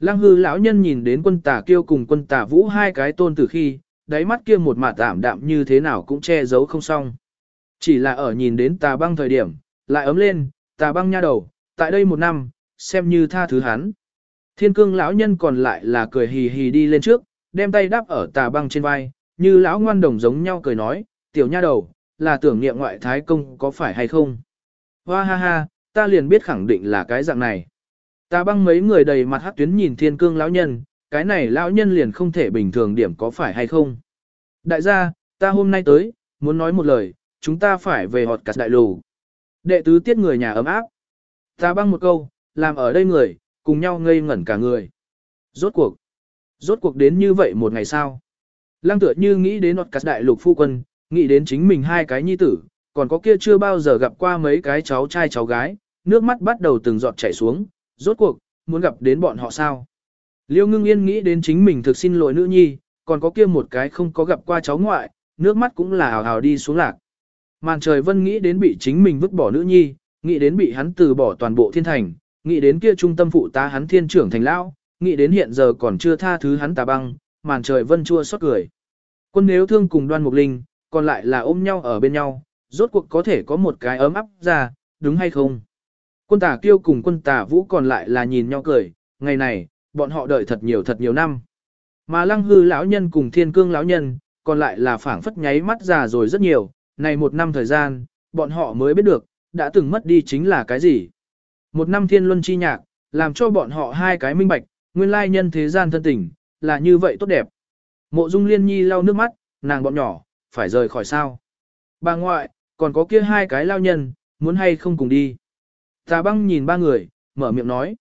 lăng hư lão nhân nhìn đến quân tà kiêu cùng quân tà vũ hai cái tôn tử khi, đáy mắt kia một mạt tạm đạm như thế nào cũng che giấu không xong. Chỉ là ở nhìn đến tà băng thời điểm, lại ấm lên, tà băng nha đầu, tại đây một năm, xem như tha thứ hắn. Thiên cương lão nhân còn lại là cười hì hì đi lên trước, đem tay đắp ở tà băng trên vai, như lão ngoan đồng giống nhau cười nói, tiểu nha đầu, là tưởng niệm ngoại thái công có phải hay không? Hoa ha ha, ta liền biết khẳng định là cái dạng này. Ta băng mấy người đầy mặt hắc tuyến nhìn thiên cương lão nhân, cái này lão nhân liền không thể bình thường điểm có phải hay không? Đại gia, ta hôm nay tới, muốn nói một lời, chúng ta phải về họt cắt đại lù. Đệ tứ tiết người nhà ấm áp. ta băng một câu, làm ở đây người, cùng nhau ngây ngẩn cả người. Rốt cuộc. Rốt cuộc đến như vậy một ngày sau. Lăng tựa như nghĩ đến nọt cắt đại lục phu quân, nghĩ đến chính mình hai cái nhi tử, còn có kia chưa bao giờ gặp qua mấy cái cháu trai cháu gái, nước mắt bắt đầu từng giọt chảy xuống, rốt cuộc, muốn gặp đến bọn họ sao. Liêu ngưng yên nghĩ đến chính mình thực xin lỗi nữ nhi, còn có kia một cái không có gặp qua cháu ngoại, nước mắt cũng là hào hào đi xuống lạc. Màn trời vân nghĩ đến bị chính mình vứt bỏ nữ nhi, nghĩ đến bị hắn từ bỏ toàn bộ thiên thành, nghĩ đến kia trung tâm phụ tá hắn thiên trưởng thành lão, nghĩ đến hiện giờ còn chưa tha thứ hắn tà băng, màn trời vân chua xót cười. Quân nếu thương cùng đoan mục linh, còn lại là ôm nhau ở bên nhau, rốt cuộc có thể có một cái ấm áp ra, đúng hay không? Quân tà kiêu cùng quân tà vũ còn lại là nhìn nhau cười, ngày này, bọn họ đợi thật nhiều thật nhiều năm. Mà lăng hư lão nhân cùng thiên cương lão nhân, còn lại là phảng phất nháy mắt già rồi rất nhiều, này một năm thời gian, bọn họ mới biết được, đã từng mất đi chính là cái gì. Một năm thiên luân chi nhạc, làm cho bọn họ hai cái minh bạch, nguyên lai nhân thế gian thân tình, là như vậy tốt đẹp. Mộ dung liên nhi lau nước mắt, nàng bọn nhỏ, phải rời khỏi sao. Bà ngoại, còn có kia hai cái lao nhân, muốn hay không cùng đi. Tà băng nhìn ba người, mở miệng nói.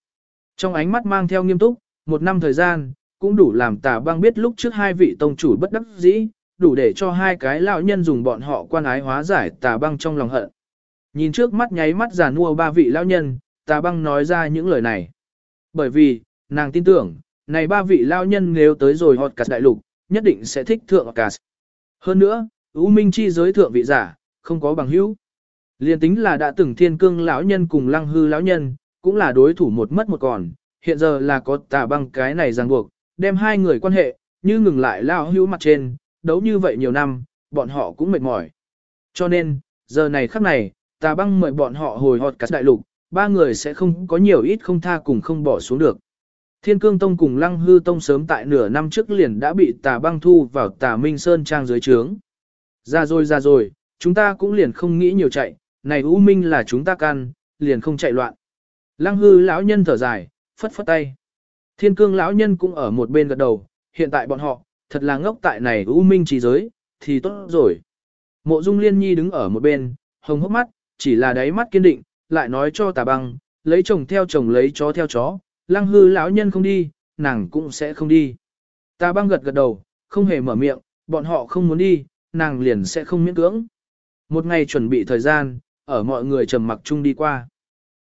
Trong ánh mắt mang theo nghiêm túc, một năm thời gian, cũng đủ làm tà băng biết lúc trước hai vị tông chủ bất đắc dĩ, đủ để cho hai cái lão nhân dùng bọn họ quan ái hóa giải tà băng trong lòng hận. Nhìn trước mắt nháy mắt giả nua ba vị lão nhân, tà băng nói ra những lời này. Bởi vì, nàng tin tưởng, này ba vị lão nhân nếu tới rồi họt cả đại lục, nhất định sẽ thích thượng cả. Hơn nữa, U Minh chi giới thượng vị giả, không có bằng hữu. Liên tính là đã từng thiên cương lão nhân cùng lăng hư lão nhân, cũng là đối thủ một mất một còn, hiện giờ là có tà băng cái này ràng buộc, đem hai người quan hệ, như ngừng lại lão hữu mặt trên, đấu như vậy nhiều năm, bọn họ cũng mệt mỏi. Cho nên, giờ này khắc này, tà băng mời bọn họ hồi họt cả đại lục, ba người sẽ không có nhiều ít không tha cùng không bỏ xuống được. Thiên cương tông cùng lăng hư tông sớm tại nửa năm trước liền đã bị tà băng thu vào tà minh sơn trang dưới trướng. Ra rồi ra rồi, chúng ta cũng liền không nghĩ nhiều chạy, này U Minh là chúng ta can, liền không chạy loạn. Lăng hư lão nhân thở dài, phất phất tay. Thiên cương lão nhân cũng ở một bên gật đầu, hiện tại bọn họ, thật là ngốc tại này U Minh trí giới, thì tốt rồi. Mộ dung liên nhi đứng ở một bên, hồng hốc mắt, chỉ là đáy mắt kiên định, lại nói cho tà băng, lấy chồng theo chồng lấy chó theo chó, lăng hư lão nhân không đi, nàng cũng sẽ không đi. Tà băng gật gật đầu, không hề mở miệng, bọn họ không muốn đi, nàng liền sẽ không miễn cưỡng. Một ngày chuẩn bị thời gian, ở mọi người trầm mặc chung đi qua.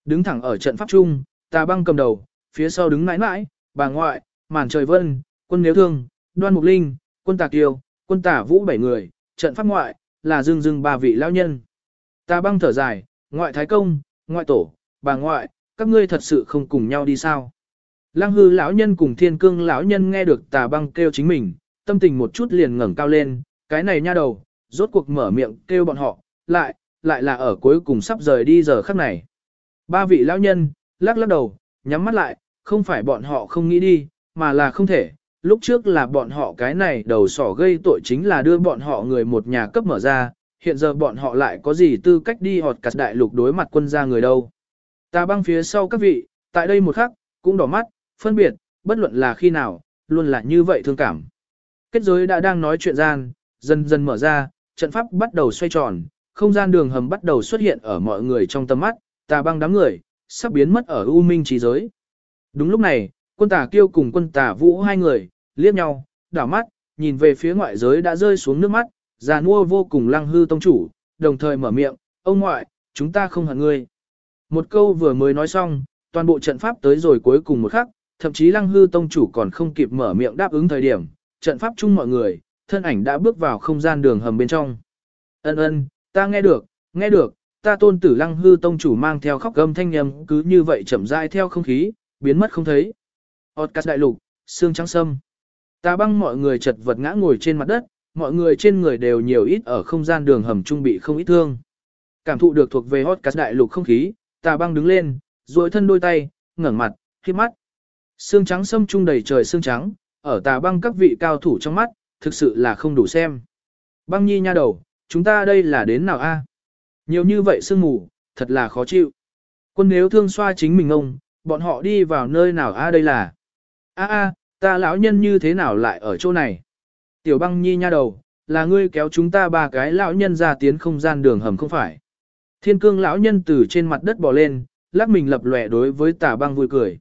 Đứng thẳng ở trận pháp chung, tà băng cầm đầu, phía sau đứng mãi mãi, bà ngoại, màn trời vân, quân nếu thương, đoan mục linh, quân tà kiều, quân tà vũ bảy người, trận pháp ngoại, là dương dương ba vị lão nhân. Tà băng thở dài, ngoại thái công, ngoại tổ, bà ngoại, các ngươi thật sự không cùng nhau đi sao. Lăng hư lão nhân cùng thiên cương lão nhân nghe được tà băng kêu chính mình, tâm tình một chút liền ngẩng cao lên, cái này nha đầu, rốt cuộc mở miệng kêu bọn họ, lại, lại là ở cuối cùng sắp rời đi giờ khắc này. Ba vị lão nhân, lắc lắc đầu, nhắm mắt lại, không phải bọn họ không nghĩ đi, mà là không thể. Lúc trước là bọn họ cái này đầu sỏ gây tội chính là đưa bọn họ người một nhà cấp mở ra, hiện giờ bọn họ lại có gì tư cách đi họt cắt đại lục đối mặt quân gia người đâu. Ta băng phía sau các vị, tại đây một khắc, cũng đỏ mắt, phân biệt, bất luận là khi nào, luôn là như vậy thương cảm. Kết giới đã đang nói chuyện gian, dần dần mở ra, trận pháp bắt đầu xoay tròn, không gian đường hầm bắt đầu xuất hiện ở mọi người trong tầm mắt, tà băng đám người, sắp biến mất ở U Minh trí giới. Đúng lúc này, quân tà kiêu cùng quân tà vũ hai người, liếc nhau, đảo mắt, nhìn về phía ngoại giới đã rơi xuống nước mắt, già nua vô cùng lăng hư tông chủ, đồng thời mở miệng, ông ngoại, chúng ta không hận ngươi. Một câu vừa mới nói xong, toàn bộ trận pháp tới rồi cuối cùng một khắc, thậm chí lăng hư tông chủ còn không kịp mở miệng đáp ứng thời điểm, trận pháp chung mọi người, thân ảnh đã bước vào không gian đường hầm bên trong. Ân ân, ta nghe được, nghe được, ta tôn tử lăng hư tông chủ mang theo khóc gầm thanh nhầm cứ như vậy chậm rãi theo không khí, biến mất không thấy. Otcas đại lục, xương trắng sâm. Ta băng mọi người chật vật ngã ngồi trên mặt đất, mọi người trên người đều nhiều ít ở không gian đường hầm trung bị không ít thương. Cảm thụ được thuộc về Otcas đại lục không khí, ta băng đứng lên, duỗi thân đôi tay, ngẩng mặt, khiếp mắt. Xương trắng sâm trung đầy trời xương trắng, ở tà băng các vị cao thủ trong mắt, thực sự là không đủ xem. Băng nhi nha đầu, chúng ta đây là đến nào a? Nhiều như vậy sương mù, thật là khó chịu. Quân nếu thương xoa chính mình ông, bọn họ đi vào nơi nào a đây là? A a, ta lão nhân như thế nào lại ở chỗ này? Tiểu băng nhi nha đầu, là ngươi kéo chúng ta ba cái lão nhân ra tiến không gian đường hầm không phải? Thiên cương lão nhân từ trên mặt đất bò lên, lắc mình lập lòe đối với tà băng vui cười.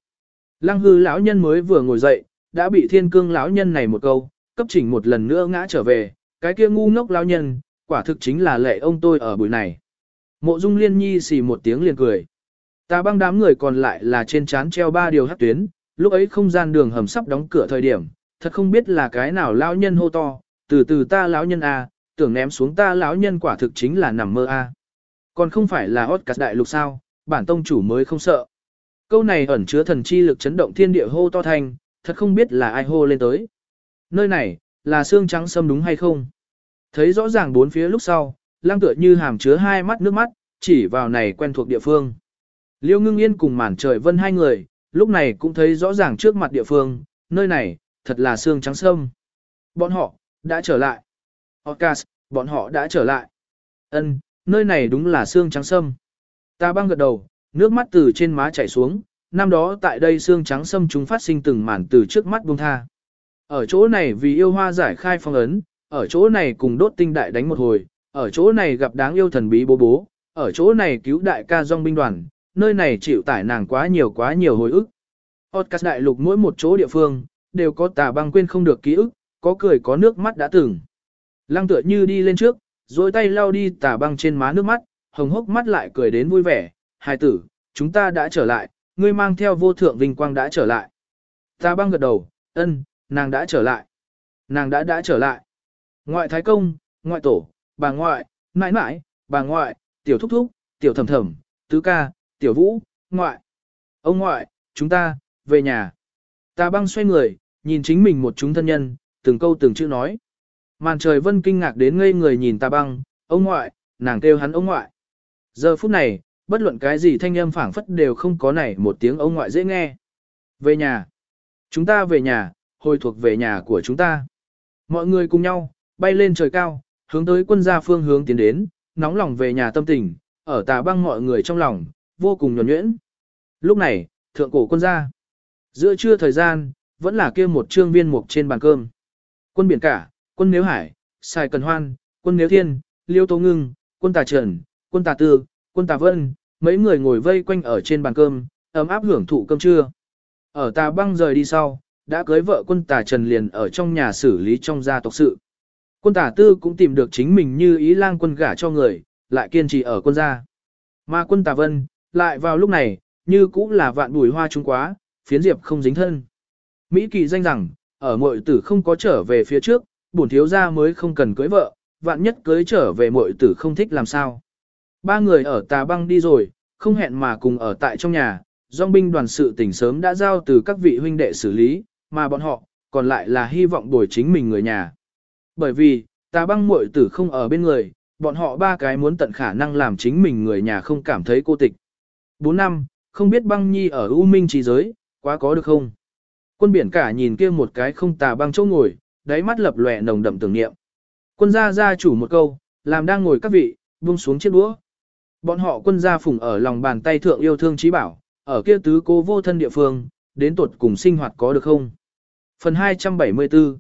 Lăng hư lão nhân mới vừa ngồi dậy, đã bị thiên cương lão nhân này một câu, cấp chỉnh một lần nữa ngã trở về, cái kia ngu ngốc lão nhân, quả thực chính là lệ ông tôi ở buổi này. Mộ dung liên nhi xì một tiếng liền cười. Ta băng đám người còn lại là trên chán treo ba điều hắc tuyến, lúc ấy không gian đường hầm sắp đóng cửa thời điểm, thật không biết là cái nào lão nhân hô to, từ từ ta lão nhân a, tưởng ném xuống ta lão nhân quả thực chính là nằm mơ a. Còn không phải là hốt cắt đại lục sao, bản tông chủ mới không sợ. Câu này ẩn chứa thần chi lực chấn động thiên địa hô to thanh, thật không biết là ai hô lên tới. Nơi này, là xương trắng sâm đúng hay không? Thấy rõ ràng bốn phía lúc sau, lang tựa như hàm chứa hai mắt nước mắt, chỉ vào này quen thuộc địa phương. Liêu ngưng yên cùng màn trời vân hai người, lúc này cũng thấy rõ ràng trước mặt địa phương, nơi này, thật là xương trắng sâm. Bọn họ, đã trở lại. Orcas, bọn họ đã trở lại. Ân, nơi này đúng là xương trắng sâm. Ta băng gật đầu, nước mắt từ trên má chảy xuống, năm đó tại đây xương trắng sâm chúng phát sinh từng màn từ trước mắt buông tha. Ở chỗ này vì yêu hoa giải khai phong ấn, ở chỗ này cùng đốt tinh đại đánh một hồi, ở chỗ này gặp đáng yêu thần bí bố bố, ở chỗ này cứu đại ca dòng binh đoàn, nơi này chịu tải nàng quá nhiều quá nhiều hồi ức. Podcast đại lục mỗi một chỗ địa phương, đều có tà băng quên không được ký ức, có cười có nước mắt đã từng. Lăng tựa như đi lên trước, rồi tay lau đi tà băng trên má nước mắt, hồng hốc mắt lại cười đến vui vẻ, hài tử, chúng ta đã trở lại, ngươi mang theo vô thượng vinh quang đã trở lại. Tà băng gật đầu, ân, nàng đã trở lại. Nàng đã đã trở lại. Ngoại thái công, ngoại tổ, bà ngoại, nãi nãi, bà ngoại, tiểu thúc thúc, tiểu thầm thầm, tứ ca, tiểu vũ, ngoại. Ông ngoại, chúng ta, về nhà. Ta băng xoay người, nhìn chính mình một chúng thân nhân, từng câu từng chữ nói. Màn trời vân kinh ngạc đến ngây người nhìn ta băng, ông ngoại, nàng kêu hắn ông ngoại. Giờ phút này, bất luận cái gì thanh âm phảng phất đều không có này một tiếng ông ngoại dễ nghe. Về nhà. Chúng ta về nhà, hồi thuộc về nhà của chúng ta. Mọi người cùng nhau, bay lên trời cao, hướng tới quân gia phương hướng tiến đến, nóng lòng về nhà tâm tình, ở tà băng mọi người trong lòng, vô cùng nhuẩn nhuyễn. Lúc này, thượng cổ quân gia. Giữa trưa thời gian, vẫn là kia một trương viên mục trên bàn cơm. Quân biển cả, quân nếu hải, xài cần hoan, quân nếu thiên, liêu tố ngưng, quân tà trần, quân tà tư, quân tà vân, mấy người ngồi vây quanh ở trên bàn cơm, ấm áp hưởng thụ cơm trưa. Ở tà băng rời đi sau, đã cưới vợ quân tà trần liền ở trong nhà xử lý trong gia tộc sự. Quân tả tư cũng tìm được chính mình như ý lang quân gả cho người, lại kiên trì ở quân gia. Mà quân tà vân, lại vào lúc này, như cũng là vạn bùi hoa trung quá, phiến diệp không dính thân. Mỹ kỳ danh rằng, ở mội tử không có trở về phía trước, bổn thiếu gia mới không cần cưới vợ, vạn nhất cưới trở về mội tử không thích làm sao. Ba người ở tà băng đi rồi, không hẹn mà cùng ở tại trong nhà, dòng binh đoàn sự tỉnh sớm đã giao từ các vị huynh đệ xử lý, mà bọn họ, còn lại là hy vọng đổi chính mình người nhà. Bởi vì, tà băng muội tử không ở bên người, bọn họ ba cái muốn tận khả năng làm chính mình người nhà không cảm thấy cô tịch. 4 năm, không biết băng nhi ở U Minh trí giới, quá có được không? Quân biển cả nhìn kia một cái không tà băng chỗ ngồi, đáy mắt lập lòe nồng đậm tưởng niệm. Quân gia gia chủ một câu, làm đang ngồi các vị, buông xuống chiếc đũa. Bọn họ quân gia phùng ở lòng bàn tay thượng yêu thương trí bảo, ở kia tứ cô vô thân địa phương, đến tuột cùng sinh hoạt có được không? Phần 274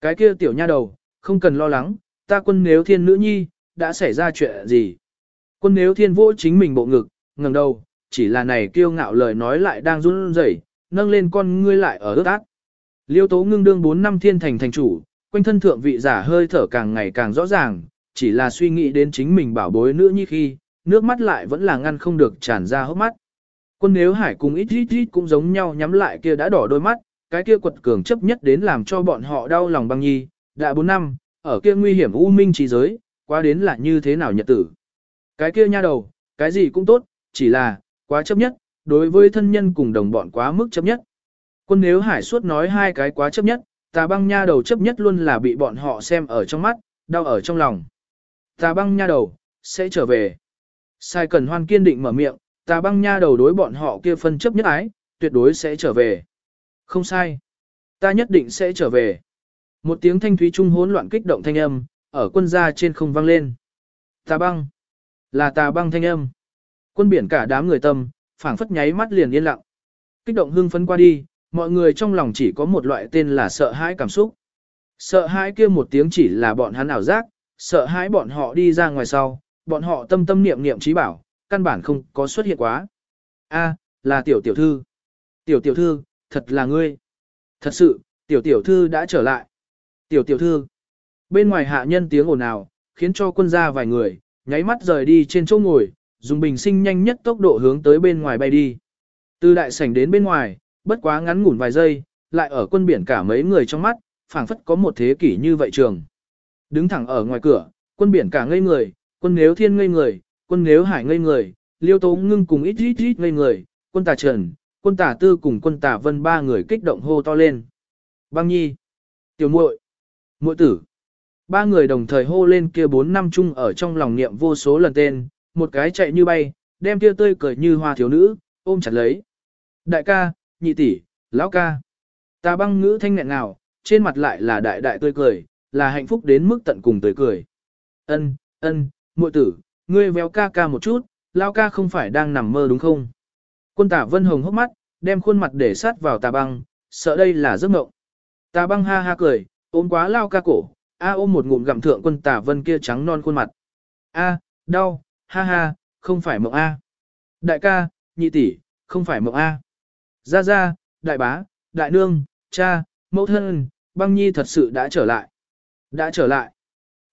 Cái kia tiểu nha đầu, không cần lo lắng, ta quân nếu thiên nữ nhi, đã xảy ra chuyện gì. Quân nếu thiên vỗ chính mình bộ ngực, ngẩng đầu, chỉ là này kiêu ngạo lời nói lại đang run rẩy, nâng lên con ngươi lại ở ướt át. Liêu tố ngưng đương 4 năm thiên thành thành chủ, quanh thân thượng vị giả hơi thở càng ngày càng rõ ràng, chỉ là suy nghĩ đến chính mình bảo bối nữ nhi khi, nước mắt lại vẫn là ngăn không được tràn ra hốc mắt. Quân nếu hải cùng ít ít ít cũng giống nhau nhắm lại kia đã đỏ đôi mắt, cái kia quật cường chấp nhất đến làm cho bọn họ đau lòng băng nhi, đã 4 năm, ở kia nguy hiểm u minh trí giới, qua đến là như thế nào nhật tử. Cái kia nha đầu, cái gì cũng tốt, chỉ là, quá chấp nhất, đối với thân nhân cùng đồng bọn quá mức chấp nhất. Quân nếu hải suốt nói hai cái quá chấp nhất, tà băng nha đầu chấp nhất luôn là bị bọn họ xem ở trong mắt, đau ở trong lòng. Tà băng nha đầu, sẽ trở về. Sai cần hoan kiên định mở miệng, tà băng nha đầu đối bọn họ kia phân chấp nhất ái, tuyệt đối sẽ trở về. Không sai. Ta nhất định sẽ trở về. Một tiếng thanh thúy trung hỗn loạn kích động thanh âm, ở quân gia trên không vang lên. Tà băng. Là tà băng thanh âm. Quân biển cả đám người tâm, phảng phất nháy mắt liền yên lặng. Kích động hưng phấn qua đi, mọi người trong lòng chỉ có một loại tên là sợ hãi cảm xúc. Sợ hãi kia một tiếng chỉ là bọn hắn ảo giác, sợ hãi bọn họ đi ra ngoài sau, bọn họ tâm tâm niệm niệm trí bảo, căn bản không có xuất hiện quá. A, là tiểu tiểu thư. Tiểu tiểu thư, thật là ngươi. Thật sự, tiểu tiểu thư đã trở lại. Tiểu tiểu thư. Bên ngoài hạ nhân tiếng ồn ào, khiến cho quân gia vài người, nháy mắt rời đi trên chỗ ngồi, dùng bình sinh nhanh nhất tốc độ hướng tới bên ngoài bay đi. Từ đại sảnh đến bên ngoài, bất quá ngắn ngủn vài giây, lại ở quân biển cả mấy người trong mắt, phảng phất có một thế kỷ như vậy trường. Đứng thẳng ở ngoài cửa, quân biển cả ngây người, quân nếu thiên ngây người, quân nếu hải ngây người, liêu tố ngưng cùng ít ít ít ngây người, quân tà trần, quân tà tư cùng quân tà vân ba người kích động hô to lên. Băng nhi, tiểu muội, muội tử. Ba người đồng thời hô lên kia bốn năm chung ở trong lòng niệm vô số lần tên, một cái chạy như bay, đem kia tươi cười như hoa thiếu nữ, ôm chặt lấy. Đại ca, nhị tỷ, lão ca. Ta băng ngữ thanh nghẹn nào, trên mặt lại là đại đại tươi cười, là hạnh phúc đến mức tận cùng tươi cười. Ân, ân, muội tử, ngươi véo ca ca một chút, lão ca không phải đang nằm mơ đúng không? Quân tả vân hồng hốc mắt, đem khuôn mặt để sát vào tà băng, sợ đây là giấc mộng. Tà băng ha ha cười, ôm quá lao ca cổ, a ôm một ngụm gặm thượng quân tả vân kia trắng non khuôn mặt. A, đau, ha ha, không phải mộng A. Đại ca, nhị tỷ, không phải mộng A. Gia Gia, đại bá, đại nương, cha, mẫu thân, băng nhi thật sự đã trở lại. Đã trở lại.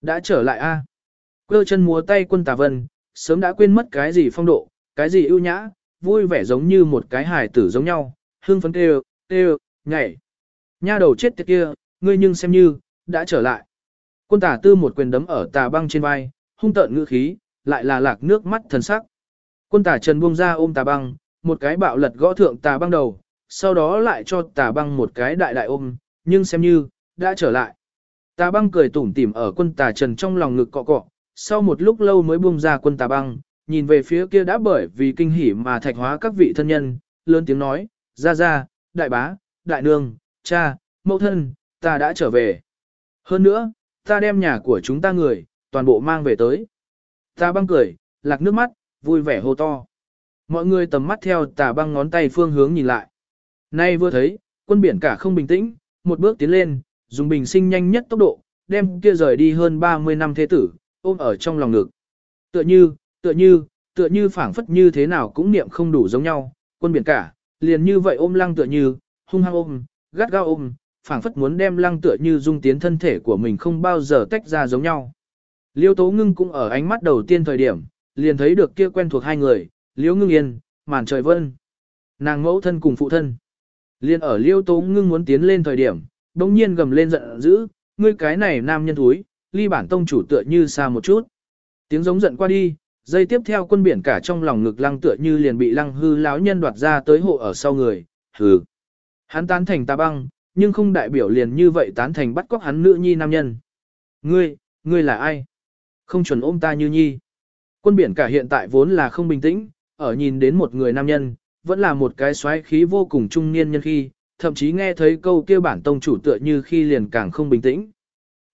Đã trở lại A. Quơ chân múa tay quân tà vân, sớm đã quên mất cái gì phong độ, cái gì ưu nhã, vui vẻ giống như một cái hài tử giống nhau, hương phấn kêu, kêu, nhảy. Nha đầu chết tiệt kia, ngươi nhưng xem như, đã trở lại. Quân tà tư một quyền đấm ở tà băng trên vai, hung tợn ngữ khí, lại là lạc nước mắt thần sắc. Quân tà trần buông ra ôm tà băng, một cái bạo lật gõ thượng tà băng đầu, sau đó lại cho tà băng một cái đại đại ôm, nhưng xem như, đã trở lại. Tà băng cười tủm tỉm ở quân tà trần trong lòng ngực cọ cọ, sau một lúc lâu mới buông ra quân tà băng, nhìn về phía kia đã bởi vì kinh hỉ mà thạch hóa các vị thân nhân, lớn tiếng nói, ra ra, đại bá, đại nương, cha, mẫu thân, ta đã trở về. Hơn nữa, ta đem nhà của chúng ta người, toàn bộ mang về tới. Ta băng cười, lạc nước mắt, vui vẻ hô to. Mọi người tầm mắt theo tà băng ngón tay phương hướng nhìn lại. Nay vừa thấy, quân biển cả không bình tĩnh, một bước tiến lên, dùng bình sinh nhanh nhất tốc độ, đem kia rời đi hơn 30 năm thế tử, ôm ở trong lòng ngực. Tựa như, tựa như, tựa như phảng phất như thế nào cũng niệm không đủ giống nhau, quân biển cả, liền như vậy ôm lăng tựa như, hung hăng ôm, gắt gao ôm, phảng phất muốn đem lăng tựa như dung tiến thân thể của mình không bao giờ tách ra giống nhau. Liêu Tố Ngưng cũng ở ánh mắt đầu tiên thời điểm, liền thấy được kia quen thuộc hai người, Liêu Ngưng Yên, Màn Trời Vân. Nàng mẫu thân cùng phụ thân. Liên ở Liêu Tố Ngưng muốn tiến lên thời điểm, đồng nhiên gầm lên giận dữ, ngươi cái này nam nhân thúi, ly bản tông chủ tựa như xa một chút. Tiếng giống giận qua đi, dây tiếp theo quân biển cả trong lòng ngực lăng tựa như liền bị lăng hư lão nhân đoạt ra tới hộ ở sau người, hừ. Hắn tán thành ta băng, nhưng không đại biểu liền như vậy tán thành bắt cóc hắn nữ nhi nam nhân. Ngươi, ngươi là ai? Không chuẩn ôm ta như nhi. Quân biển cả hiện tại vốn là không bình tĩnh, ở nhìn đến một người nam nhân, vẫn là một cái xoáy khí vô cùng trung niên nhân khi, thậm chí nghe thấy câu kia bản tông chủ tựa như khi liền càng không bình tĩnh.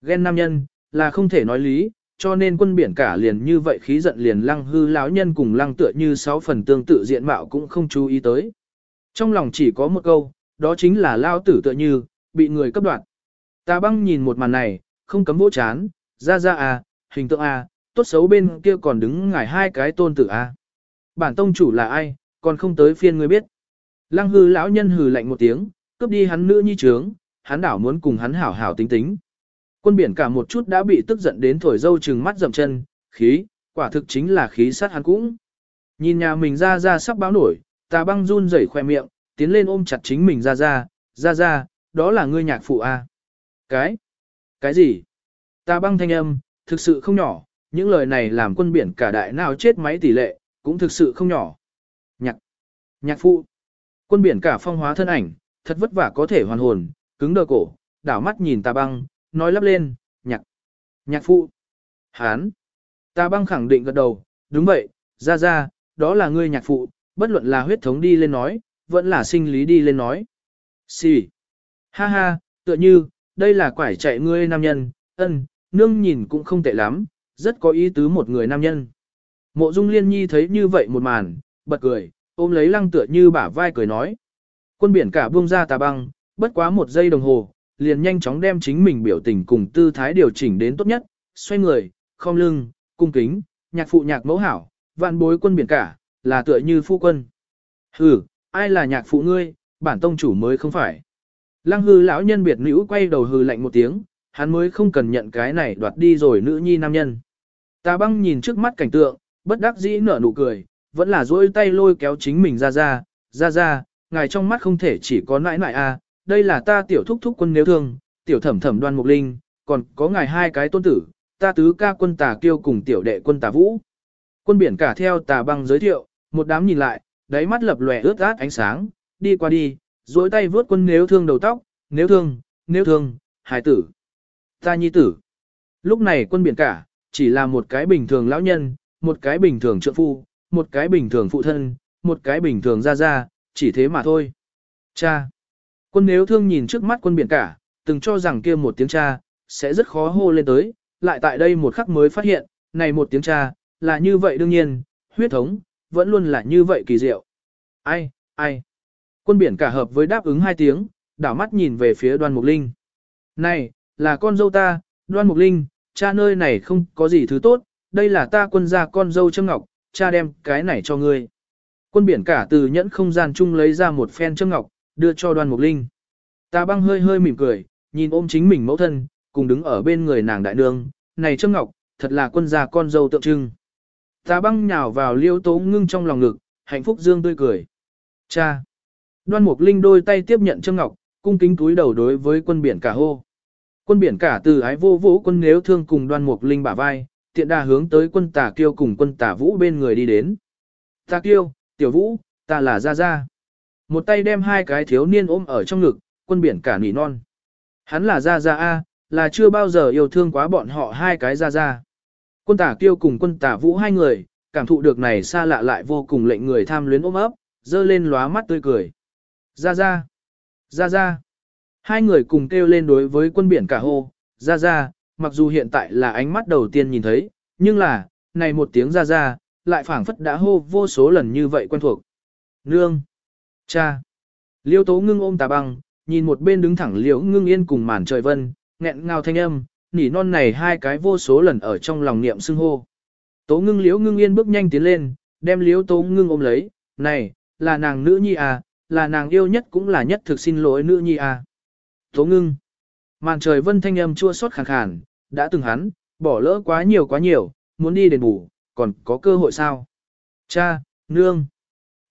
Ghen nam nhân, là không thể nói lý, cho nên quân biển cả liền như vậy khí giận liền lăng hư lão nhân cùng lăng tựa như sáu phần tương tự diện mạo cũng không chú ý tới. Trong lòng chỉ có một câu, đó chính là lao tử tựa như, bị người cấp đoạt. Ta băng nhìn một màn này, không cấm vỗ chán, ra ra à, hình tượng à, tốt xấu bên kia còn đứng ngải hai cái tôn tử à. Bản tông chủ là ai, còn không tới phiên ngươi biết. Lăng hư lão nhân hừ lạnh một tiếng, cướp đi hắn nữ nhi trướng, hắn đảo muốn cùng hắn hảo hảo tính tính. Quân biển cả một chút đã bị tức giận đến thổi dâu trừng mắt dầm chân, khí, quả thực chính là khí sát hắn cũng. Nhìn nhà mình ra ra sắp báo nổi, tà băng run rẩy khoe miệng, tiến lên ôm chặt chính mình ra ra, ra ra, đó là ngươi nhạc phụ a. Cái? Cái gì? ta băng thanh âm, thực sự không nhỏ, những lời này làm quân biển cả đại nào chết máy tỷ lệ, cũng thực sự không nhỏ. Nhạc, nhạc phụ, quân biển cả phong hóa thân ảnh, thật vất vả có thể hoàn hồn, cứng đờ cổ, đảo mắt nhìn ta băng, nói lắp lên, nhạc, nhạc phụ, hán. ta băng khẳng định gật đầu, đúng vậy, ra ra, đó là ngươi nhạc phụ, bất luận là huyết thống đi lên nói, vẫn là sinh lý đi lên nói. Xì. Ha ha, tựa như, đây là quải chạy ngươi nam nhân, ân, nương nhìn cũng không tệ lắm, rất có ý tứ một người nam nhân. Mộ dung liên nhi thấy như vậy một màn, bật cười, ôm lấy lăng tựa như bả vai cười nói. Quân biển cả buông ra tà băng, bất quá một giây đồng hồ, liền nhanh chóng đem chính mình biểu tình cùng tư thái điều chỉnh đến tốt nhất, xoay người, khom lưng, cung kính, nhạc phụ nhạc mẫu hảo, vạn bối quân biển cả, là tựa như phu quân. Hừ, ai là nhạc phụ ngươi, bản tông chủ mới không phải. Lăng hư lão nhân biệt nữ quay đầu hừ lạnh một tiếng, hắn mới không cần nhận cái này đoạt đi rồi nữ nhi nam nhân. Tà băng nhìn trước mắt cảnh tượng, bất đắc dĩ nở nụ cười, vẫn là dỗi tay lôi kéo chính mình ra ra, ra ra, ngài trong mắt không thể chỉ có nãi nãi a, à, đây là ta tiểu thúc thúc quân nếu thương, tiểu thẩm thẩm đoan mục linh, còn có ngài hai cái tôn tử, ta tứ ca quân tà kiêu cùng tiểu đệ quân tà vũ. Quân biển cả theo tà băng giới thiệu, một đám nhìn lại, đáy mắt lập lòe ướt át ánh sáng, đi qua đi, duỗi tay vướt quân nếu thương đầu tóc, nếu thương, nếu thương, hải tử. Ta nhi tử. Lúc này quân biển cả, chỉ là một cái bình thường lão nhân, một cái bình thường trượng phu, một cái bình thường phụ thân, một cái bình thường ra ra, chỉ thế mà thôi. Cha. Quân nếu thương nhìn trước mắt quân biển cả, từng cho rằng kia một tiếng cha, sẽ rất khó hô lên tới, lại tại đây một khắc mới phát hiện, này một tiếng cha, là như vậy đương nhiên, huyết thống, vẫn luôn là như vậy kỳ diệu. Ai, ai. Quân biển cả hợp với đáp ứng hai tiếng, đảo mắt nhìn về phía đoan mục linh. Này, là con dâu ta, đoan mục linh, cha nơi này không có gì thứ tốt, đây là ta quân gia con dâu châm ngọc, cha đem cái này cho ngươi. Quân biển cả từ nhẫn không gian chung lấy ra một phen châm ngọc, đưa cho đoan mục linh. Ta băng hơi hơi mỉm cười, nhìn ôm chính mình mẫu thân, cùng đứng ở bên người nàng đại nương, này châm ngọc, thật là quân gia con dâu tượng trưng. Tà băng nhào vào liêu tố ngưng trong lòng ngực, hạnh phúc dương tươi cười. Cha! Đoan mục linh đôi tay tiếp nhận châm ngọc, cung kính túi đầu đối với quân biển cả hô. Quân biển cả từ ái vô vũ quân nếu thương cùng đoan mục linh bả vai, tiện đà hướng tới quân tà kiêu cùng quân tà vũ bên người đi đến. Ta kiêu, tiểu vũ, ta là Gia Gia. Một tay đem hai cái thiếu niên ôm ở trong ngực, quân biển cả nỉ non. Hắn là Gia Gia A, là chưa bao giờ yêu thương quá bọn họ hai cái Gia Gia. Quân Tả kiêu cùng quân Tả vũ hai người, cảm thụ được này xa lạ lại vô cùng lệnh người tham luyến ôm ấp, dơ lên lóa mắt tươi cười. Ra ra, ra ra, Hai người cùng kêu lên đối với quân biển cả hô, Ra ra, mặc dù hiện tại là ánh mắt đầu tiên nhìn thấy, nhưng là, này một tiếng ra ra lại phảng phất đã hô vô số lần như vậy quen thuộc. Nương! Cha! Liêu tố ngưng ôm tà băng, nhìn một bên đứng thẳng liễu ngưng yên cùng màn trời vân, nghẹn ngào thanh âm, nỉ non này hai cái vô số lần ở trong lòng niệm xưng hô. Tố ngưng liễu ngưng yên bước nhanh tiến lên, đem liễu tố ngưng ôm lấy, này, là nàng nữ nhi à, là nàng yêu nhất cũng là nhất thực xin lỗi nữ nhi à. Tố ngưng. Màn trời vân thanh âm chua xót khàn khàn, đã từng hắn, bỏ lỡ quá nhiều quá nhiều, muốn đi đền bù, còn có cơ hội sao? Cha, nương.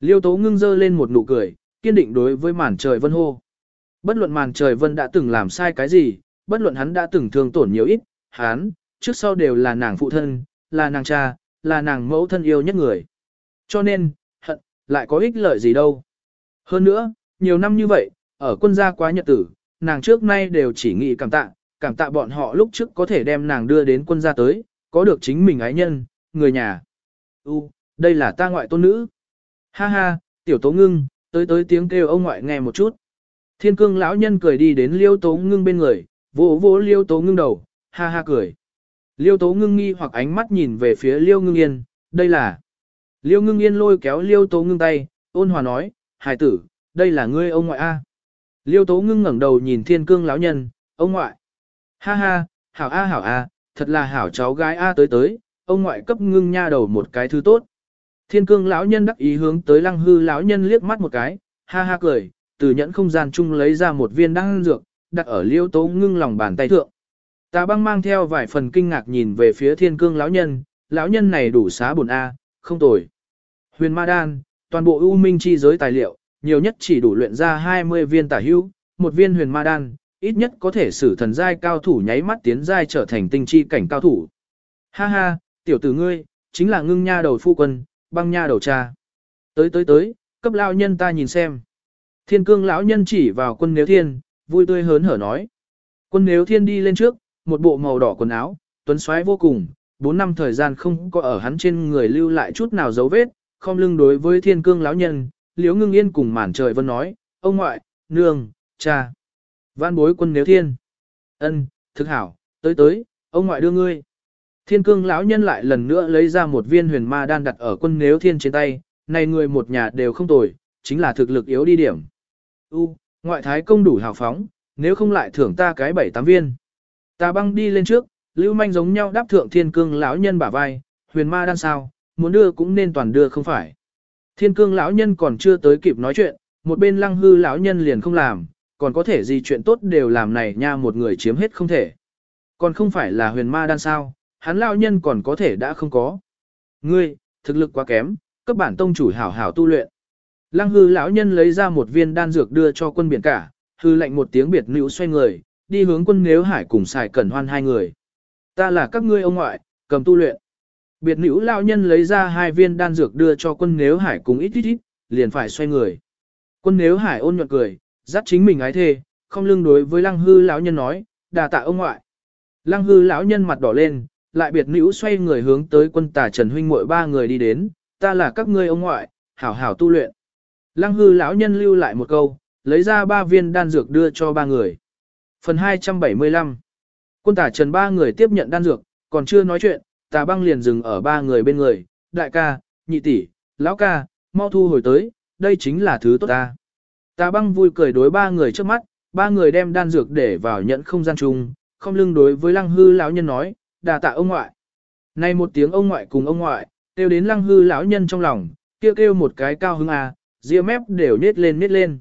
Liêu tố ngưng dơ lên một nụ cười, kiên định đối với màn trời vân hô. Bất luận màn trời vân đã từng làm sai cái gì, bất luận hắn đã từng thương tổn nhiều ít, hắn, trước sau đều là nàng phụ thân, là nàng cha, là nàng mẫu thân yêu nhất người. Cho nên, hận, lại có ích lợi gì đâu. Hơn nữa, nhiều năm như vậy, ở quân gia quá nhật tử, nàng trước nay đều chỉ nghĩ cảm tạ, cảm tạ bọn họ lúc trước có thể đem nàng đưa đến quân gia tới, có được chính mình ái nhân, người nhà. U, đây là ta ngoại tôn nữ. Ha ha, tiểu tố ngưng, tới tới tiếng kêu ông ngoại nghe một chút. Thiên cương lão nhân cười đi đến liêu tố ngưng bên người, vỗ vỗ liêu tố ngưng đầu, ha ha cười. Liêu tố ngưng nghi hoặc ánh mắt nhìn về phía liêu ngưng yên, đây là. Liêu ngưng yên lôi kéo liêu tố ngưng tay, ôn hòa nói, hài tử, đây là ngươi ông ngoại A. Liêu tố ngưng ngẩng đầu nhìn thiên cương lão nhân, ông ngoại. Ha ha, hảo A hảo A, thật là hảo cháu gái A tới tới, ông ngoại cấp ngưng nha đầu một cái thứ tốt. Thiên cương lão nhân đắc ý hướng tới lăng hư lão nhân liếc mắt một cái, ha ha cười, từ nhẫn không gian chung lấy ra một viên đan dược, đặt ở liêu tố ngưng lòng bàn tay thượng. Tà băng mang theo vài phần kinh ngạc nhìn về phía thiên cương lão nhân, lão nhân này đủ xá bổn A, không tồi. Huyền ma đan, toàn bộ ưu minh chi giới tài liệu, nhiều nhất chỉ đủ luyện ra 20 viên tả hữu, một viên huyền ma đan, ít nhất có thể sử thần giai cao thủ nháy mắt tiến giai trở thành tinh chi cảnh cao thủ. Ha ha, tiểu tử ngươi, chính là ngưng nha đầu phu quân, băng nha đầu cha. Tới tới tới, cấp lão nhân ta nhìn xem. Thiên cương lão nhân chỉ vào quân nếu thiên, vui tươi hớn hở nói. Quân nếu thiên đi lên trước, một bộ màu đỏ quần áo, tuấn xoáy vô cùng, bốn năm thời gian không có ở hắn trên người lưu lại chút nào dấu vết, không lưng đối với thiên cương lão nhân, liếu ngưng yên cùng màn trời vân nói, ông ngoại, nương, cha. Văn bối quân nếu thiên. ân, thực hảo, tới tới, ông ngoại đưa ngươi. Thiên cương lão nhân lại lần nữa lấy ra một viên huyền ma đan đặt ở quân nếu thiên trên tay, này người một nhà đều không tồi, chính là thực lực yếu đi điểm. U, ngoại thái công đủ hào phóng, nếu không lại thưởng ta cái bảy tám viên. Ta băng đi lên trước, lưu manh giống nhau đáp thượng thiên cương lão nhân bả vai, huyền ma đan sao, muốn đưa cũng nên toàn đưa không phải. Thiên cương lão nhân còn chưa tới kịp nói chuyện, một bên lăng hư lão nhân liền không làm, còn có thể gì chuyện tốt đều làm này nha một người chiếm hết không thể. Còn không phải là huyền ma đan sao, hắn lão nhân còn có thể đã không có. Ngươi, thực lực quá kém, cấp bản tông chủ hảo hảo tu luyện. Lăng hư lão nhân lấy ra một viên đan dược đưa cho quân biển cả, hư lệnh một tiếng biệt nữ xoay người, đi hướng quân nếu hải cùng xài cẩn hoan hai người. Ta là các ngươi ông ngoại, cầm tu luyện. Biệt nữ lão nhân lấy ra hai viên đan dược đưa cho quân nếu hải cùng ít ít ít, liền phải xoay người. Quân nếu hải ôn nhuận cười, dắt chính mình ái thê, không lưng đối với lăng hư lão nhân nói, đà tạ ông ngoại. Lăng hư lão nhân mặt đỏ lên, lại biệt nữ xoay người hướng tới quân tà trần huynh muội ba người đi đến, ta là các ngươi ông ngoại, hảo hảo tu luyện. Lăng hư lão nhân lưu lại một câu, lấy ra ba viên đan dược đưa cho ba người. Phần 275 Quân tả trần ba người tiếp nhận đan dược, còn chưa nói chuyện, tà băng liền dừng ở ba người bên người, đại ca, nhị tỷ, lão ca, mau thu hồi tới, đây chính là thứ tốt ta. Tà băng vui cười đối ba người trước mắt, ba người đem đan dược để vào nhận không gian chung, không lưng đối với lăng hư lão nhân nói, đà tạ ông ngoại. Này một tiếng ông ngoại cùng ông ngoại, kêu đến lăng hư lão nhân trong lòng, kêu kêu một cái cao hứng à, ria mép đều nết lên nết lên.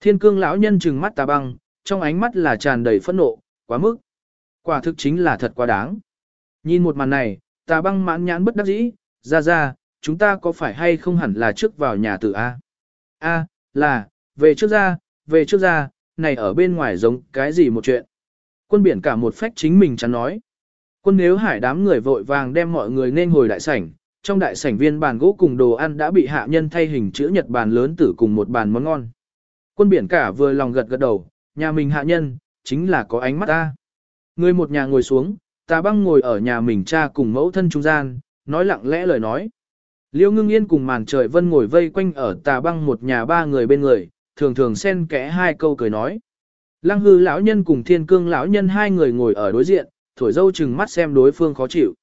Thiên cương lão nhân trừng mắt tà băng, trong ánh mắt là tràn đầy phẫn nộ, quá mức. Quả thực chính là thật quá đáng. Nhìn một màn này, tà băng mãn nhãn bất đắc dĩ, ra ra, chúng ta có phải hay không hẳn là trước vào nhà tử A? A, là, về trước ra, về trước ra, này ở bên ngoài giống cái gì một chuyện. Quân biển cả một phách chính mình chắn nói. Quân nếu hải đám người vội vàng đem mọi người nên hồi đại sảnh, trong đại sảnh viên bàn gỗ cùng đồ ăn đã bị hạ nhân thay hình chữ nhật bàn lớn tử cùng một bàn món ngon. Quân biển cả vừa lòng gật gật đầu, nhà mình hạ nhân, chính là có ánh mắt ta. Người một nhà ngồi xuống, ta băng ngồi ở nhà mình cha cùng mẫu thân trung gian, nói lặng lẽ lời nói. Liêu ngưng yên cùng màn trời vân ngồi vây quanh ở tà băng một nhà ba người bên người, thường thường xen kẽ hai câu cười nói. Lăng hư lão nhân cùng thiên cương lão nhân hai người ngồi ở đối diện, thổi dâu chừng mắt xem đối phương khó chịu.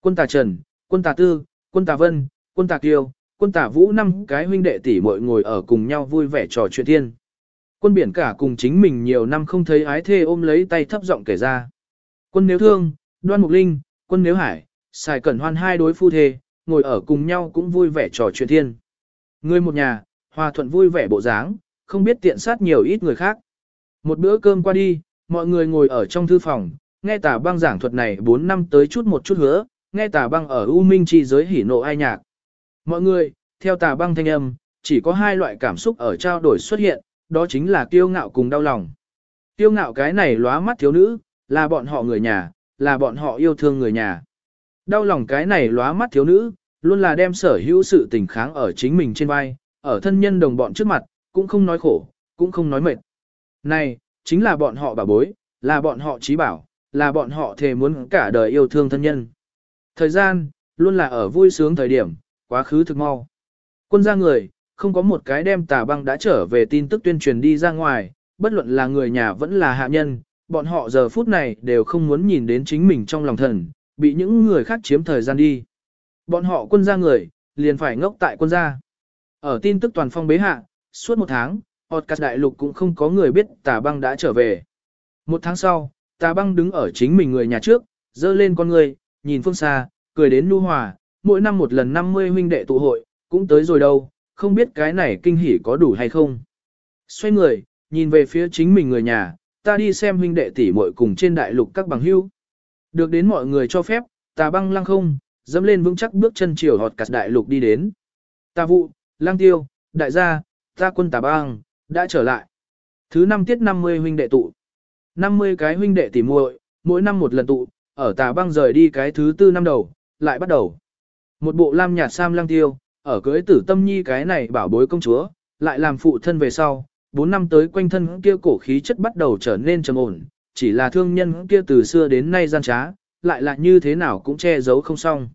Quân tà trần, quân tà tư, quân tà vân, quân tà kiêu, quân tà vũ năm cái huynh đệ tỷ muội ngồi ở cùng nhau vui vẻ trò chuyện thiên. Quân biển cả cùng chính mình nhiều năm không thấy ái thê ôm lấy tay thấp giọng kể ra. Quân nếu thương, đoan mục linh, quân nếu hải, xài cẩn hoan hai đối phu thê, ngồi ở cùng nhau cũng vui vẻ trò chuyện thiên. Người một nhà, hòa thuận vui vẻ bộ dáng, không biết tiện sát nhiều ít người khác. Một bữa cơm qua đi, mọi người ngồi ở trong thư phòng, nghe tà băng giảng thuật này 4 năm tới chút một chút hứa, nghe tà băng ở U Minh chi giới hỉ nộ ai nhạc. Mọi người, theo tà băng thanh âm, chỉ có hai loại cảm xúc ở trao đổi xuất hiện, đó chính là kiêu ngạo cùng đau lòng. Kiêu ngạo cái này lóa mắt thiếu nữ, là bọn họ người nhà, là bọn họ yêu thương người nhà. Đau lòng cái này lóa mắt thiếu nữ, luôn là đem sở hữu sự tình kháng ở chính mình trên vai, ở thân nhân đồng bọn trước mặt, cũng không nói khổ, cũng không nói mệt. Này, chính là bọn họ bà bối, là bọn họ trí bảo, là bọn họ thề muốn cả đời yêu thương thân nhân. Thời gian, luôn là ở vui sướng thời điểm, quá khứ thực mau. Quân gia người, không có một cái đem tà băng đã trở về tin tức tuyên truyền đi ra ngoài, bất luận là người nhà vẫn là hạ nhân, bọn họ giờ phút này đều không muốn nhìn đến chính mình trong lòng thần, bị những người khác chiếm thời gian đi. Bọn họ quân gia người, liền phải ngốc tại quân gia. Ở tin tức toàn phong bế hạ, suốt một tháng, Otcas đại lục cũng không có người biết tà băng đã trở về. Một tháng sau, tà băng đứng ở chính mình người nhà trước, dơ lên con người, nhìn phương xa, cười đến nu hòa, mỗi năm một lần 50 huynh đệ tụ hội, cũng tới rồi đâu, không biết cái này kinh hỉ có đủ hay không. Xoay người, nhìn về phía chính mình người nhà, ta đi xem huynh đệ tỷ muội cùng trên đại lục các bằng hữu. Được đến mọi người cho phép, tà băng lăng không, dẫm lên vững chắc bước chân chiều họt cắt đại lục đi đến. Ta vụ, lăng tiêu, đại gia, ta quân tà băng, đã trở lại. Thứ năm tiết 50 huynh đệ tụ. 50 cái huynh đệ tỷ muội, mỗi năm một lần tụ, ở tà băng rời đi cái thứ tư năm đầu, lại bắt đầu. Một bộ lam nhạt sam lăng tiêu, ở cưới tử tâm nhi cái này bảo bối công chúa, lại làm phụ thân về sau, 4 năm tới quanh thân kia cổ khí chất bắt đầu trở nên trầm ổn, chỉ là thương nhân kia từ xưa đến nay gian trá, lại là như thế nào cũng che giấu không xong.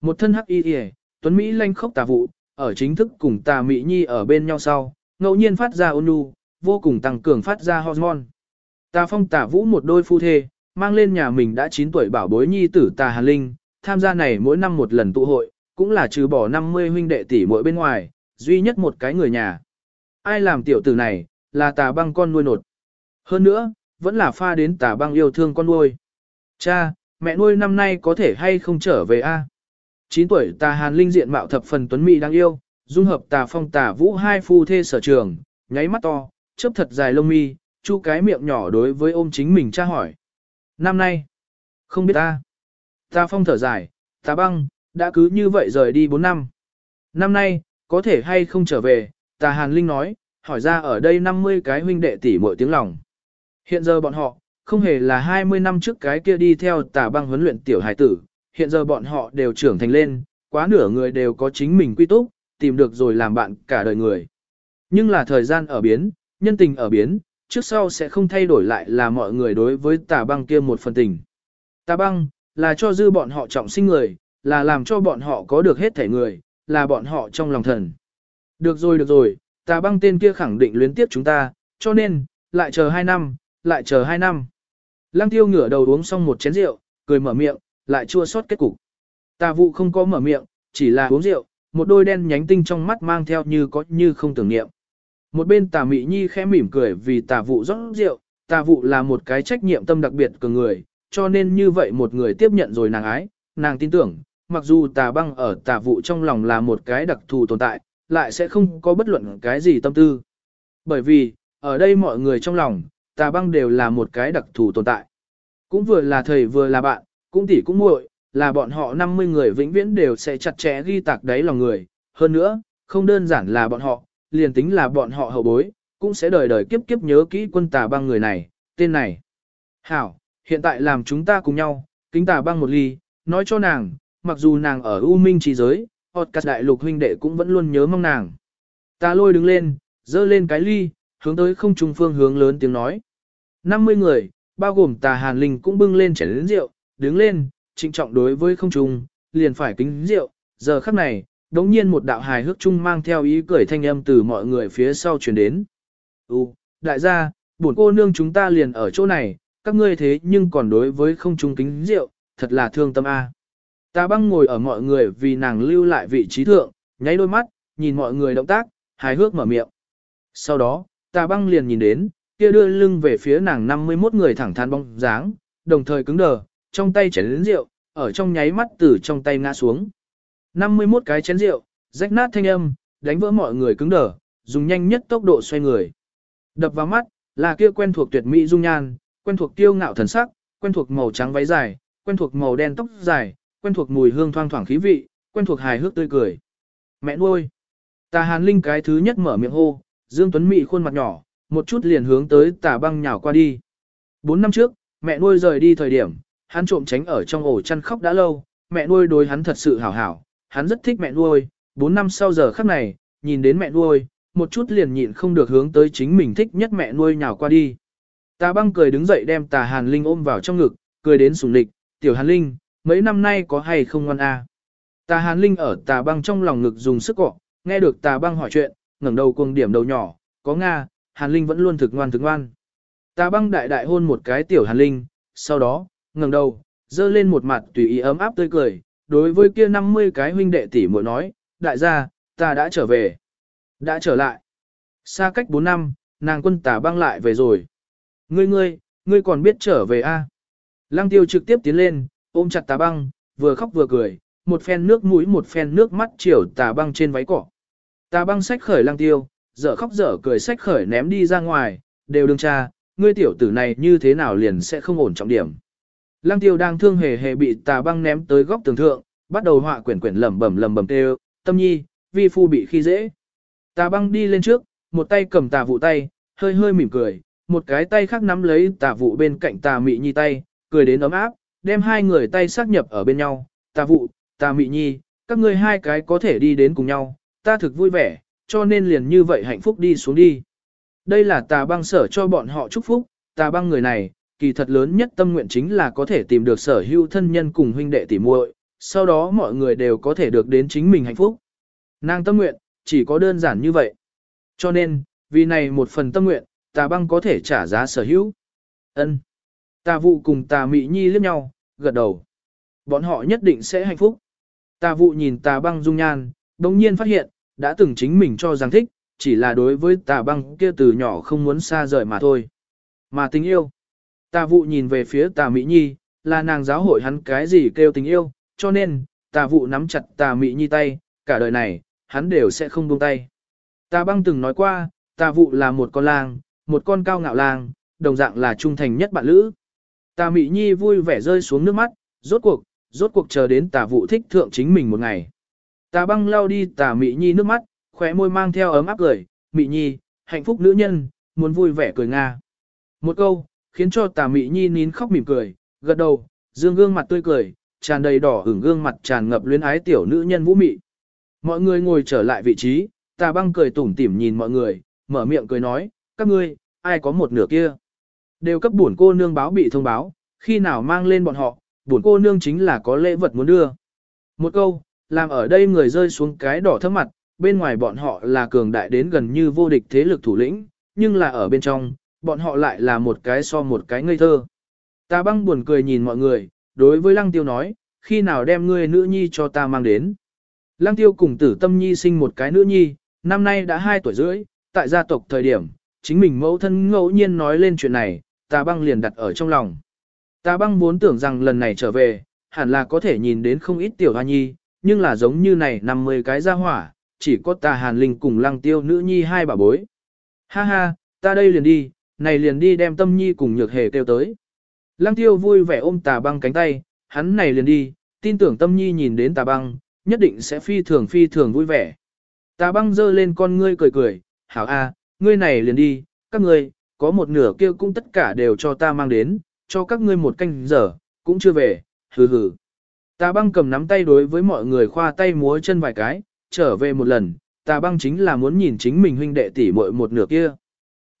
Một thân hắc y y, tuấn Mỹ lanh khốc tà vụ, ở chính thức cùng tà Mỹ Nhi ở bên nhau sau, ngẫu nhiên phát ra ôn nhu, vô cùng tăng cường phát ra hormone. Tà phong tà vũ một đôi phu thê, mang lên nhà mình đã 9 tuổi bảo bối nhi tử tà Hà Linh, tham gia này mỗi năm một lần tụ hội, cũng là trừ bỏ 50 huynh đệ tỷ mỗi bên ngoài, duy nhất một cái người nhà. Ai làm tiểu tử này, là tà băng con nuôi nột. Hơn nữa, vẫn là pha đến tà băng yêu thương con nuôi. Cha, mẹ nuôi năm nay có thể hay không trở về a? 9 tuổi tà hàn linh diện mạo thập phần tuấn mỹ đáng yêu, dung hợp tà phong tà vũ hai phu thê sở trường, nháy mắt to, chớp thật dài lông mi, chu cái miệng nhỏ đối với ôm chính mình cha hỏi. Năm nay, không biết ta. ta phong thở dài, ta băng, đã cứ như vậy rời đi 4 năm. Năm nay, có thể hay không trở về, Ta hàn linh nói, hỏi ra ở đây 50 cái huynh đệ tỷ mỗi tiếng lòng. Hiện giờ bọn họ, không hề là 20 năm trước cái kia đi theo tà băng huấn luyện tiểu hải tử, hiện giờ bọn họ đều trưởng thành lên, quá nửa người đều có chính mình quy túc, tìm được rồi làm bạn cả đời người. Nhưng là thời gian ở biến, nhân tình ở biến, trước sau sẽ không thay đổi lại là mọi người đối với tà băng kia một phần tình. Tà băng, là cho dư bọn họ trọng sinh người, là làm cho bọn họ có được hết thể người, là bọn họ trong lòng thần. Được rồi được rồi, tà băng tên kia khẳng định luyến tiếp chúng ta, cho nên, lại chờ hai năm, lại chờ hai năm. Lăng tiêu ngửa đầu uống xong một chén rượu, cười mở miệng, lại chua sót kết cục. Tà vụ không có mở miệng, chỉ là uống rượu, một đôi đen nhánh tinh trong mắt mang theo như có như không tưởng niệm. Một bên tà mị nhi khẽ mỉm cười vì tà vụ rót rượu, tà vụ là một cái trách nhiệm tâm đặc biệt của người, cho nên như vậy một người tiếp nhận rồi nàng ái, nàng tin tưởng, mặc dù tà băng ở tà vụ trong lòng là một cái đặc thù tồn tại, lại sẽ không có bất luận cái gì tâm tư. Bởi vì, ở đây mọi người trong lòng, tà băng đều là một cái đặc thù tồn tại. Cũng vừa là thầy vừa là bạn, cũng tỷ cũng muội, là bọn họ 50 người vĩnh viễn đều sẽ chặt chẽ ghi tạc đáy lòng người. Hơn nữa, không đơn giản là bọn họ, liền tính là bọn họ hậu bối, cũng sẽ đời đời kiếp kiếp nhớ kỹ quân tà băng người này, tên này. Hảo, hiện tại làm chúng ta cùng nhau, kính tà băng một ly, nói cho nàng, mặc dù nàng ở U Minh trí giới, hoặc cắt đại lục huynh đệ cũng vẫn luôn nhớ mong nàng. Ta lôi đứng lên, dơ lên cái ly, hướng tới không trùng phương hướng lớn tiếng nói. 50 người, bao gồm tà hàn linh cũng bưng lên chén lớn rượu, đứng lên, trịnh trọng đối với không trùng liền phải kính rượu, giờ khắc này, đống nhiên một đạo hài hước chung mang theo ý cười thanh âm từ mọi người phía sau truyền đến. Ú, đại gia, bổn cô nương chúng ta liền ở chỗ này, các ngươi thế nhưng còn đối với không trung kính rượu, thật là thương tâm a. Ta băng ngồi ở mọi người vì nàng lưu lại vị trí thượng, nháy đôi mắt, nhìn mọi người động tác, hài hước mở miệng. Sau đó, ta băng liền nhìn đến, kia đưa lưng về phía nàng 51 người thẳng thắn bóng dáng, đồng thời cứng đờ, trong tay chén lớn rượu, ở trong nháy mắt từ trong tay ngã xuống. 51 cái chén rượu, rách nát thanh âm, đánh vỡ mọi người cứng đờ, dùng nhanh nhất tốc độ xoay người. Đập vào mắt, là kia quen thuộc tuyệt mỹ dung nhan, quen thuộc tiêu ngạo thần sắc, quen thuộc màu trắng váy dài, quen thuộc màu đen tóc dài, quen thuộc mùi hương thoang thoảng khí vị, quen thuộc hài hước tươi cười. Mẹ nuôi. Tà Hàn Linh cái thứ nhất mở miệng hô, Dương Tuấn Mỹ khuôn mặt nhỏ, một chút liền hướng tới tà băng nhào qua đi. Bốn năm trước, mẹ nuôi rời đi thời điểm, hắn trộm tránh ở trong ổ chăn khóc đã lâu, mẹ nuôi đối hắn thật sự hảo hảo, hắn rất thích mẹ nuôi, bốn năm sau giờ khắc này, nhìn đến mẹ nuôi, một chút liền nhịn không được hướng tới chính mình thích nhất mẹ nuôi nhào qua đi. Tà băng cười đứng dậy đem tà hàn linh ôm vào trong ngực, cười đến sùng lịch, tiểu hàn linh, mấy năm nay có hay không ngoan a? À? Tà hàn linh ở tà băng trong lòng ngực dùng sức cọ, nghe được tà băng hỏi chuyện, ngẩng đầu cuồng điểm đầu nhỏ, có nga, hàn linh vẫn luôn thực ngoan thực ngoan. Tà băng đại đại hôn một cái tiểu hàn linh, sau đó, ngẩng đầu, dơ lên một mặt tùy ý ấm áp tươi cười, đối với kia 50 cái huynh đệ tỷ muội nói, đại gia, ta đã trở về. Đã trở lại. Xa cách 4 năm, nàng quân tà băng lại về rồi. Ngươi ngươi, ngươi còn biết trở về a? À? Lăng tiêu trực tiếp tiến lên, ôm chặt tà băng, vừa khóc vừa cười, một phen nước mũi một phen nước mắt chiều tà băng trên váy cỏ. Tà băng sách khởi lăng tiêu, dở khóc dở cười sách khởi ném đi ra ngoài, đều đừng cha, ngươi tiểu tử này như thế nào liền sẽ không ổn trọng điểm. Lăng tiêu đang thương hề hề bị tà băng ném tới góc tường thượng, bắt đầu họa quyển quyển lẩm bẩm lẩm bẩm kêu, tâm nhi, vi phu bị khi dễ. Tà băng đi lên trước, một tay cầm tà vụ tay, hơi hơi mỉm cười, một cái tay khác nắm lấy tà vụ bên cạnh tà mị nhi tay, cười đến ấm áp, đem hai người tay sát nhập ở bên nhau, tà vụ, tà mị nhi, các ngươi hai cái có thể đi đến cùng nhau, ta thực vui vẻ, cho nên liền như vậy hạnh phúc đi xuống đi. Đây là tà băng sở cho bọn họ chúc phúc, tà băng người này, kỳ thật lớn nhất tâm nguyện chính là có thể tìm được sở hữu thân nhân cùng huynh đệ tỉ muội, sau đó mọi người đều có thể được đến chính mình hạnh phúc. Nàng tâm nguyện, chỉ có đơn giản như vậy. Cho nên, vì này một phần tâm nguyện, tà băng có thể trả giá sở hữu. ân Tà vụ cùng tà mị nhi liếc nhau, gật đầu. Bọn họ nhất định sẽ hạnh phúc. Tà vụ nhìn tà băng dung nhan, đồng nhiên phát hiện, đã từng chính mình cho rằng thích, chỉ là đối với tà băng kia từ nhỏ không muốn xa rời mà thôi. Mà tình yêu. Tà vụ nhìn về phía tà Mỹ Nhi, là nàng giáo hội hắn cái gì kêu tình yêu, cho nên, tà vụ nắm chặt tà Mỹ Nhi tay, cả đời này, hắn đều sẽ không buông tay. Tà băng từng nói qua, tà vụ là một con lang, một con cao ngạo lang, đồng dạng là trung thành nhất bạn lữ. Tà Mỹ Nhi vui vẻ rơi xuống nước mắt, rốt cuộc, rốt cuộc chờ đến tà vụ thích thượng chính mình một ngày. Tà băng lau đi tà Mỹ Nhi nước mắt, khóe môi mang theo ấm áp cười, Mỹ Nhi, hạnh phúc nữ nhân, muốn vui vẻ cười nga. Một câu, khiến cho tà Mỹ Nhi nín khóc mỉm cười, gật đầu, dương gương mặt tươi cười, tràn đầy đỏ ửng gương mặt tràn ngập luyến ái tiểu nữ nhân vũ mị. Mọi người ngồi trở lại vị trí, tà băng cười tủm tỉm nhìn mọi người, mở miệng cười nói, các ngươi, ai có một nửa kia. Đều cấp buồn cô nương báo bị thông báo, khi nào mang lên bọn họ, buồn cô nương chính là có lễ vật muốn đưa. Một câu, làm ở đây người rơi xuống cái đỏ thấp mặt, bên ngoài bọn họ là cường đại đến gần như vô địch thế lực thủ lĩnh, nhưng là ở bên trong, bọn họ lại là một cái so một cái ngây thơ. Ta băng buồn cười nhìn mọi người, đối với lăng tiêu nói, khi nào đem ngươi nữ nhi cho ta mang đến. Lăng tiêu cùng tử tâm nhi sinh một cái nữ nhi, năm nay đã 2 tuổi rưỡi, tại gia tộc thời điểm, chính mình mẫu thân ngẫu nhiên nói lên chuyện này, ta băng liền đặt ở trong lòng. Ta băng vốn tưởng rằng lần này trở về, hẳn là có thể nhìn đến không ít tiểu hoa nhi, nhưng là giống như này 50 cái gia hỏa, chỉ có ta hàn linh cùng lăng tiêu nữ nhi hai bà bối. Ha ha, ta đây liền đi, này liền đi đem tâm nhi cùng nhược hề kêu tới. Lăng tiêu vui vẻ ôm tà băng cánh tay, hắn này liền đi, tin tưởng tâm nhi nhìn đến tà băng, nhất định sẽ phi thường phi thường vui vẻ. Tà băng giơ lên con ngươi cười cười, hảo a, ngươi này liền đi, các ngươi, có một nửa kia cũng tất cả đều cho ta mang đến, cho các ngươi một canh giờ, cũng chưa về, hừ hừ. Tà băng cầm nắm tay đối với mọi người khoa tay múa chân vài cái, trở về một lần, tà băng chính là muốn nhìn chính mình huynh đệ tỷ muội một nửa kia.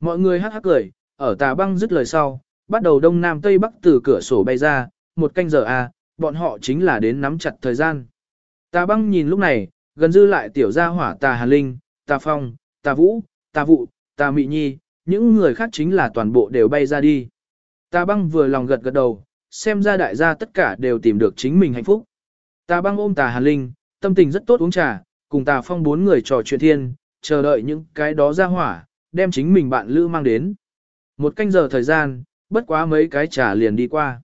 Mọi người hắc hắc cười, ở tà băng dứt lời sau, bắt đầu đông nam tây bắc từ cửa sổ bay ra, một canh giờ a, à, bọn họ chính là đến nắm chặt thời gian. Tà băng nhìn lúc này, gần dư lại tiểu gia hỏa tà Hà linh, tà phong, tà vũ, tà vụ, tà mị nhi, những người khác chính là toàn bộ đều bay ra đi. Tà băng vừa lòng gật gật đầu, xem ra đại gia tất cả đều tìm được chính mình hạnh phúc. Tà băng ôm tà Hà linh, tâm tình rất tốt uống trà, cùng tà phong bốn người trò chuyện thiên, chờ đợi những cái đó ra hỏa, đem chính mình bạn lữ mang đến. Một canh giờ thời gian, bất quá mấy cái trà liền đi qua.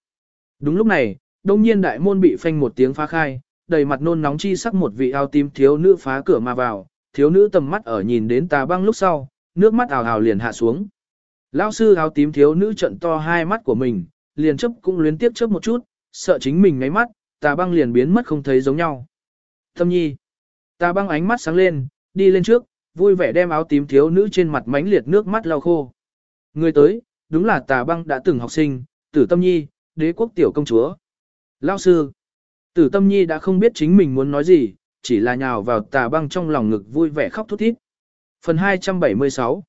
Đúng lúc này, đông nhiên đại môn bị phanh một tiếng phá khai, đầy mặt nôn nóng chi sắc một vị ao tím thiếu nữ phá cửa mà vào, thiếu nữ tầm mắt ở nhìn đến tà băng lúc sau, nước mắt ào ào liền hạ xuống. Lão sư áo tím thiếu nữ trận to hai mắt của mình, liền chấp cũng luyến tiếp chớp một chút, sợ chính mình ngáy mắt, tà băng liền biến mất không thấy giống nhau. Thâm nhi. Tà băng ánh mắt sáng lên, đi lên trước, vui vẻ đem áo tím thiếu nữ trên mặt mánh liệt nước mắt lau khô. Người tới, đúng là tà băng đã từng học sinh, tử tâm nhi, đế quốc tiểu công chúa. Lao sư, tử tâm nhi đã không biết chính mình muốn nói gì, chỉ là nhào vào tà băng trong lòng ngực vui vẻ khóc thút thít. Phần 276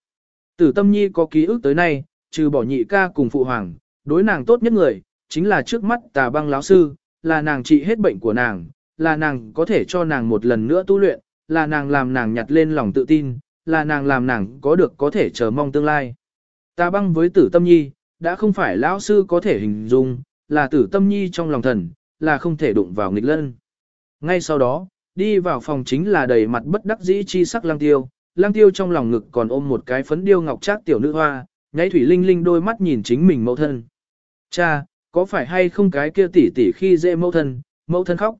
Tử tâm nhi có ký ức tới nay, trừ bỏ nhị ca cùng phụ hoàng, đối nàng tốt nhất người, chính là trước mắt tà băng lão sư, là nàng trị hết bệnh của nàng, là nàng có thể cho nàng một lần nữa tu luyện, là nàng làm nàng nhặt lên lòng tự tin, là nàng làm nàng có được có thể chờ mong tương lai. Ta băng với tử tâm nhi, đã không phải lão sư có thể hình dung, là tử tâm nhi trong lòng thần, là không thể đụng vào nghịch lân. Ngay sau đó, đi vào phòng chính là đầy mặt bất đắc dĩ chi sắc lang tiêu, lang tiêu trong lòng ngực còn ôm một cái phấn điêu ngọc trác tiểu nữ hoa, nháy thủy linh linh đôi mắt nhìn chính mình mẫu thân. Cha, có phải hay không cái kia tỷ tỷ khi dễ mẫu thân, mẫu thân khóc.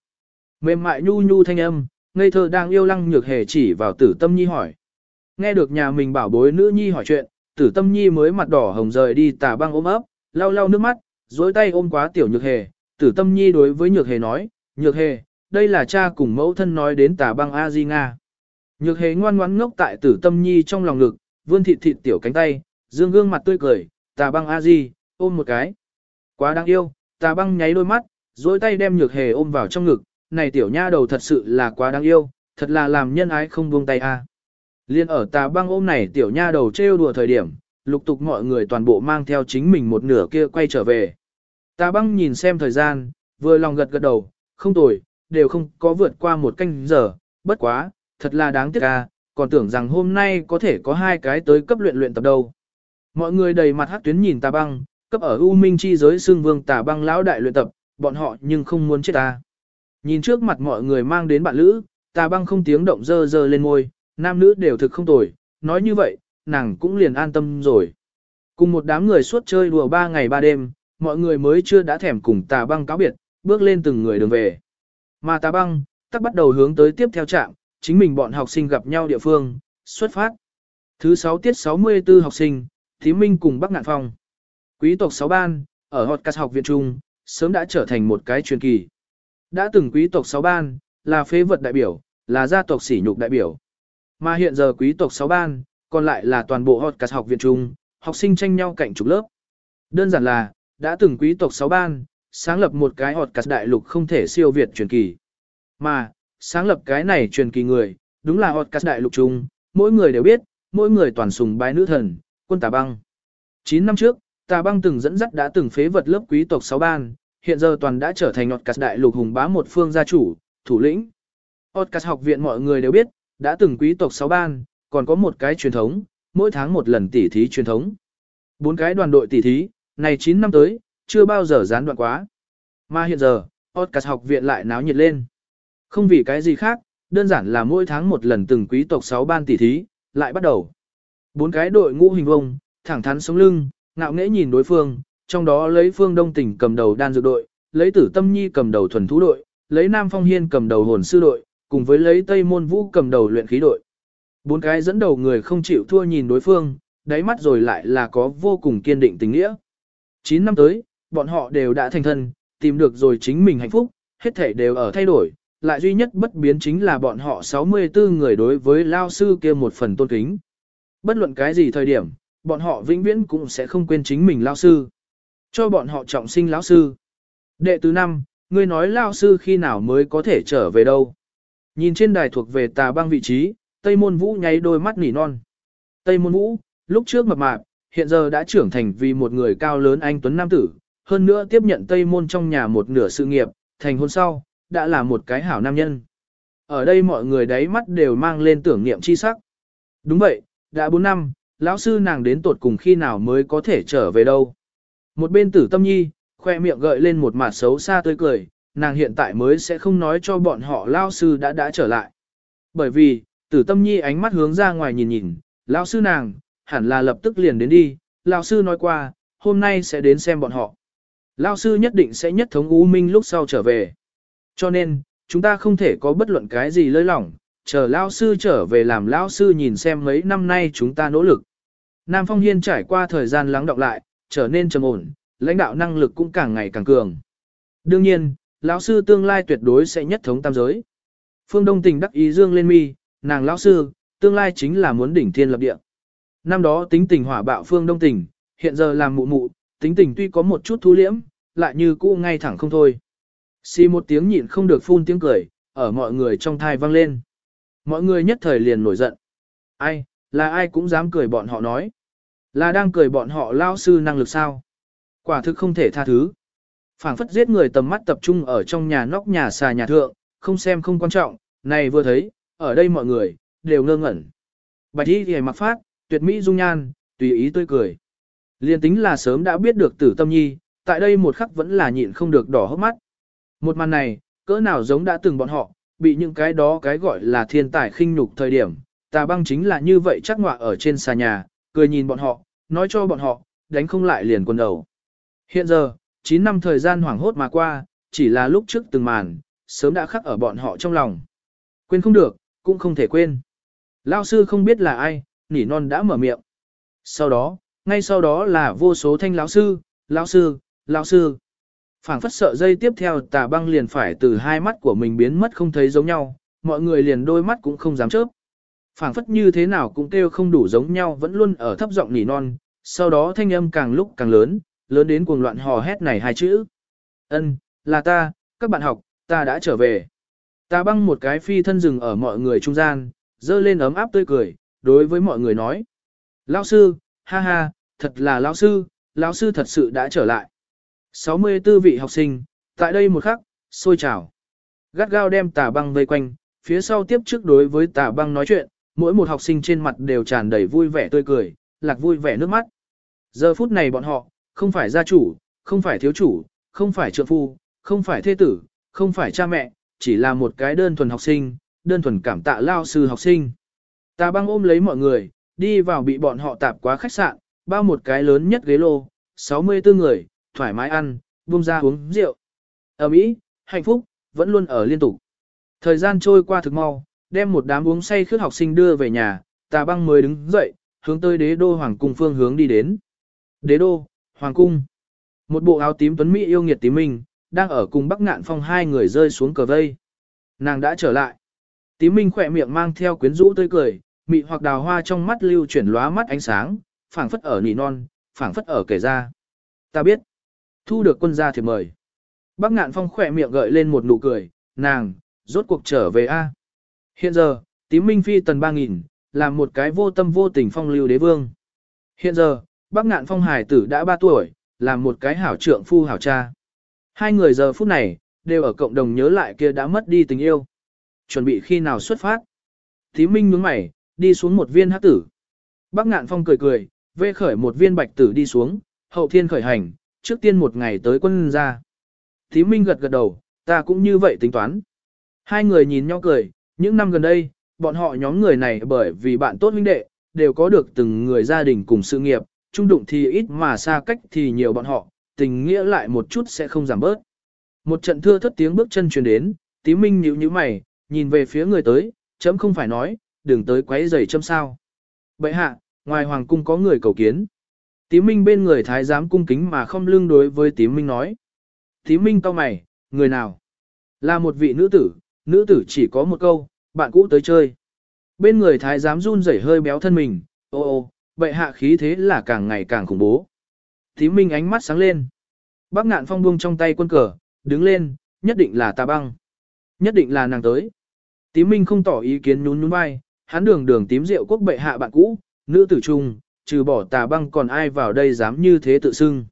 Mềm mại nhu nhu thanh âm, ngây thơ đang yêu lăng nhược hề chỉ vào tử tâm nhi hỏi. Nghe được nhà mình bảo bối nữ nhi hỏi chuyện, tử tâm nhi mới mặt đỏ hồng rời đi tà băng ôm ấp, lau lau nước mắt, dối tay ôm quá tiểu nhược hề, tử tâm nhi đối với nhược hề nói, nhược hề, đây là cha cùng mẫu thân nói đến tà băng A Di Nga. Nhược hề ngoan ngoãn ngốc tại tử tâm nhi trong lòng ngực, vươn thịt thịt tiểu cánh tay, dương gương mặt tươi cười, tà băng A Di, ôm một cái. Quá đáng yêu, tà băng nháy đôi mắt, dối tay đem nhược hề ôm vào trong ngực, này tiểu nha đầu thật sự là quá đáng yêu, thật là làm nhân ái không buông tay a. Liên ở tà băng ôm này tiểu nha đầu trêu đùa thời điểm, lục tục mọi người toàn bộ mang theo chính mình một nửa kia quay trở về. Tà băng nhìn xem thời gian, vừa lòng gật gật đầu, không tồi, đều không có vượt qua một canh giờ, bất quá, thật là đáng tiếc à, còn tưởng rằng hôm nay có thể có hai cái tới cấp luyện luyện tập đâu. Mọi người đầy mặt hắc tuyến nhìn tà băng, cấp ở U Minh chi giới xương vương tà băng lão đại luyện tập, bọn họ nhưng không muốn chết ta. Nhìn trước mặt mọi người mang đến bạn lữ, tà băng không tiếng động dơ dơ lên môi, nam nữ đều thực không tồi, nói như vậy, nàng cũng liền an tâm rồi. Cùng một đám người suốt chơi đùa ba ngày ba đêm, mọi người mới chưa đã thèm cùng tà băng cáo biệt, bước lên từng người đường về. Mà tà băng, tắc bắt đầu hướng tới tiếp theo trạm, chính mình bọn học sinh gặp nhau địa phương, xuất phát. Thứ 6 tiết 64 học sinh, Thí Minh cùng Bắc Ngạn Phong. Quý tộc 6 ban, ở Hot Cát học viện trung, sớm đã trở thành một cái truyền kỳ. Đã từng quý tộc sáu ban, là phế vật đại biểu, là gia tộc sỉ nhục đại biểu. Mà hiện giờ quý tộc sáu ban, còn lại là toàn bộ Hot Cát học viện trung, học sinh tranh nhau cạnh trục lớp. Đơn giản là, đã từng quý tộc sáu ban, sáng lập một cái Hot Cát đại lục không thể siêu việt truyền kỳ. Mà, sáng lập cái này truyền kỳ người, đúng là Hot Cát đại lục trung, mỗi người đều biết, mỗi người toàn sùng bái nữ thần, quân tà băng. 9 năm trước, tà băng từng dẫn dắt đã từng phế vật lớp quý tộc sáu ban, hiện giờ toàn đã trở thành Otcas đại lục hùng bá một phương gia chủ, thủ lĩnh. Otcas học viện mọi người đều biết, đã từng quý tộc sáu ban, còn có một cái truyền thống, mỗi tháng một lần tỉ thí truyền thống. Bốn cái đoàn đội tỉ thí, này 9 năm tới, chưa bao giờ gián đoạn quá. Mà hiện giờ, Otcas học viện lại náo nhiệt lên. Không vì cái gì khác, đơn giản là mỗi tháng một lần từng quý tộc sáu ban tỉ thí, lại bắt đầu. Bốn cái đội ngũ hình vông, thẳng thắn sống lưng, ngạo nghễ nhìn đối phương, trong đó lấy phương đông tỉnh cầm đầu đan dược đội, lấy tử tâm nhi cầm đầu thuần thú đội, lấy nam phong hiên cầm đầu hồn sư đội, cùng với lấy tây môn vũ cầm đầu luyện khí đội. Bốn cái dẫn đầu người không chịu thua nhìn đối phương, đáy mắt rồi lại là có vô cùng kiên định tình nghĩa. 9 năm tới, bọn họ đều đã thành thân, tìm được rồi chính mình hạnh phúc, hết thể đều ở thay đổi, lại duy nhất bất biến chính là bọn họ 64 người đối với lao sư kia một phần tôn kính. Bất luận cái gì thời điểm, bọn họ vĩnh viễn cũng sẽ không quên chính mình lao sư. Cho bọn họ trọng sinh lão sư. Đệ tứ năm, ngươi nói lão sư khi nào mới có thể trở về đâu. Nhìn trên đài thuộc về tà băng vị trí, Tây Môn Vũ nháy đôi mắt nỉ non. Tây Môn Vũ, lúc trước mập mạp, hiện giờ đã trưởng thành vì một người cao lớn anh Tuấn Nam Tử, hơn nữa tiếp nhận Tây Môn trong nhà một nửa sự nghiệp, thành hôn sau, đã là một cái hảo nam nhân. Ở đây mọi người đáy mắt đều mang lên tưởng niệm chi sắc. Đúng vậy, đã 4 năm, lão sư nàng đến tột cùng khi nào mới có thể trở về đâu. Một bên tử tâm nhi, khoe miệng gợi lên một mặt xấu xa tươi cười, nàng hiện tại mới sẽ không nói cho bọn họ lão sư đã đã trở lại. Bởi vì, tử tâm nhi ánh mắt hướng ra ngoài nhìn nhìn, lão sư nàng, hẳn là lập tức liền đến đi, lão sư nói qua, hôm nay sẽ đến xem bọn họ. Lão sư nhất định sẽ nhất thống U Minh lúc sau trở về. Cho nên, chúng ta không thể có bất luận cái gì lơi lỏng, chờ lão sư trở về làm lão sư nhìn xem mấy năm nay chúng ta nỗ lực. Nam Phong Hiên trải qua thời gian lắng đọng lại, trở nên trầm ổn, lãnh đạo năng lực cũng càng ngày càng cường. Đương nhiên, lão sư tương lai tuyệt đối sẽ nhất thống tam giới. Phương Đông Tình đắc ý dương lên mi, nàng lão sư, tương lai chính là muốn đỉnh thiên lập địa. Năm đó tính tình hỏa bạo Phương Đông Tình, hiện giờ làm mụ mụ, tính tình tuy có một chút thu liễm, lại như cũ ngay thẳng không thôi. Xì một tiếng nhịn không được phun tiếng cười, ở mọi người trong thai vang lên. Mọi người nhất thời liền nổi giận. Ai, là ai cũng dám cười bọn họ nói. Là đang cười bọn họ lao sư năng lực sao. Quả thực không thể tha thứ. phảng phất giết người tầm mắt tập trung ở trong nhà nóc nhà xà nhà thượng, không xem không quan trọng, này vừa thấy, ở đây mọi người, đều ngơ ngẩn. Bạch y thì mặc phát, tuyệt mỹ dung nhan, tùy ý tươi cười. Liên tính là sớm đã biết được tử tâm nhi, tại đây một khắc vẫn là nhịn không được đỏ hốc mắt. Một màn này, cỡ nào giống đã từng bọn họ, bị những cái đó cái gọi là thiên tài khinh nhục thời điểm, tà băng chính là như vậy chắc ngọa ở trên xà nhà, cười nhìn bọn họ, nói cho bọn họ, đánh không lại liền quần đầu. Hiện giờ, 9 năm thời gian hoảng hốt mà qua, chỉ là lúc trước từng màn, sớm đã khắc ở bọn họ trong lòng. Quên không được, cũng không thể quên. Lao sư không biết là ai, nỉ non đã mở miệng. Sau đó, ngay sau đó là vô số thanh lão sư, lão sư, lão sư phảng phất sợ dây tiếp theo tà băng liền phải từ hai mắt của mình biến mất không thấy giống nhau, mọi người liền đôi mắt cũng không dám chớp phảng phất như thế nào cũng kêu không đủ giống nhau vẫn luôn ở thấp giọng nỉ non, sau đó thanh âm càng lúc càng lớn, lớn đến cuồng loạn hò hét này hai chữ. Ân, là ta, các bạn học, ta đã trở về. Ta băng một cái phi thân rừng ở mọi người trung gian, dơ lên ấm áp tươi cười, đối với mọi người nói. Lão sư, ha ha, thật là lão sư, lão sư thật sự đã trở lại. 64 vị học sinh, tại đây một khắc, sôi trào. Gắt gao đem tà băng vây quanh, phía sau tiếp trước đối với tà băng nói chuyện, mỗi một học sinh trên mặt đều tràn đầy vui vẻ tươi cười, lạc vui vẻ nước mắt. Giờ phút này bọn họ, không phải gia chủ, không phải thiếu chủ, không phải trượng phu, không phải thế tử, không phải cha mẹ, chỉ là một cái đơn thuần học sinh, đơn thuần cảm tạ lao sư học sinh. Ta băng ôm lấy mọi người, đi vào bị bọn họ tạp quá khách sạn, bao một cái lớn nhất ghế lô, 64 người, thoải mái ăn, buông ra uống rượu. Ở Mỹ, hạnh phúc, vẫn luôn ở liên tục. Thời gian trôi qua thực mau, đem một đám uống say khướt học sinh đưa về nhà, tà băng mới đứng dậy, hướng tới đế đô hoàng cung phương hướng đi đến. Đế đô, hoàng cung. Một bộ áo tím tuấn Mỹ yêu nghiệt tím minh, đang ở cùng bắc ngạn phong hai người rơi xuống cờ vây. Nàng đã trở lại. Tím minh khỏe miệng mang theo quyến rũ tươi cười, mị hoặc đào hoa trong mắt lưu chuyển lóa mắt ánh sáng, phảng phất ở nỉ non, phảng phất ở kể ra. Ta biết. Thu được quân gia thì mời. Bác ngạn phong khỏe miệng gợi lên một nụ cười, nàng, rốt cuộc trở về A. Hiện giờ, tím minh phi tần 3.000, làm một cái vô tâm vô tình phong lưu đế vương. Hiện giờ, bác ngạn phong hải tử đã 3 tuổi, làm một cái hảo trượng phu hảo cha. Hai người giờ phút này, đều ở cộng đồng nhớ lại kia đã mất đi tình yêu. Chuẩn bị khi nào xuất phát. Tím minh nhướng mày, đi xuống một viên hát tử. Bác ngạn phong cười cười, vê khởi một viên bạch tử đi xuống, hậu thiên khởi hành, trước tiên một ngày tới quân ra. Thím Minh gật gật đầu, ta cũng như vậy tính toán. Hai người nhìn nhau cười, những năm gần đây, bọn họ nhóm người này bởi vì bạn tốt huynh đệ, đều có được từng người gia đình cùng sự nghiệp, trung đụng thì ít mà xa cách thì nhiều bọn họ, tình nghĩa lại một chút sẽ không giảm bớt. Một trận thưa thất tiếng bước chân truyền đến, tí minh nhíu nhíu mày, nhìn về phía người tới, chấm không phải nói, đừng tới quấy rầy chấm sao. Bệ hạ, ngoài hoàng cung có người cầu kiến. Tí minh bên người thái giám cung kính mà không lương đối với tí minh nói. Tí minh cau mày, người nào? Là một vị nữ tử, nữ tử chỉ có một câu, bạn cũ tới chơi. Bên người thái giám run rẩy hơi béo thân mình, ô ô, bệ hạ khí thế là càng ngày càng khủng bố. Thím minh ánh mắt sáng lên. Bác ngạn phong buông trong tay quân cờ, đứng lên, nhất định là tà băng. Nhất định là nàng tới. Tím minh không tỏ ý kiến nhún nhún vai, hắn đường đường tím rượu quốc bệ hạ bạn cũ, nữ tử trung, trừ bỏ tà băng còn ai vào đây dám như thế tự xưng.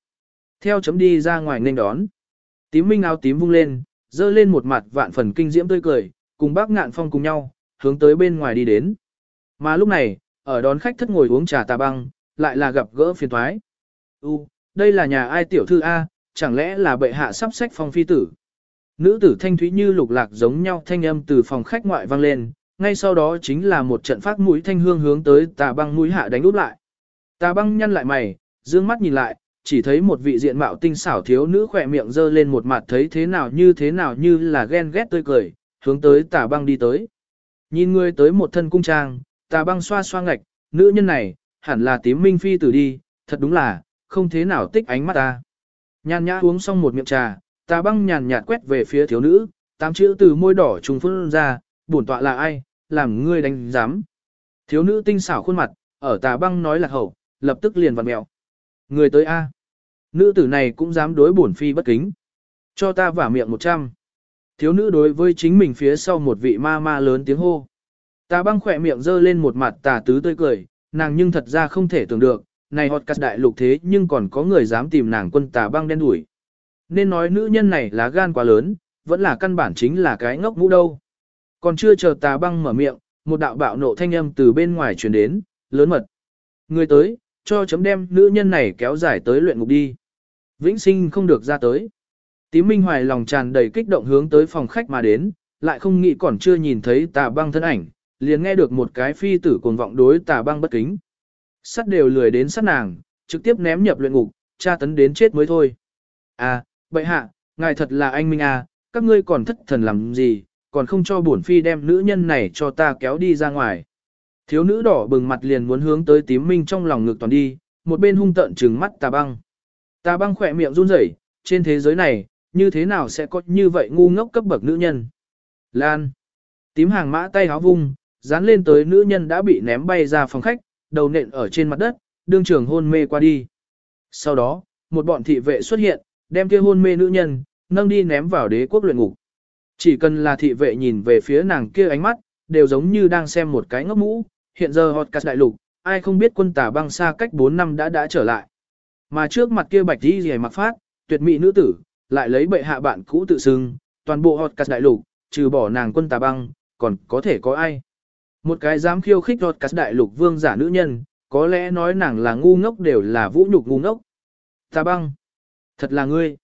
Theo chấm đi ra ngoài nên đón. Tím minh áo tím vung lên, dơ lên một mặt vạn phần kinh diễm tươi cười, cùng bác ngạn phong cùng nhau, hướng tới bên ngoài đi đến. Mà lúc này, ở đón khách thất ngồi uống trà tà băng, lại là gặp gỡ phiền thoái. U, đây là nhà ai tiểu thư A, chẳng lẽ là bệ hạ sắp sách phong phi tử. Nữ tử thanh thúy như lục lạc giống nhau thanh âm từ phòng khách ngoại vang lên, ngay sau đó chính là một trận phát mũi thanh hương hướng tới tà băng mũi hạ đánh úp lại. Tà băng nhăn lại mày, dương mắt nhìn lại, chỉ thấy một vị diện mạo tinh xảo thiếu nữ khỏe miệng dơ lên một mặt thấy thế nào như thế nào như là ghen ghét tươi cười, hướng tới tà băng đi tới. Nhìn người tới một thân cung trang, tà băng xoa xoa ngạch, nữ nhân này, hẳn là tím minh phi tử đi, thật đúng là, không thế nào tích ánh mắt ta. Nhàn nhã uống xong một miệng trà, tà băng nhàn nhạt quét về phía thiếu nữ, tám chữ từ môi đỏ trùng phương ra, bổn tọa là ai, làm ngươi đánh giám. Thiếu nữ tinh xảo khuôn mặt, ở tà băng nói là hậu, lập tức liền vặn mẹo. Người tới A. Nữ tử này cũng dám đối bổn phi bất kính. Cho ta vả miệng một trăm. Thiếu nữ đối với chính mình phía sau một vị ma ma lớn tiếng hô. Tà băng khỏe miệng dơ lên một mặt tà tứ tươi cười, nàng nhưng thật ra không thể tưởng được, này hot cắt đại lục thế nhưng còn có người dám tìm nàng quân tà băng đen đuổi. Nên nói nữ nhân này là gan quá lớn, vẫn là căn bản chính là cái ngốc mũ đâu. Còn chưa chờ tà băng mở miệng, một đạo bạo nộ thanh âm từ bên ngoài truyền đến, lớn mật. Người tới, cho chấm đem nữ nhân này kéo dài tới luyện ngục đi. Vĩnh sinh không được ra tới. Tím Minh Hoài lòng tràn đầy kích động hướng tới phòng khách mà đến, lại không nghĩ còn chưa nhìn thấy tà băng thân ảnh, liền nghe được một cái phi tử cuồng vọng đối tà băng bất kính. Sắt đều lười đến sát nàng, trực tiếp ném nhập luyện ngục, tra tấn đến chết mới thôi. À, bệ hạ, ngài thật là anh Minh à, các ngươi còn thất thần làm gì, còn không cho bổn phi đem nữ nhân này cho ta kéo đi ra ngoài. Thiếu nữ đỏ bừng mặt liền muốn hướng tới tím minh trong lòng ngực toàn đi, một bên hung tợn trừng mắt tà băng. Tà băng khỏe miệng run rẩy, trên thế giới này, như thế nào sẽ có như vậy ngu ngốc cấp bậc nữ nhân. Lan. Tím hàng mã tay háo vung, dán lên tới nữ nhân đã bị ném bay ra phòng khách, đầu nện ở trên mặt đất, đương trường hôn mê qua đi. Sau đó, một bọn thị vệ xuất hiện, đem kia hôn mê nữ nhân, nâng đi ném vào đế quốc luyện ngục. Chỉ cần là thị vệ nhìn về phía nàng kia ánh mắt, đều giống như đang xem một cái ngốc mũ, hiện giờ hot cắt đại lục, ai không biết quân tà băng xa cách 4 năm đã đã trở lại. Mà trước mặt kia bạch đi rìa mặc phát, tuyệt mỹ nữ tử, lại lấy bệ hạ bạn cũ tự xưng, toàn bộ hot cắt đại lục, trừ bỏ nàng quân tà băng, còn có thể có ai. Một cái dám khiêu khích hot cắt đại lục vương giả nữ nhân, có lẽ nói nàng là ngu ngốc đều là vũ nhục ngu ngốc. Tà băng, thật là ngươi.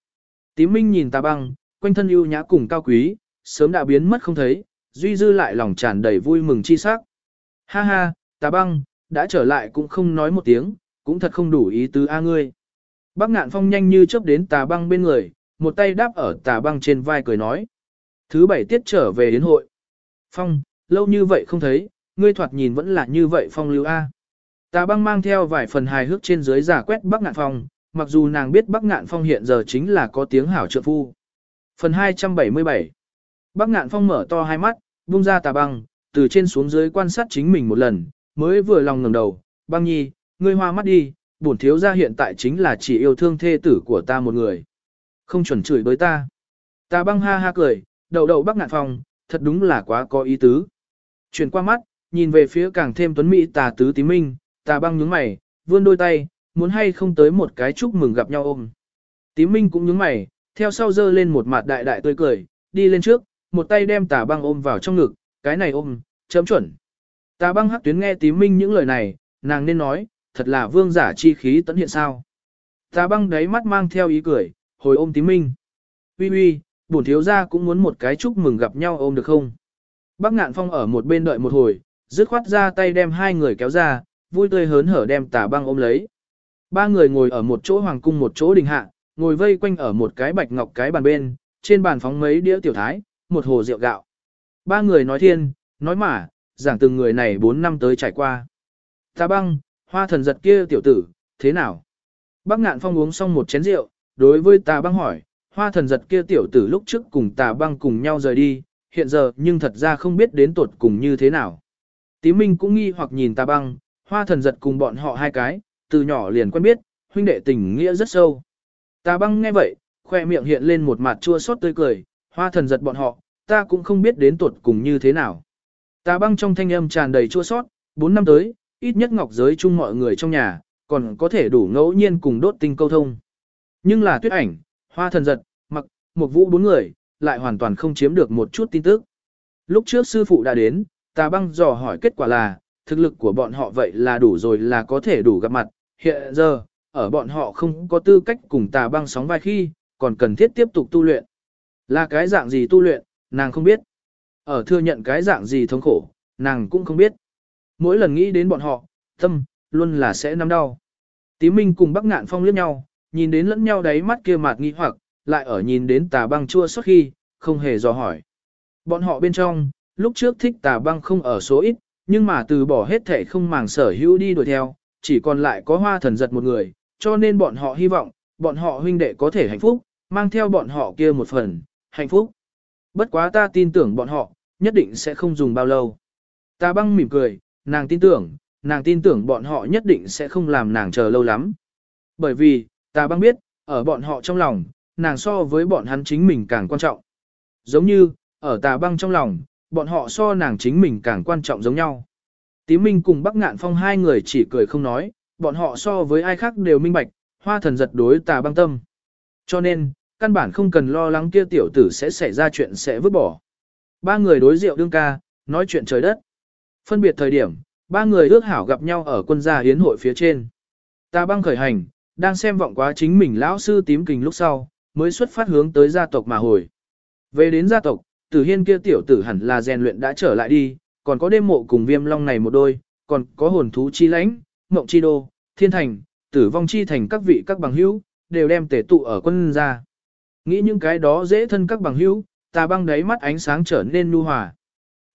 Tím minh nhìn tà băng, quanh thân ưu nhã cùng cao quý, sớm đã biến mất không thấy, duy dư lại lòng tràn đầy vui mừng chi sắc. Ha ha, tà băng, đã trở lại cũng không nói một tiếng, cũng thật không đủ ý tứ a ngươi. Bác ngạn phong nhanh như chớp đến tà băng bên người, một tay đáp ở tà băng trên vai cười nói. Thứ bảy tiết trở về đến hội. Phong, lâu như vậy không thấy, ngươi thoạt nhìn vẫn là như vậy phong lưu a. Tà băng mang theo vài phần hài hước trên dưới giả quét bác ngạn phong, mặc dù nàng biết bác ngạn phong hiện giờ chính là có tiếng hảo trợ phu. Phần 277 Bác ngạn phong mở to hai mắt, buông ra tà băng, từ trên xuống dưới quan sát chính mình một lần, mới vừa lòng ngẩng đầu, băng nhi, ngươi hoa mắt đi, bổn thiếu gia hiện tại chính là chỉ yêu thương thê tử của ta một người. Không chuẩn chửi với ta. ta băng ha ha cười, đầu đầu bác ngạn phòng thật đúng là quá có ý tứ. Chuyển qua mắt, nhìn về phía càng thêm tuấn mỹ tà tứ tí minh, tà băng nhướng mày, vươn đôi tay, muốn hay không tới một cái chúc mừng gặp nhau ôm. Tí minh cũng nhướng mày, theo sau dơ lên một mặt đại đại tươi cười, đi lên trước, một tay đem tà băng ôm vào trong ngực, cái này ôm, chấm chuẩn. Tà băng hắc tuyến nghe tím minh những lời này, nàng nên nói, thật là vương giả chi khí tấn hiện sao. Tà băng đáy mắt mang theo ý cười, hồi ôm tím minh. Uy uy, bổn thiếu gia cũng muốn một cái chúc mừng gặp nhau ôm được không? Bác ngạn phong ở một bên đợi một hồi, dứt khoát ra tay đem hai người kéo ra, vui tươi hớn hở đem tà băng ôm lấy. Ba người ngồi ở một chỗ hoàng cung một chỗ đình hạ, ngồi vây quanh ở một cái bạch ngọc cái bàn bên, trên bàn phóng mấy đĩa tiểu thái, một hồ rượu gạo. Ba người nói thiên, nói mà, giảng từng người này bốn năm tới trải qua. Ta băng, hoa thần giật kia tiểu tử, thế nào? Bác ngạn phong uống xong một chén rượu, đối với ta băng hỏi, hoa thần giật kia tiểu tử lúc trước cùng ta băng cùng nhau rời đi, hiện giờ nhưng thật ra không biết đến tuột cùng như thế nào. Tí Minh cũng nghi hoặc nhìn ta băng, hoa thần giật cùng bọn họ hai cái, từ nhỏ liền quen biết, huynh đệ tình nghĩa rất sâu. Ta băng nghe vậy, khoe miệng hiện lên một mặt chua xót tươi cười, hoa thần giật bọn họ, ta cũng không biết đến tuột cùng như thế nào. Tà băng trong thanh âm tràn đầy chua xót, 4 năm tới, ít nhất ngọc giới chung mọi người trong nhà, còn có thể đủ ngẫu nhiên cùng đốt tinh câu thông. Nhưng là tuyết ảnh, hoa thần giật, mặc, một vũ bốn người, lại hoàn toàn không chiếm được một chút tin tức. Lúc trước sư phụ đã đến, tà băng dò hỏi kết quả là, thực lực của bọn họ vậy là đủ rồi là có thể đủ gặp mặt. Hiện giờ, ở bọn họ không có tư cách cùng tà băng sóng vai khi, còn cần thiết tiếp tục tu luyện. Là cái dạng gì tu luyện, nàng không biết. Ở thừa nhận cái dạng gì thống khổ, nàng cũng không biết. Mỗi lần nghĩ đến bọn họ, tâm, luôn là sẽ nắm đau. Tí Minh cùng Bắc Ngạn Phong liếc nhau, nhìn đến lẫn nhau đáy mắt kia mạt nghi hoặc, lại ở nhìn đến tà băng chua suốt khi, không hề dò hỏi. Bọn họ bên trong, lúc trước thích tà băng không ở số ít, nhưng mà từ bỏ hết thể không màng sở hữu đi đuổi theo, chỉ còn lại có hoa thần giật một người, cho nên bọn họ hy vọng, bọn họ huynh đệ có thể hạnh phúc, mang theo bọn họ kia một phần, hạnh phúc. Bất quá ta tin tưởng bọn họ, nhất định sẽ không dùng bao lâu. Ta băng mỉm cười, nàng tin tưởng, nàng tin tưởng bọn họ nhất định sẽ không làm nàng chờ lâu lắm. Bởi vì, ta băng biết, ở bọn họ trong lòng, nàng so với bọn hắn chính mình càng quan trọng. Giống như, ở tà băng trong lòng, bọn họ so nàng chính mình càng quan trọng giống nhau. Tí Minh cùng Bắc Ngạn Phong hai người chỉ cười không nói, bọn họ so với ai khác đều minh bạch, hoa thần giật đối tà băng tâm. Cho nên, căn bản không cần lo lắng kia tiểu tử sẽ xảy ra chuyện sẽ vứt bỏ. Ba người đối rượu đương ca, nói chuyện trời đất. Phân biệt thời điểm, ba người ước hảo gặp nhau ở quân gia hiến hội phía trên. Ta băng khởi hành, đang xem vọng quá chính mình lão sư tím kình lúc sau, mới xuất phát hướng tới gia tộc mà hồi. Về đến gia tộc, tử hiên kia tiểu tử hẳn là rèn luyện đã trở lại đi, còn có đêm mộ cùng viêm long này một đôi, còn có hồn thú chi lãnh, mộng chi đô, thiên thành, tử vong chi thành các vị các bằng hữu, đều đem tể tụ ở quân gia. Nghĩ những cái đó dễ thân các bằng hữu, tà băng đáy mắt ánh sáng trở nên nu hòa.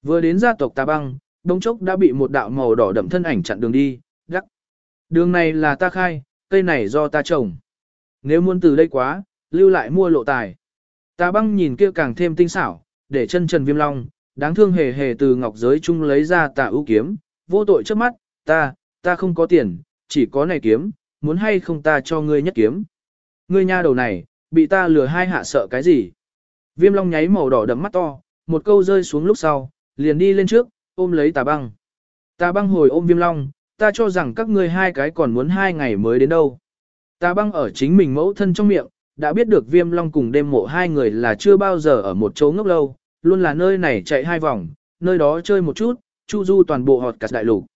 Vừa đến gia tộc tà băng, đông chốc đã bị một đạo màu đỏ đậm thân ảnh chặn đường đi, đắc. Đường này là ta khai, cây này do ta trồng. Nếu muốn từ đây quá, lưu lại mua lộ tài. Tà băng nhìn kia càng thêm tinh xảo, để chân trần viêm long, đáng thương hề hề từ ngọc giới chung lấy ra tà ưu kiếm, vô tội trước mắt, ta, ta không có tiền, chỉ có này kiếm, muốn hay không ta cho ngươi nhất kiếm. Ngươi nha đầu này, bị ta lừa hai hạ sợ cái gì? Viêm long nháy màu đỏ đậm mắt to, một câu rơi xuống lúc sau, liền đi lên trước, ôm lấy tà băng. Tà băng hồi ôm viêm long, ta cho rằng các ngươi hai cái còn muốn hai ngày mới đến đâu. Tà băng ở chính mình mẫu thân trong miệng, đã biết được viêm long cùng đêm mộ hai người là chưa bao giờ ở một chỗ ngốc lâu, luôn là nơi này chạy hai vòng, nơi đó chơi một chút, chu du toàn bộ họt cả đại lục.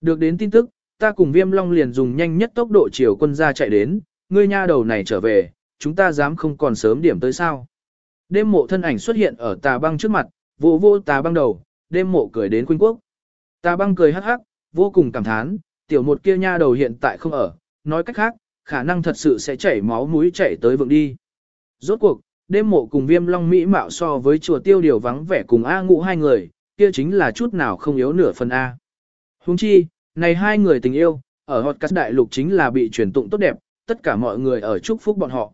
Được đến tin tức, ta cùng viêm long liền dùng nhanh nhất tốc độ chiều quân ra chạy đến, ngươi nha đầu này trở về, chúng ta dám không còn sớm điểm tới sao. Đêm mộ thân ảnh xuất hiện ở tà băng trước mặt, vô vô tà băng đầu, đêm mộ cười đến khuynh quốc. Tà băng cười hắc hắc, vô cùng cảm thán, tiểu một kia nha đầu hiện tại không ở, nói cách khác, khả năng thật sự sẽ chảy máu mũi chảy tới vượng đi. Rốt cuộc, đêm mộ cùng viêm long mỹ mạo so với chùa tiêu điều vắng vẻ cùng A ngụ hai người, kia chính là chút nào không yếu nửa phần A. Huống chi, này hai người tình yêu, ở hot cắt đại lục chính là bị truyền tụng tốt đẹp, tất cả mọi người ở chúc phúc bọn họ.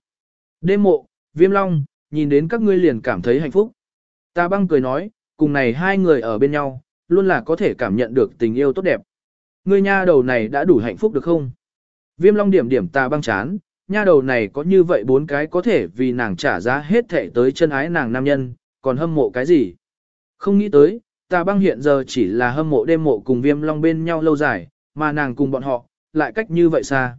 Đêm mộ, viêm long, nhìn đến các ngươi liền cảm thấy hạnh phúc. Ta băng cười nói, cùng này hai người ở bên nhau, luôn là có thể cảm nhận được tình yêu tốt đẹp. Ngươi nha đầu này đã đủ hạnh phúc được không? Viêm long điểm điểm ta băng chán, nha đầu này có như vậy bốn cái có thể vì nàng trả giá hết thệ tới chân ái nàng nam nhân, còn hâm mộ cái gì? Không nghĩ tới, ta băng hiện giờ chỉ là hâm mộ đêm mộ cùng viêm long bên nhau lâu dài, mà nàng cùng bọn họ, lại cách như vậy xa.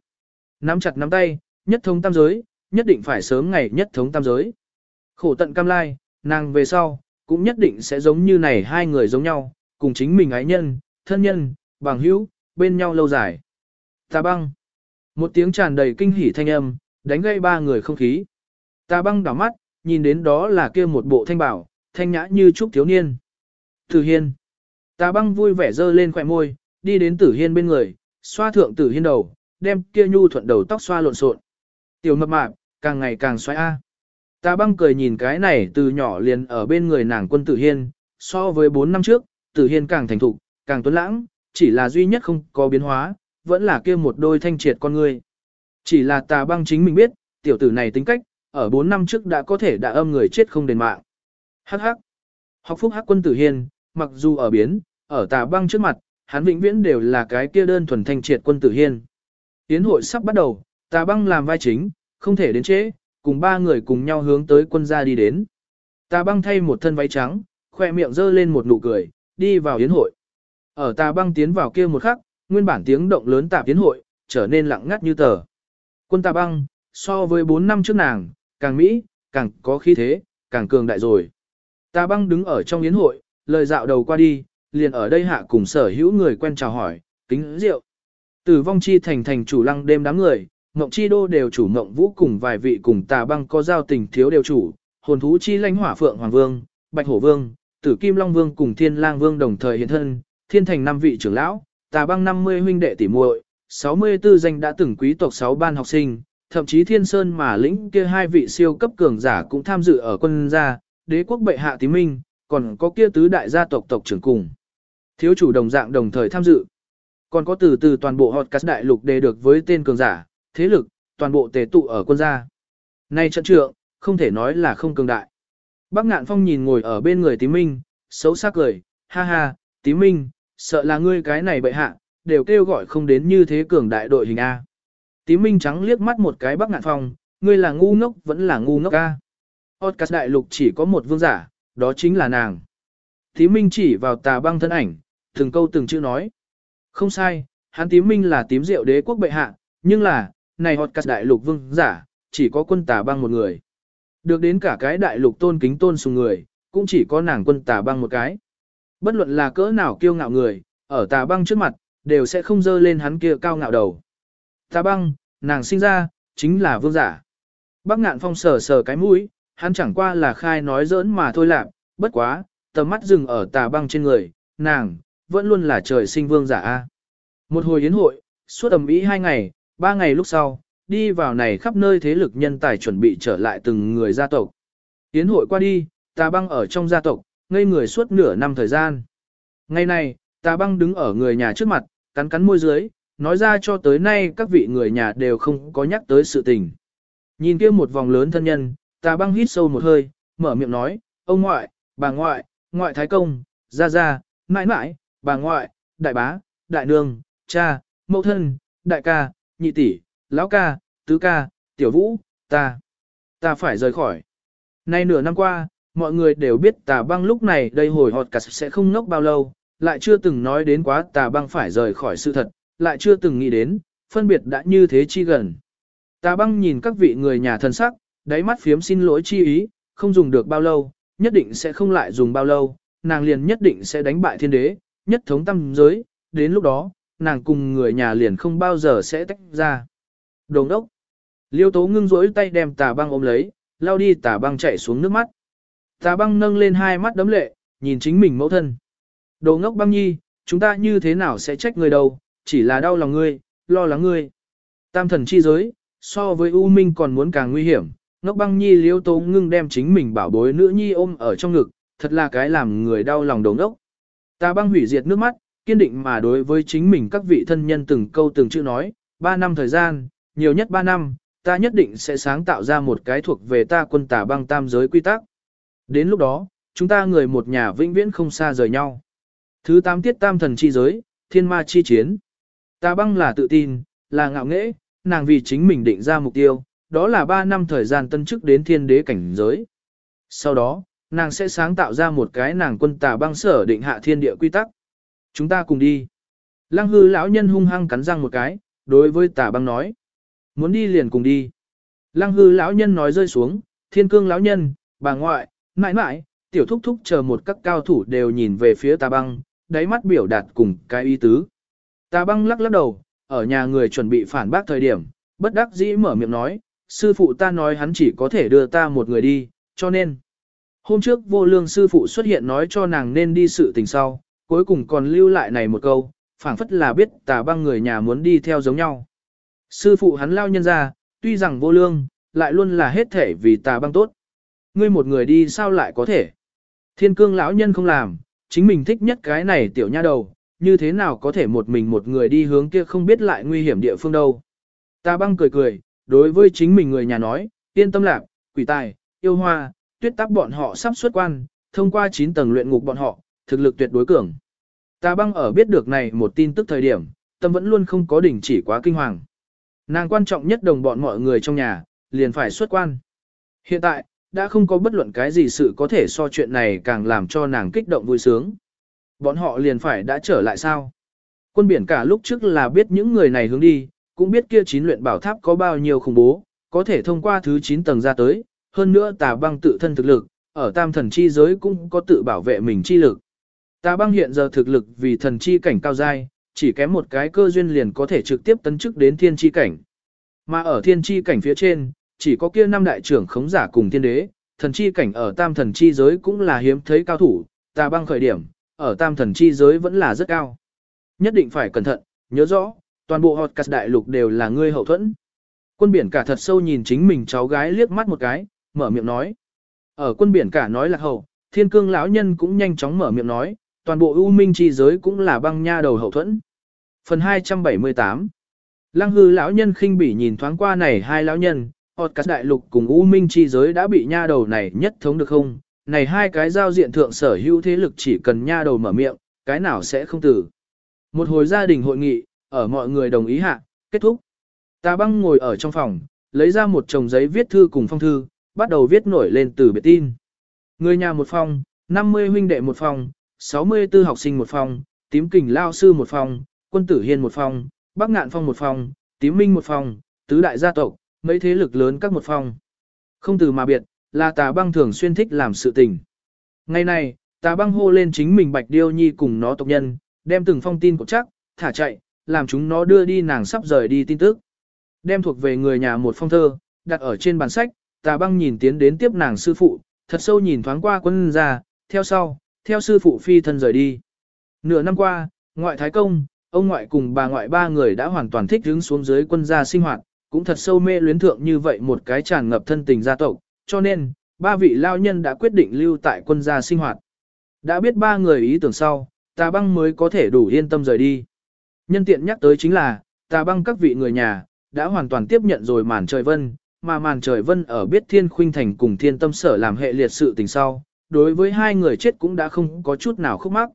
Nắm chặt nắm tay, nhất thống tam giới, nhất định phải sớm ngày nhất thống tam giới. Khổ tận cam lai, nàng về sau, cũng nhất định sẽ giống như này hai người giống nhau, cùng chính mình ái nhân, thân nhân, bằng hữu, bên nhau lâu dài. Ta băng. Một tiếng tràn đầy kinh hỉ thanh âm, đánh gây ba người không khí. Ta băng đảo mắt, nhìn đến đó là kia một bộ thanh bảo, thanh nhã như trúc thiếu niên. Tử Hiên. Ta băng vui vẻ dơ lên khỏe môi, đi đến Tử Hiên bên người, xoa thượng Tử Hiên đầu, đem kia nhu thuận đầu tóc xoa lộn xộn. Tiểu mập mạp, càng ngày càng xoay a. Ta băng cười nhìn cái này từ nhỏ liền ở bên người nàng quân Tử Hiên, so với 4 năm trước, Tử Hiên càng thành thục, càng tuấn lãng, chỉ là duy nhất không có biến hóa, vẫn là kia một đôi thanh triệt con người. Chỉ là tà băng chính mình biết, tiểu tử này tính cách, ở 4 năm trước đã có thể đã âm người chết không đền mạng. Hắc hắc. Học phúc hắc quân tử hiên, mặc dù ở biến, ở tà băng trước mặt, hắn vĩnh viễn đều là cái kia đơn thuần thanh triệt quân tử hiên. Tiến hội sắp bắt đầu, tà băng làm vai chính, không thể đến trễ, cùng ba người cùng nhau hướng tới quân gia đi đến. Tà băng thay một thân váy trắng, khoe miệng giơ lên một nụ cười, đi vào yến hội. Ở tà băng tiến vào kia một khắc, nguyên bản tiếng động lớn tạp yến hội, trở nên lặng ngắt như tờ. Quân tà băng, so với 4 năm trước nàng, càng Mỹ, càng có khí thế, càng cường đại rồi. Tà băng đứng ở trong yến hội, lời dạo đầu qua đi, liền ở đây hạ cùng sở hữu người quen chào hỏi, kính rượu. Tử vong chi thành thành chủ lăng đêm đám người, Ngộng Chi Đô đều chủ Ngộng Vũ cùng vài vị cùng Tà Băng có giao tình thiếu đều chủ, Hồn thú chi lãnh hỏa phượng hoàng vương, Bạch hổ vương, Tử Kim Long vương cùng Thiên Lang vương đồng thời hiện thân, Thiên thành năm vị trưởng lão, Tà Băng 50 huynh đệ tỷ muội, 64 danh đã từng quý tộc 6 ban học sinh, thậm chí Thiên Sơn mà lĩnh kia hai vị siêu cấp cường giả cũng tham dự ở quân gia, đế quốc bệ hạ tí minh, còn có kia tứ đại gia tộc tộc trưởng cùng. Thiếu chủ đồng dạng đồng thời tham dự. Còn có từ từ toàn bộ hot cast đại lục đề được với tên cường giả, thế lực, toàn bộ tề tụ ở quân gia. Nay trận trượng, không thể nói là không cường đại. Bác ngạn phong nhìn ngồi ở bên người tí minh, xấu xác cười, ha ha, tí minh, sợ là ngươi cái này bệ hạ, đều kêu gọi không đến như thế cường đại đội hình A. Tí minh trắng liếc mắt một cái bác ngạn phong, ngươi là ngu ngốc vẫn là ngu ngốc A. Otcas đại lục chỉ có một vương giả, đó chính là nàng. Tí minh chỉ vào tà băng thân ảnh, từng câu từng chữ nói. Không sai, hắn tím minh là tím rượu đế quốc bệ hạ, nhưng là, này hot cắt đại lục vương giả, chỉ có quân tà băng một người. Được đến cả cái đại lục tôn kính tôn sùng người, cũng chỉ có nàng quân tà băng một cái. Bất luận là cỡ nào kiêu ngạo người, ở tà băng trước mặt, đều sẽ không dơ lên hắn kia cao ngạo đầu. Tà băng, nàng sinh ra, chính là vương giả. Bác ngạn phong sờ sờ cái mũi, hắn chẳng qua là khai nói giỡn mà thôi lạc, bất quá, tầm mắt dừng ở tà băng trên người, nàng, vẫn luôn là trời sinh vương giả a. Một hồi yến hội, suốt tầm ý hai ngày, ba ngày lúc sau, đi vào này khắp nơi thế lực nhân tài chuẩn bị trở lại từng người gia tộc. Yến hội qua đi, tà băng ở trong gia tộc, ngây người suốt nửa năm thời gian. Ngày này, tà băng đứng ở người nhà trước mặt, cắn cắn môi dưới, nói ra cho tới nay các vị người nhà đều không có nhắc tới sự tình. Nhìn kia một vòng lớn thân nhân, tà băng hít sâu một hơi, mở miệng nói, ông ngoại, bà ngoại, ngoại thái công, gia gia, mãi mãi, bà ngoại, đại bá, đại nương, cha, mẫu thân, đại ca, nhị tỷ, lão ca, tứ ca, tiểu vũ, ta, ta phải rời khỏi. Nay nửa năm qua, mọi người đều biết tà băng lúc này đây hồi họt cả sẽ không ngốc bao lâu, lại chưa từng nói đến quá tà băng phải rời khỏi sự thật, lại chưa từng nghĩ đến, phân biệt đã như thế chi gần. Tà băng nhìn các vị người nhà thân sắc, đáy mắt phiếm xin lỗi chi ý, không dùng được bao lâu, nhất định sẽ không lại dùng bao lâu, nàng liền nhất định sẽ đánh bại thiên đế, nhất thống tâm giới, đến lúc đó, nàng cùng người nhà liền không bao giờ sẽ tách ra. Đồng đốc. Liêu tố ngưng rỗi tay đem tà băng ôm lấy, lao đi tà băng chạy xuống nước mắt. Tà băng nâng lên hai mắt đấm lệ, nhìn chính mình mẫu thân. Đồ ngốc băng nhi, chúng ta như thế nào sẽ trách người đâu, chỉ là đau lòng ngươi, lo lắng ngươi. Tam thần chi giới, so với U Minh còn muốn càng nguy hiểm, ngốc băng nhi liêu tố ngưng đem chính mình bảo bối nữ nhi ôm ở trong ngực, thật là cái làm người đau lòng đồ ngốc. Tà băng hủy diệt nước mắt, kiên định mà đối với chính mình các vị thân nhân từng câu từng chữ nói, ba năm thời gian, nhiều nhất ba năm, ta nhất định sẽ sáng tạo ra một cái thuộc về ta quân tà băng tam giới quy tắc. Đến lúc đó, chúng ta người một nhà vĩnh viễn không xa rời nhau. Thứ tám tiết tam thần chi giới, thiên ma chi chiến. ta băng là tự tin, là ngạo nghễ, nàng vì chính mình định ra mục tiêu, đó là ba năm thời gian tân chức đến thiên đế cảnh giới. Sau đó, nàng sẽ sáng tạo ra một cái nàng quân tà băng sở định hạ thiên địa quy tắc. Chúng ta cùng đi. Lăng hư lão nhân hung hăng cắn răng một cái, đối với tà băng nói. Muốn đi liền cùng đi. Lăng hư lão nhân nói rơi xuống, thiên cương lão nhân, bà ngoại, mãi mãi, tiểu thúc thúc chờ một các cao thủ đều nhìn về phía tà băng, đáy mắt biểu đạt cùng cái ý tứ. Tà băng lắc lắc đầu, ở nhà người chuẩn bị phản bác thời điểm, bất đắc dĩ mở miệng nói, sư phụ ta nói hắn chỉ có thể đưa ta một người đi, cho nên. Hôm trước vô lương sư phụ xuất hiện nói cho nàng nên đi sự tình sau, cuối cùng còn lưu lại này một câu, phảng phất là biết tà băng người nhà muốn đi theo giống nhau. Sư phụ hắn lao nhân ra, tuy rằng vô lương, lại luôn là hết thể vì tà băng tốt. Ngươi một người đi sao lại có thể? Thiên cương lão nhân không làm, chính mình thích nhất cái này tiểu nha đầu, như thế nào có thể một mình một người đi hướng kia không biết lại nguy hiểm địa phương đâu. Tà băng cười cười, đối với chính mình người nhà nói, yên tâm lạc, quỷ tài, yêu hoa, tuyết tắc bọn họ sắp xuất quan, thông qua 9 tầng luyện ngục bọn họ, thực lực tuyệt đối cường. Tà băng ở biết được này một tin tức thời điểm, tâm vẫn luôn không có đỉnh chỉ quá kinh hoàng. Nàng quan trọng nhất đồng bọn mọi người trong nhà, liền phải xuất quan. Hiện tại, đã không có bất luận cái gì sự có thể so chuyện này càng làm cho nàng kích động vui sướng. Bọn họ liền phải đã trở lại sao? Quân biển cả lúc trước là biết những người này hướng đi, cũng biết kia chín luyện bảo tháp có bao nhiêu khủng bố, có thể thông qua thứ 9 tầng ra tới, hơn nữa tà băng tự thân thực lực, ở tam thần chi giới cũng có tự bảo vệ mình chi lực. Tà băng hiện giờ thực lực vì thần chi cảnh cao giai, chỉ kém một cái cơ duyên liền có thể trực tiếp tấn chức đến thiên chi cảnh. Mà ở thiên chi cảnh phía trên, chỉ có kia năm đại trưởng khống giả cùng thiên đế, thần chi cảnh ở tam thần chi giới cũng là hiếm thấy cao thủ, tà băng khởi điểm, ở tam thần chi giới vẫn là rất cao. Nhất định phải cẩn thận, nhớ rõ, toàn bộ hot cắt đại lục đều là ngươi hậu thuẫn. Quân biển cả thật sâu nhìn chính mình cháu gái liếc mắt một cái, mở miệng nói. Ở quân biển cả nói là hậu, thiên cương lão nhân cũng nhanh chóng mở miệng nói, toàn bộ ưu minh chi giới cũng là băng nha đầu hậu thuẫn. Phần 278 Lăng hư lão nhân khinh bỉ nhìn thoáng qua này hai lão nhân, hột cắt đại lục cùng ưu minh chi giới đã bị nha đầu này nhất thống được không? Này hai cái giao diện thượng sở hữu thế lực chỉ cần nha đầu mở miệng, cái nào sẽ không tử. Một hồi gia đình hội nghị, ở mọi người đồng ý hạ, kết thúc. Ta băng ngồi ở trong phòng, lấy ra một chồng giấy viết thư cùng phong thư, bắt đầu viết nổi lên từ biệt tin. Người nhà một phòng, 50 huynh đệ một phòng, 64 học sinh một phòng, tím kình lao sư một phòng, quân tử hiên một phòng, bắc ngạn phong một phòng, tím minh một phòng, tứ đại gia tộc, mấy thế lực lớn các một phòng. Không từ mà biệt, là tà băng thường xuyên thích làm sự tình. Ngày này, tà băng hô lên chính mình bạch điêu nhi cùng nó tộc nhân, đem từng phong tin của chắc, thả chạy, làm chúng nó đưa đi nàng sắp rời đi tin tức. Đem thuộc về người nhà một phong thơ, đặt ở trên bàn sách, tà băng nhìn tiến đến tiếp nàng sư phụ, thật sâu nhìn thoáng qua quân ra, theo sau, theo sư phụ phi thân rời đi. Nửa năm qua, ngoại thái công, ông ngoại cùng bà ngoại ba người đã hoàn toàn thích đứng xuống dưới quân gia sinh hoạt, cũng thật sâu mê luyến thượng như vậy một cái tràn ngập thân tình gia tộc, cho nên, ba vị lao nhân đã quyết định lưu tại quân gia sinh hoạt. Đã biết ba người ý tưởng sau, tà băng mới có thể đủ yên tâm rời đi. Nhân tiện nhắc tới chính là, tà băng các vị người nhà, đã hoàn toàn tiếp nhận rồi màn trời vân, mà màn trời vân ở biết thiên khuynh thành cùng thiên tâm sở làm hệ liệt sự tình sau, đối với hai người chết cũng đã không có chút nào khúc mắc.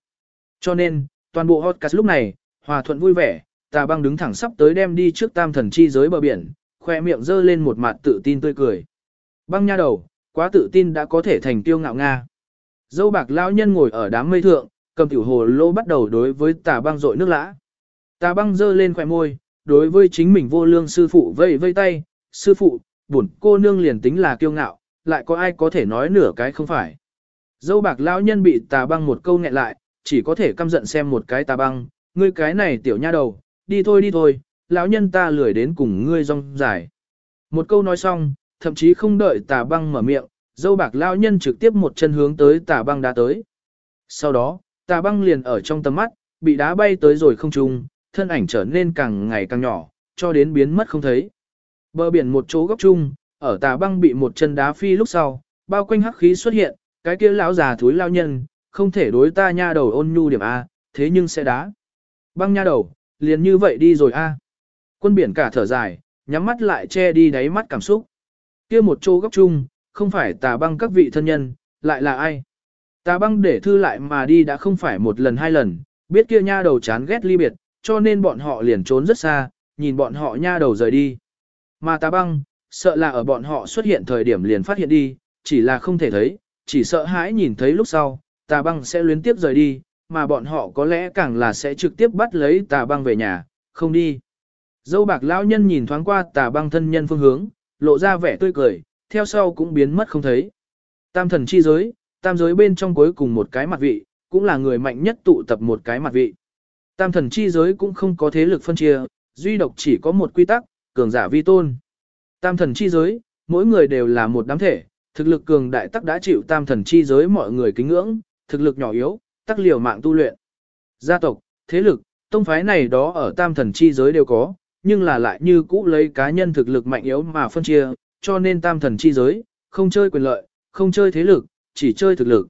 Cho nên, toàn bộ hot cast lúc này, hòa thuận vui vẻ, tà băng đứng thẳng sắp tới đem đi trước tam thần chi giới bờ biển, khoe miệng dơ lên một mặt tự tin tươi cười. Băng nha đầu, quá tự tin đã có thể thành tiêu ngạo Nga. Dâu bạc lão nhân ngồi ở đám mây thượng, cầm tiểu hồ lô bắt đầu đối với tà băng rội nước lã. Tà băng dơ lên khỏe môi, đối với chính mình vô lương sư phụ vây vây tay, sư phụ, bổn cô nương liền tính là kiêu ngạo, lại có ai có thể nói nửa cái không phải. Dâu bạc lão nhân bị tà băng một câu nghẹn lại, chỉ có thể căm giận xem một cái tà băng, ngươi cái này tiểu nha đầu, đi thôi đi thôi, lão nhân ta lười đến cùng ngươi rong dài. Một câu nói xong, thậm chí không đợi tà băng mở miệng, dâu bạc lão nhân trực tiếp một chân hướng tới tà băng đá tới. Sau đó, tà băng liền ở trong tầm mắt, bị đá bay tới rồi không trung, thân ảnh trở nên càng ngày càng nhỏ, cho đến biến mất không thấy. Bờ biển một chỗ góc chung, ở tà băng bị một chân đá phi lúc sau, bao quanh hắc khí xuất hiện, cái kia lão già thúi lao nhân, không thể đối ta nha đầu ôn nhu điểm A, thế nhưng sẽ đá. Băng nha đầu, liền như vậy đi rồi A. Quân biển cả thở dài, nhắm mắt lại che đi đáy mắt cảm xúc. Kia một chỗ góc chung, không phải tà băng các vị thân nhân, lại là ai? Tà băng để thư lại mà đi đã không phải một lần hai lần, biết kia nha đầu chán ghét ly biệt, cho nên bọn họ liền trốn rất xa, nhìn bọn họ nha đầu rời đi. Mà tà băng, sợ là ở bọn họ xuất hiện thời điểm liền phát hiện đi, chỉ là không thể thấy, chỉ sợ hãi nhìn thấy lúc sau, tà băng sẽ luyến tiếp rời đi, mà bọn họ có lẽ càng là sẽ trực tiếp bắt lấy tà băng về nhà, không đi. Dâu bạc lão nhân nhìn thoáng qua tà băng thân nhân phương hướng, lộ ra vẻ tươi cười, theo sau cũng biến mất không thấy. Tam thần chi giới, tam giới bên trong cuối cùng một cái mặt vị, cũng là người mạnh nhất tụ tập một cái mặt vị. Tam thần chi giới cũng không có thế lực phân chia, duy độc chỉ có một quy tắc, cường giả vi tôn. Tam thần chi giới, mỗi người đều là một đám thể, thực lực cường đại tắc đã chịu tam thần chi giới mọi người kính ngưỡng, thực lực nhỏ yếu, tắc liều mạng tu luyện. Gia tộc, thế lực, tông phái này đó ở tam thần chi giới đều có, nhưng là lại như cũ lấy cá nhân thực lực mạnh yếu mà phân chia, cho nên tam thần chi giới, không chơi quyền lợi, không chơi thế lực, chỉ chơi thực lực.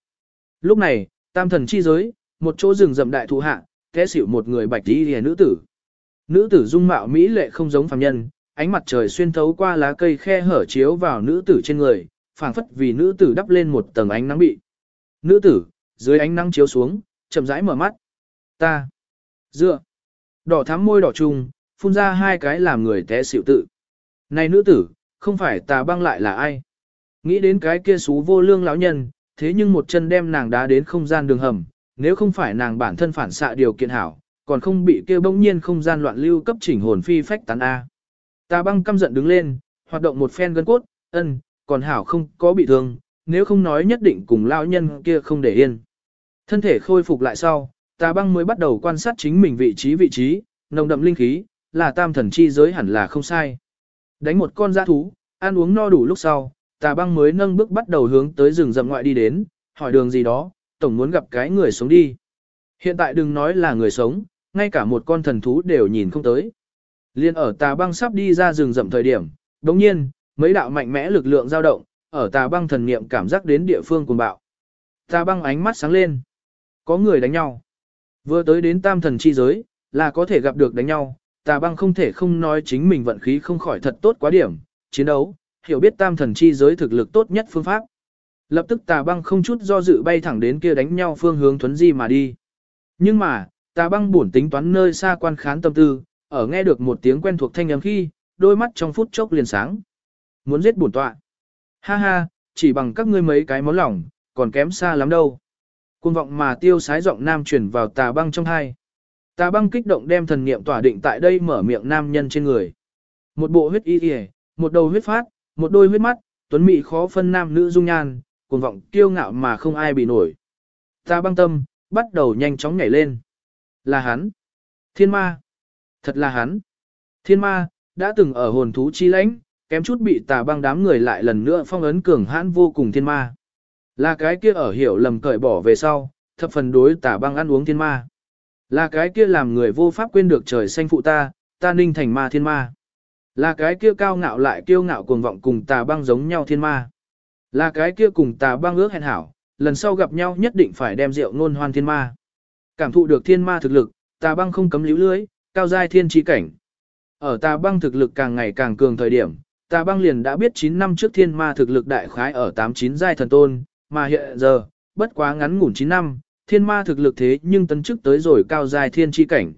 Lúc này, tam thần chi giới, một chỗ rừng rậm đại thụ hạ, thế xỉu một người bạch đi hề nữ tử. Nữ tử dung mạo mỹ lệ không giống phàm nhân, ánh mặt trời xuyên thấu qua lá cây khe hở chiếu vào nữ tử trên người, phảng phất vì nữ tử đắp lên một tầng ánh nắng bị. Nữ tử, dưới ánh nắng chiếu xuống, chậm rãi mở mắt. Ta. Dựa. Đỏ thắm môi đỏ trùng, phun ra hai cái làm người té xỉu tự. Này nữ tử, không phải ta băng lại là ai? Nghĩ đến cái kia xú vô lương lão nhân, thế nhưng một chân đem nàng đá đến không gian đường hầm, nếu không phải nàng bản thân phản xạ điều kiện hảo, còn không bị kia bỗng nhiên không gian loạn lưu cấp chỉnh hồn phi phách tán A. Ta băng căm giận đứng lên, hoạt động một phen gân cốt, ân, còn hảo không có bị thương, nếu không nói nhất định cùng lão nhân kia không để yên. Thân thể khôi phục lại sau, tà băng mới bắt đầu quan sát chính mình vị trí vị trí, nồng đậm linh khí, là tam thần chi giới hẳn là không sai. Đánh một con giã thú, ăn uống no đủ lúc sau, tà băng mới nâng bước bắt đầu hướng tới rừng rậm ngoại đi đến, hỏi đường gì đó, tổng muốn gặp cái người sống đi. Hiện tại đừng nói là người sống, ngay cả một con thần thú đều nhìn không tới. Liên ở tà băng sắp đi ra rừng rậm thời điểm, đồng nhiên, mấy đạo mạnh mẽ lực lượng dao động, ở tà băng thần niệm cảm giác đến địa phương cuồng bạo. Tà băng ánh mắt sáng lên. Có người đánh nhau. Vừa tới đến tam thần chi giới, là có thể gặp được đánh nhau, tà băng không thể không nói chính mình vận khí không khỏi thật tốt quá điểm, chiến đấu, hiểu biết tam thần chi giới thực lực tốt nhất phương pháp. Lập tức tà băng không chút do dự bay thẳng đến kia đánh nhau phương hướng thuấn di mà đi. Nhưng mà, tà băng buồn tính toán nơi xa quan khán tâm tư, ở nghe được một tiếng quen thuộc thanh âm khi, đôi mắt trong phút chốc liền sáng. Muốn giết bổn tọa. Ha ha, chỉ bằng các ngươi mấy cái món lỏng, còn kém xa lắm đâu. Cuồng vọng mà tiêu sái giọng nam truyền vào tà băng trong hai. Tà băng kích động đem thần niệm tỏa định tại đây mở miệng nam nhân trên người. Một bộ huyết y y, một đầu huyết phát, một đôi huyết mắt, tuấn mỹ khó phân nam nữ dung nhan, cuồng vọng kiêu ngạo mà không ai bị nổi. Tà băng tâm, bắt đầu nhanh chóng nhảy lên. Là hắn. Thiên ma. Thật là hắn. Thiên ma, đã từng ở hồn thú chi lãnh, kém chút bị tà băng đám người lại lần nữa phong ấn cường hãn vô cùng thiên ma. Là cái kia ở hiểu lầm cởi bỏ về sau, thập phần đối tà băng ăn uống thiên ma. Là cái kia làm người vô pháp quên được trời xanh phụ ta, ta ninh thành ma thiên ma. Là cái kia cao ngạo lại kiêu ngạo cuồng vọng cùng tà băng giống nhau thiên ma. Là cái kia cùng tà băng ước hẹn hảo, lần sau gặp nhau nhất định phải đem rượu ngôn hoan thiên ma. Cảm thụ được thiên ma thực lực, tà băng không cấm líu lưới, cao giai thiên trí cảnh. Ở tà băng thực lực càng ngày càng cường thời điểm, tà băng liền đã biết 9 năm trước thiên ma thực lực đại khái ở 89 giai thần tôn, mà hiện giờ, bất quá ngắn ngủn 9 năm, thiên ma thực lực thế nhưng tấn chức tới rồi cao giai thiên chi cảnh.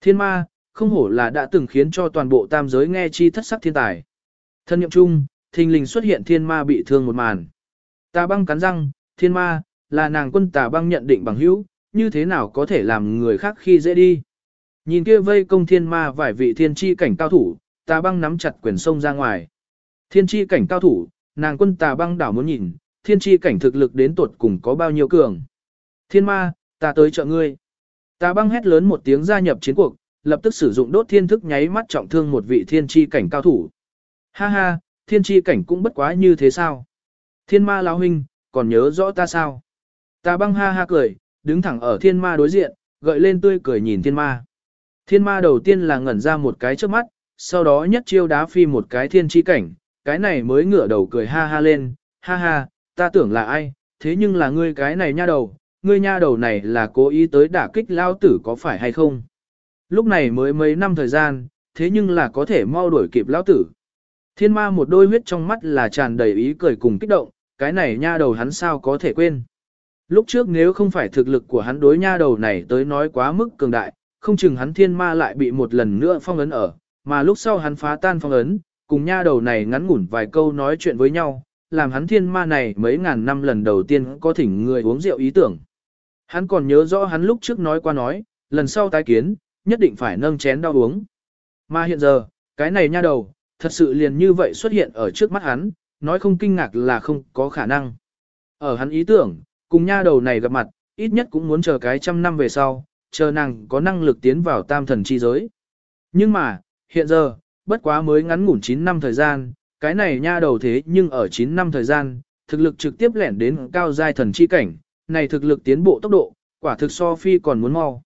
Thiên ma, không hổ là đã từng khiến cho toàn bộ tam giới nghe chi thất sắc thiên tài. Thân nhậm chung, thình lình xuất hiện thiên ma bị thương một màn. Tà băng cắn răng, thiên ma, là nàng quân tà băng nhận định bằng hữu, như thế nào có thể làm người khác khi dễ đi. Nhìn kia vây công thiên ma vài vị thiên chi cảnh cao thủ, tà băng nắm chặt quyền sông ra ngoài. Thiên chi cảnh cao thủ, nàng quân tà băng đảo muốn nhìn, thiên chi cảnh thực lực đến tuột cùng có bao nhiêu cường. Thiên ma, ta tới trợ ngươi. Tà băng hét lớn một tiếng gia nhập chiến cuộc, lập tức sử dụng đốt thiên thức nháy mắt trọng thương một vị thiên chi cảnh cao thủ. Ha ha, thiên chi cảnh cũng bất quá như thế sao? Thiên ma lão huynh, còn nhớ rõ ta sao? Tà băng ha ha cười, đứng thẳng ở thiên ma đối diện, gợi lên tươi cười nhìn thiên ma. Thiên ma đầu tiên là ngẩn ra một cái trước mắt, sau đó nhất chiêu đá phi một cái thiên chi cảnh, cái này mới ngửa đầu cười ha ha lên, ha ha, ta tưởng là ai, thế nhưng là ngươi cái này nha đầu, ngươi nha đầu này là cố ý tới đả kích lao tử có phải hay không? Lúc này mới mấy năm thời gian, thế nhưng là có thể mau đuổi kịp lao tử. Thiên ma một đôi huyết trong mắt là tràn đầy ý cười cùng kích động, cái này nha đầu hắn sao có thể quên. Lúc trước nếu không phải thực lực của hắn đối nha đầu này tới nói quá mức cường đại, không chừng hắn thiên ma lại bị một lần nữa phong ấn ở, mà lúc sau hắn phá tan phong ấn, cùng nha đầu này ngắn ngủn vài câu nói chuyện với nhau, làm hắn thiên ma này mấy ngàn năm lần đầu tiên có thỉnh người uống rượu ý tưởng. Hắn còn nhớ rõ hắn lúc trước nói qua nói, lần sau tái kiến, nhất định phải nâng chén đau uống. Mà hiện giờ, cái này nha đầu, thật sự liền như vậy xuất hiện ở trước mắt hắn, nói không kinh ngạc là không có khả năng. Ở hắn ý tưởng, cùng nha đầu này gặp mặt, ít nhất cũng muốn chờ cái trăm năm về sau, chờ nàng có năng lực tiến vào tam thần chi giới. Nhưng mà, hiện giờ, bất quá mới ngắn ngủn 9 năm thời gian, cái này nha đầu thế nhưng ở 9 năm thời gian, thực lực trực tiếp lẻn đến cao giai thần chi cảnh, này thực lực tiến bộ tốc độ, quả thực so phi còn muốn mau.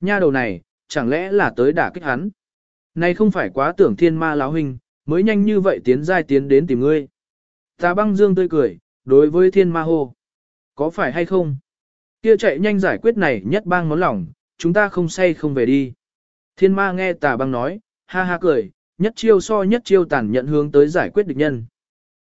Nha đầu này, chẳng lẽ là tới đả kích hắn? Này không phải quá tưởng thiên ma láo hình, mới nhanh như vậy tiến giai tiến đến tìm ngươi. Tà băng dương tươi cười, đối với thiên ma hô. Có phải hay không? Kia chạy nhanh giải quyết này nhất bang món lòng, chúng ta không say không về đi. Thiên ma nghe tà băng nói, ha ha cười, nhất chiêu so nhất chiêu tàn nhận hướng tới giải quyết địch nhân.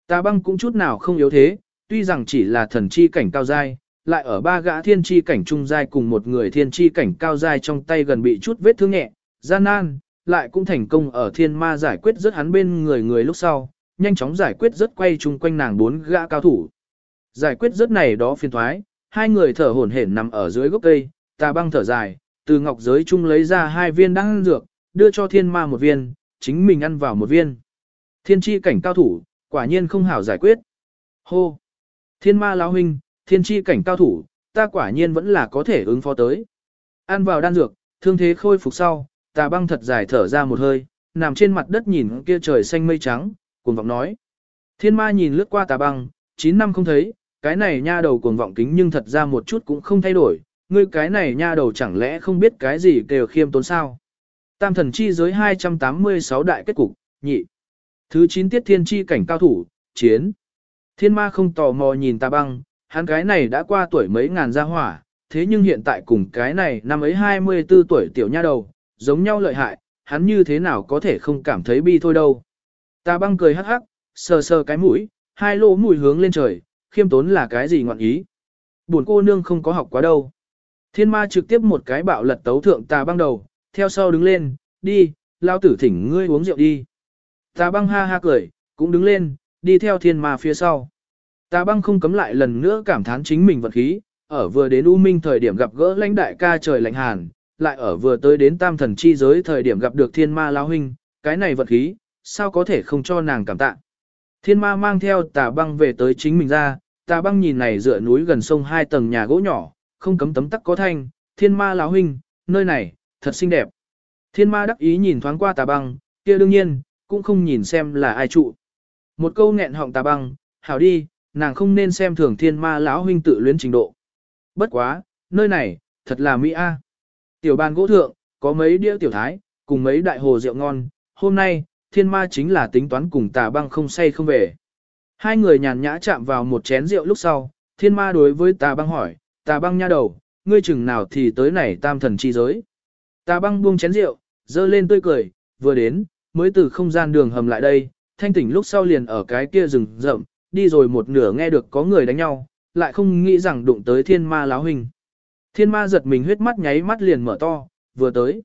Tà băng cũng chút nào không yếu thế, tuy rằng chỉ là thần chi cảnh cao giai, lại ở ba gã thiên chi cảnh trung giai cùng một người thiên chi cảnh cao giai trong tay gần bị chút vết thương nhẹ, gian nan, lại cũng thành công ở thiên ma giải quyết rất hắn bên người người lúc sau, nhanh chóng giải quyết rất quay chung quanh nàng bốn gã cao thủ. Giải quyết rất này đó phiền thoái, hai người thở hổn hển nằm ở dưới gốc cây, tà băng thở dài, từ ngọc giới chung lấy ra hai viên đan dược, đưa cho thiên ma một viên, chính mình ăn vào một viên. Thiên chi cảnh cao thủ, quả nhiên không hảo giải quyết. Hô! Thiên ma lão huynh, thiên chi cảnh cao thủ, ta quả nhiên vẫn là có thể ứng phó tới. Ăn vào đan dược, thương thế khôi phục sau, tà băng thật dài thở ra một hơi, nằm trên mặt đất nhìn kia trời xanh mây trắng, cuồng vọng nói. Thiên ma nhìn lướt qua tà băng, 9 năm không thấy, cái này nha đầu cuồng vọng kính nhưng thật ra một chút cũng không thay đổi, ngươi cái này nha đầu chẳng lẽ không biết cái gì kêu khiêm tốn sao. Tam thần chi giới 286 đại kết cục, nhị. Thứ 9 tiết thiên chi cảnh cao thủ, chiến. Thiên ma không tò mò nhìn Ta băng, hắn cái này đã qua tuổi mấy ngàn gia hỏa, thế nhưng hiện tại cùng cái này năm ấy 24 tuổi tiểu nha đầu, giống nhau lợi hại, hắn như thế nào có thể không cảm thấy bi thôi đâu. Ta băng cười hắc hắc, sờ sờ cái mũi, hai lỗ mũi hướng lên trời, khiêm tốn là cái gì ngọn ý. Buồn cô nương không có học quá đâu. Thiên ma trực tiếp một cái bạo lật tấu thượng Ta băng đầu, theo sau đứng lên, đi, lao tử thỉnh ngươi uống rượu đi. Tà băng ha ha cười, cũng đứng lên, đi theo thiên ma phía sau. Tà băng không cấm lại lần nữa cảm thán chính mình vận khí, ở vừa đến U Minh thời điểm gặp gỡ lãnh đại ca trời lạnh hàn, lại ở vừa tới đến tam thần chi giới thời điểm gặp được thiên ma lao huynh, cái này vận khí, sao có thể không cho nàng cảm tạ. Thiên ma mang theo tà băng về tới chính mình ra, tà băng nhìn này dựa núi gần sông hai tầng nhà gỗ nhỏ, không cấm tấm tắc có thanh, thiên ma lão huynh, nơi này, thật xinh đẹp. Thiên ma đắc ý nhìn thoáng qua tà băng, kia đương nhiên, cũng không nhìn xem là ai trụ. Một câu nghẹn họng tà băng, hảo đi, nàng không nên xem thường thiên ma lão huynh tự luyến trình độ. Bất quá, nơi này, thật là mỹ a. Tiểu bàn gỗ thượng, có mấy đĩa tiểu thái, cùng mấy đại hồ rượu ngon, hôm nay, thiên ma chính là tính toán cùng tà băng không say không về. Hai người nhàn nhã chạm vào một chén rượu lúc sau, thiên ma đối với tà băng hỏi, tà băng nha đầu, ngươi chừng nào thì tới này tam thần chi giới. Ta băng buông chén rượu, dơ lên tươi cười, vừa đến, mới từ không gian đường hầm lại đây, thanh tỉnh lúc sau liền ở cái kia rừng rậm, đi rồi một nửa nghe được có người đánh nhau, lại không nghĩ rằng đụng tới thiên ma láo hình. Thiên ma giật mình huyết mắt nháy mắt liền mở to, vừa tới.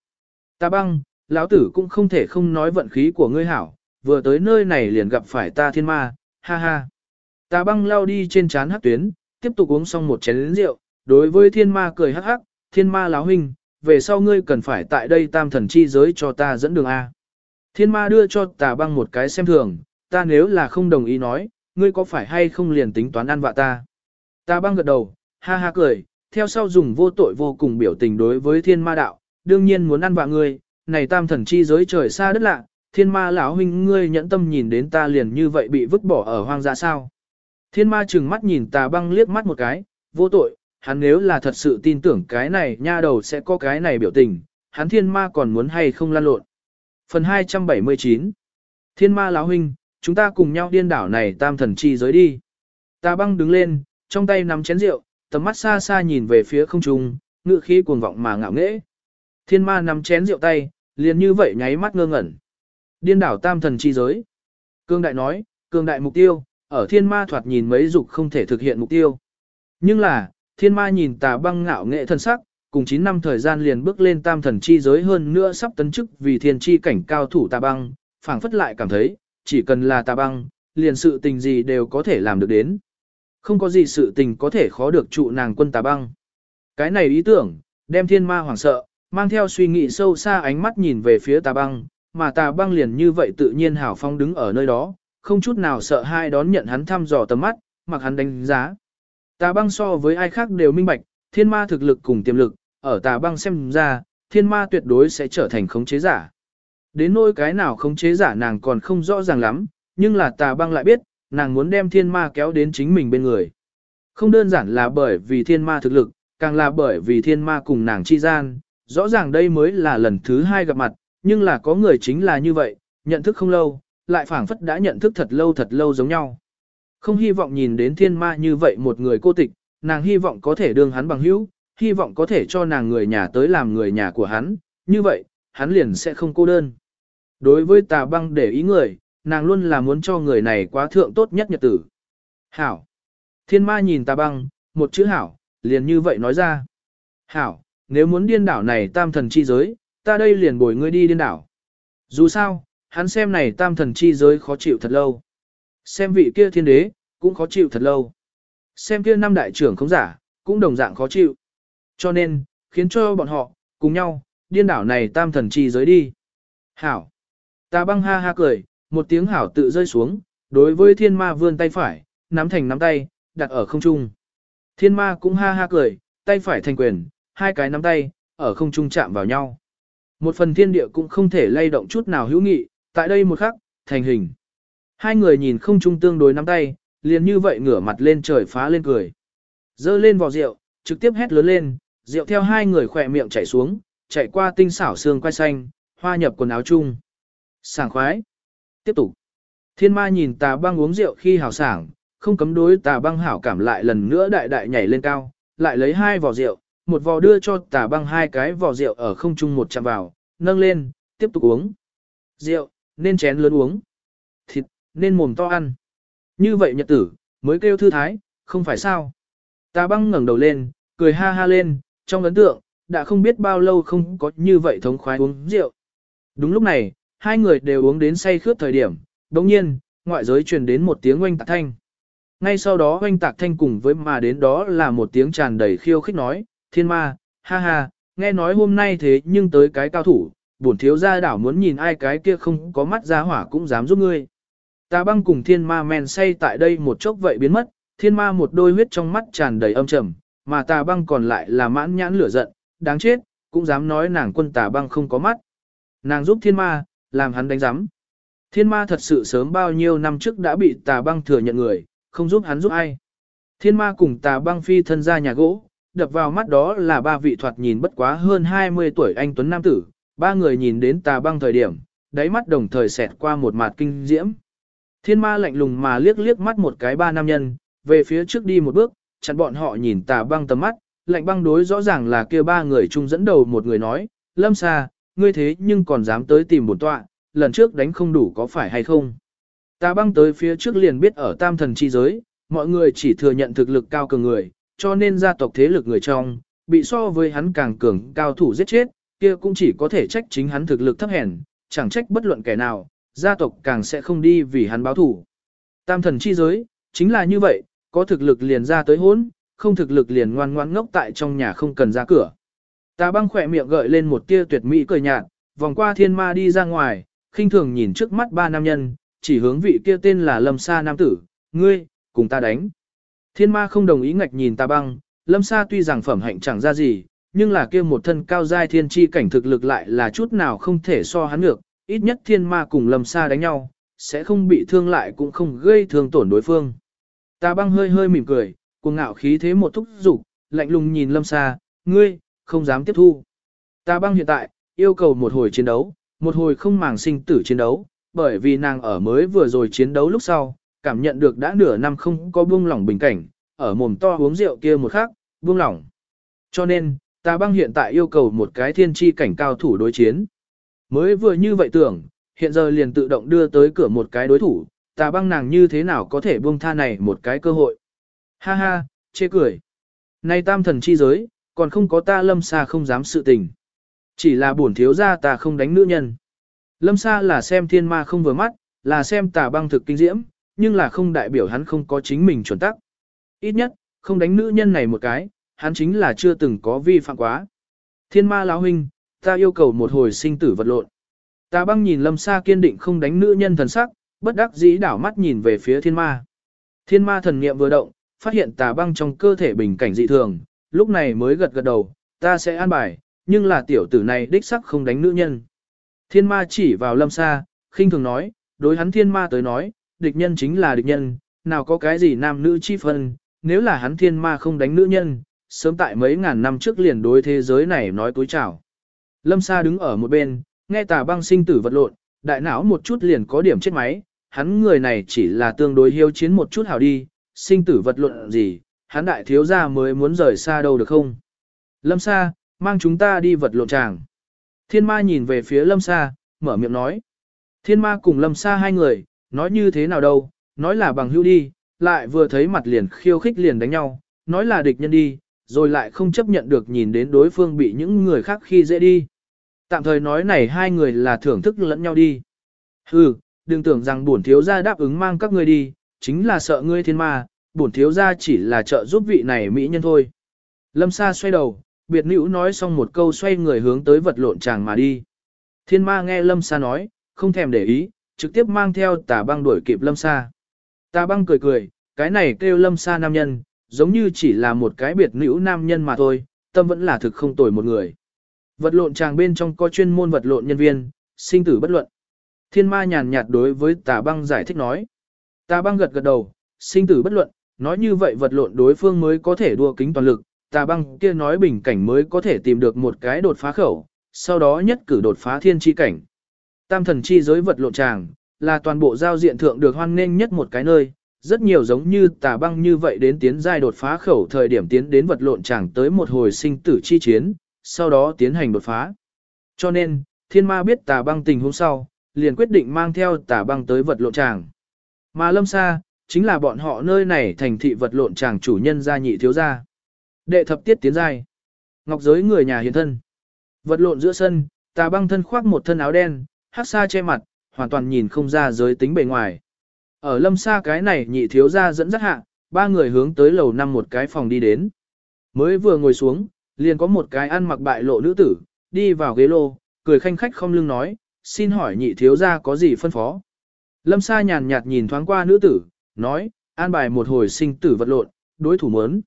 Ta băng, lão tử cũng không thể không nói vận khí của ngươi hảo, vừa tới nơi này liền gặp phải ta thiên ma, ha ha. Ta băng lao đi trên chán hắc tuyến, tiếp tục uống xong một chén rượu, đối với thiên ma cười hắc hắc, thiên ma láo hình về sau ngươi cần phải tại đây tam thần chi giới cho ta dẫn đường A. Thiên ma đưa cho tà băng một cái xem thường, ta nếu là không đồng ý nói, ngươi có phải hay không liền tính toán ăn vạ ta. Tà băng gật đầu, ha ha cười, theo sau dùng vô tội vô cùng biểu tình đối với thiên ma đạo, đương nhiên muốn ăn vạ ngươi, này tam thần chi giới trời xa đất lạ, thiên ma lão huynh ngươi nhẫn tâm nhìn đến ta liền như vậy bị vứt bỏ ở hoang dã sao. Thiên ma chừng mắt nhìn tà băng liếc mắt một cái, vô tội, hắn nếu là thật sự tin tưởng cái này nha đầu sẽ có cái này biểu tình, hắn thiên ma còn muốn hay không lan lộn. Phần 279 Thiên ma lão huynh, chúng ta cùng nhau điên đảo này tam thần chi giới đi. ta băng đứng lên, trong tay nắm chén rượu, tầm mắt xa xa nhìn về phía không trung, ngựa khí cuồng vọng mà ngạo nghễ. Thiên ma nắm chén rượu tay, liền như vậy nháy mắt ngơ ngẩn. Điên đảo tam thần chi giới. Cương đại nói, cương đại mục tiêu, ở thiên ma thoạt nhìn mấy dục không thể thực hiện mục tiêu. Nhưng là, thiên ma nhìn tà băng ngạo nghệ thân sắc, cùng 9 năm thời gian liền bước lên tam thần chi giới hơn nữa sắp tấn chức vì thiên chi cảnh cao thủ tà băng, phảng phất lại cảm thấy, chỉ cần là tà băng, liền sự tình gì đều có thể làm được đến. Không có gì sự tình có thể khó được trụ nàng quân tà băng. Cái này ý tưởng, đem thiên ma hoảng sợ, mang theo suy nghĩ sâu xa ánh mắt nhìn về phía tà băng, mà tà băng liền như vậy tự nhiên hảo phong đứng ở nơi đó, không chút nào sợ hai đón nhận hắn thăm dò tầm mắt, mặc hắn đánh giá. Tà băng so với ai khác đều minh bạch, thiên ma thực lực cùng tiềm lực, ở tà băng xem ra, thiên ma tuyệt đối sẽ trở thành khống chế giả. Đến nỗi cái nào khống chế giả nàng còn không rõ ràng lắm, nhưng là tà băng lại biết, nàng muốn đem thiên ma kéo đến chính mình bên người. Không đơn giản là bởi vì thiên ma thực lực, càng là bởi vì thiên ma cùng nàng chi gian, rõ ràng đây mới là lần thứ hai gặp mặt, nhưng là có người chính là như vậy, nhận thức không lâu, lại phảng phất đã nhận thức thật lâu thật lâu giống nhau. Không hy vọng nhìn đến thiên ma như vậy một người cô tịch, nàng hy vọng có thể đương hắn bằng hữu, hy vọng có thể cho nàng người nhà tới làm người nhà của hắn, như vậy, hắn liền sẽ không cô đơn. Đối với tà băng để ý người, nàng luôn là muốn cho người này quá thượng tốt nhất nhật tử. Hảo. Thiên ma nhìn tà băng, một chữ hảo, liền như vậy nói ra. Hảo, nếu muốn điên đảo này tam thần chi giới, ta đây liền bồi ngươi đi điên đảo. Dù sao, hắn xem này tam thần chi giới khó chịu thật lâu. Xem vị kia thiên đế, cũng khó chịu thật lâu. Xem kia năm đại trưởng không giả, cũng đồng dạng khó chịu. Cho nên, khiến cho bọn họ, cùng nhau, điên đảo này tam thần chi giới đi. Hảo. Ta băng ha ha cười, một tiếng hảo tự rơi xuống, đối với thiên ma vươn tay phải, nắm thành nắm tay, đặt ở không trung. Thiên ma cũng ha ha cười, tay phải thành quyền, hai cái nắm tay, ở không trung chạm vào nhau. Một phần thiên địa cũng không thể lay động chút nào hữu nghị, tại đây một khắc, thành hình. Hai người nhìn không trung tương đối nắm tay, liền như vậy ngửa mặt lên trời phá lên cười. Dơ lên vò rượu, trực tiếp hét lớn lên, rượu theo hai người khỏe miệng chảy xuống, chạy qua tinh xảo xương quai xanh, hoa nhập quần áo chung. Sảng khoái. Tiếp tục. Thiên ma nhìn tà băng uống rượu khi hào sảng, không cấm đối tà băng hảo cảm lại lần nữa đại đại nhảy lên cao, lại lấy hai vò rượu, một vò đưa cho tà băng hai cái vò rượu ở không trung một chạm vào, nâng lên, tiếp tục uống. Rượu, nên chén lớn uống. Nên mồm to ăn. Như vậy nhật tử, mới kêu thư thái, không phải sao. Tà băng ngẩng đầu lên, cười ha ha lên, trong ấn tượng, đã không biết bao lâu không có như vậy thống khoái uống rượu. Đúng lúc này, hai người đều uống đến say khướt thời điểm, đồng nhiên, ngoại giới truyền đến một tiếng oanh tạc thanh. Ngay sau đó oanh tạc thanh cùng với mà đến đó là một tiếng tràn đầy khiêu khích nói, thiên ma, ha ha, nghe nói hôm nay thế nhưng tới cái cao thủ, bổn thiếu gia đảo muốn nhìn ai cái kia không có mắt ra hỏa cũng dám giúp ngươi. Tà băng cùng thiên ma men say tại đây một chốc vậy biến mất, thiên ma một đôi huyết trong mắt tràn đầy âm trầm, mà tà băng còn lại là mãn nhãn lửa giận, đáng chết, cũng dám nói nàng quân tà băng không có mắt. Nàng giúp thiên ma, làm hắn đánh giám. Thiên ma thật sự sớm bao nhiêu năm trước đã bị tà băng thừa nhận người, không giúp hắn giúp ai. Thiên ma cùng tà băng phi thân ra nhà gỗ, đập vào mắt đó là ba vị thoạt nhìn bất quá hơn 20 tuổi anh Tuấn Nam Tử, ba người nhìn đến tà băng thời điểm, đáy mắt đồng thời xẹt qua một mặt kinh diễm. Thiên ma lạnh lùng mà liếc liếc mắt một cái ba nam nhân, về phía trước đi một bước, chặn bọn họ nhìn tà băng tầm mắt, lạnh băng đối rõ ràng là kia ba người chung dẫn đầu một người nói, lâm xa, ngươi thế nhưng còn dám tới tìm bổn tọa, lần trước đánh không đủ có phải hay không. Tà băng tới phía trước liền biết ở tam thần chi giới, mọi người chỉ thừa nhận thực lực cao cường người, cho nên gia tộc thế lực người trong, bị so với hắn càng cường cao thủ giết chết, kia cũng chỉ có thể trách chính hắn thực lực thấp hèn, chẳng trách bất luận kẻ nào, gia tộc càng sẽ không đi vì hắn báo thủ. Tam thần chi giới, chính là như vậy, có thực lực liền ra tới hốn, không thực lực liền ngoan ngoãn ngốc tại trong nhà không cần ra cửa. Tà băng khỏe miệng gợi lên một tia tuyệt mỹ cười nhạt, vòng qua thiên ma đi ra ngoài, khinh thường nhìn trước mắt ba nam nhân, chỉ hướng vị kia tên là Lâm Sa nam tử, ngươi, cùng ta đánh. Thiên ma không đồng ý ngạch nhìn tà băng, Lâm Sa tuy rằng phẩm hạnh chẳng ra gì, nhưng là kia một thân cao giai thiên chi cảnh thực lực lại là chút nào không thể so hắn được, ít nhất thiên ma cùng Lâm Sa đánh nhau, sẽ không bị thương lại cũng không gây thương tổn đối phương. Ta băng hơi hơi mỉm cười, cuồng ngạo khí thế một thúc dục lạnh lùng nhìn Lâm Sa, ngươi, không dám tiếp thu. Ta băng hiện tại, yêu cầu một hồi chiến đấu, một hồi không màng sinh tử chiến đấu, bởi vì nàng ở mới vừa rồi chiến đấu lúc sau, cảm nhận được đã nửa năm không có buông lỏng bình cảnh, ở mồm to uống rượu kia một khắc, buông lỏng. Cho nên, ta băng hiện tại yêu cầu một cái thiên chi cảnh cao thủ đối chiến. Mới vừa như vậy tưởng, hiện giờ liền tự động đưa tới cửa một cái đối thủ, tà băng nàng như thế nào có thể buông tha này một cái cơ hội. Ha ha, chê cười. Này tam thần chi giới, còn không có ta lâm xa không dám sự tình. Chỉ là bổn thiếu ra ta không đánh nữ nhân. Lâm xa là xem thiên ma không vừa mắt, là xem tà băng thực kinh diễm, nhưng là không đại biểu hắn không có chính mình chuẩn tắc. Ít nhất, không đánh nữ nhân này một cái, hắn chính là chưa từng có vi phạm quá. Thiên ma lão huynh, ta yêu cầu một hồi sinh tử vật lộn. Ta băng nhìn lâm xa kiên định không đánh nữ nhân thần sắc, bất đắc dĩ đảo mắt nhìn về phía thiên ma. Thiên ma thần niệm vừa động, phát hiện tà băng trong cơ thể bình cảnh dị thường, lúc này mới gật gật đầu, ta sẽ an bài, nhưng là tiểu tử này đích sắc không đánh nữ nhân. Thiên ma chỉ vào lâm xa, khinh thường nói, đối hắn thiên ma tới nói, địch nhân chính là địch nhân, nào có cái gì nam nữ chi phân, nếu là hắn thiên ma không đánh nữ nhân, sớm tại mấy ngàn năm trước liền đối thế giới này nói túi chào. Lâm Sa đứng ở một bên, nghe tà băng sinh tử vật lộn, đại não một chút liền có điểm chết máy, hắn người này chỉ là tương đối hiếu chiến một chút hảo đi, sinh tử vật lộn gì, hắn đại thiếu gia mới muốn rời xa đâu được không. Lâm Sa, mang chúng ta đi vật lộn chàng. Thiên ma nhìn về phía Lâm Sa, mở miệng nói. Thiên ma cùng Lâm Sa hai người, nói như thế nào đâu, nói là bằng hữu đi, lại vừa thấy mặt liền khiêu khích liền đánh nhau, nói là địch nhân đi, rồi lại không chấp nhận được nhìn đến đối phương bị những người khác khi dễ đi. Tạm thời nói này hai người là thưởng thức lẫn nhau đi. Hừ, đừng tưởng rằng bổn thiếu gia đáp ứng mang các ngươi đi, chính là sợ ngươi thiên ma, bổn thiếu gia chỉ là trợ giúp vị này mỹ nhân thôi. Lâm Sa xoay đầu, biệt nữ nói xong một câu xoay người hướng tới vật lộn chàng mà đi. Thiên ma nghe Lâm Sa nói, không thèm để ý, trực tiếp mang theo tà băng đuổi kịp Lâm Sa. Tà băng cười cười, cái này kêu Lâm Sa nam nhân, giống như chỉ là một cái biệt nữ nam nhân mà thôi, tâm vẫn là thực không tồi một người. Vật lộn chàng bên trong có chuyên môn vật lộn nhân viên, sinh tử bất luận. Thiên ma nhàn nhạt đối với tà băng giải thích nói. Tà băng gật gật đầu, sinh tử bất luận, nói như vậy vật lộn đối phương mới có thể đua kính toàn lực, tà băng kia nói bình cảnh mới có thể tìm được một cái đột phá khẩu, sau đó nhất cử đột phá thiên chi cảnh. Tam thần chi giới vật lộn tràng, là toàn bộ giao diện thượng được hoan nghênh nhất một cái nơi, rất nhiều giống như tà băng như vậy đến tiến giai đột phá khẩu thời điểm tiến đến vật lộn tràng tới một hồi sinh tử chi chiến, sau đó tiến hành đột phá. Cho nên, thiên ma biết tà băng tình hôm sau, liền quyết định mang theo tà băng tới vật lộn tràng. Mà lâm xa, chính là bọn họ nơi này thành thị vật lộn tràng chủ nhân gia nhị thiếu gia. Đệ thập tiết tiến giai. Ngọc giới người nhà hiền thân. Vật lộn giữa sân, tà băng thân khoác một thân áo đen, hát xa che mặt, hoàn toàn nhìn không ra giới tính bề ngoài. Ở lâm xa cái này nhị thiếu gia dẫn dắt hạ, ba người hướng tới lầu năm một cái phòng đi đến. Mới vừa ngồi xuống, liền có một cái ăn mặc bại lộ nữ tử, đi vào ghế lô, cười khanh khách không lưng nói, xin hỏi nhị thiếu gia có gì phân phó. Lâm Sa nhàn nhạt nhìn thoáng qua nữ tử, nói, an bài một hồi sinh tử vật lộn, đối thủ muốn.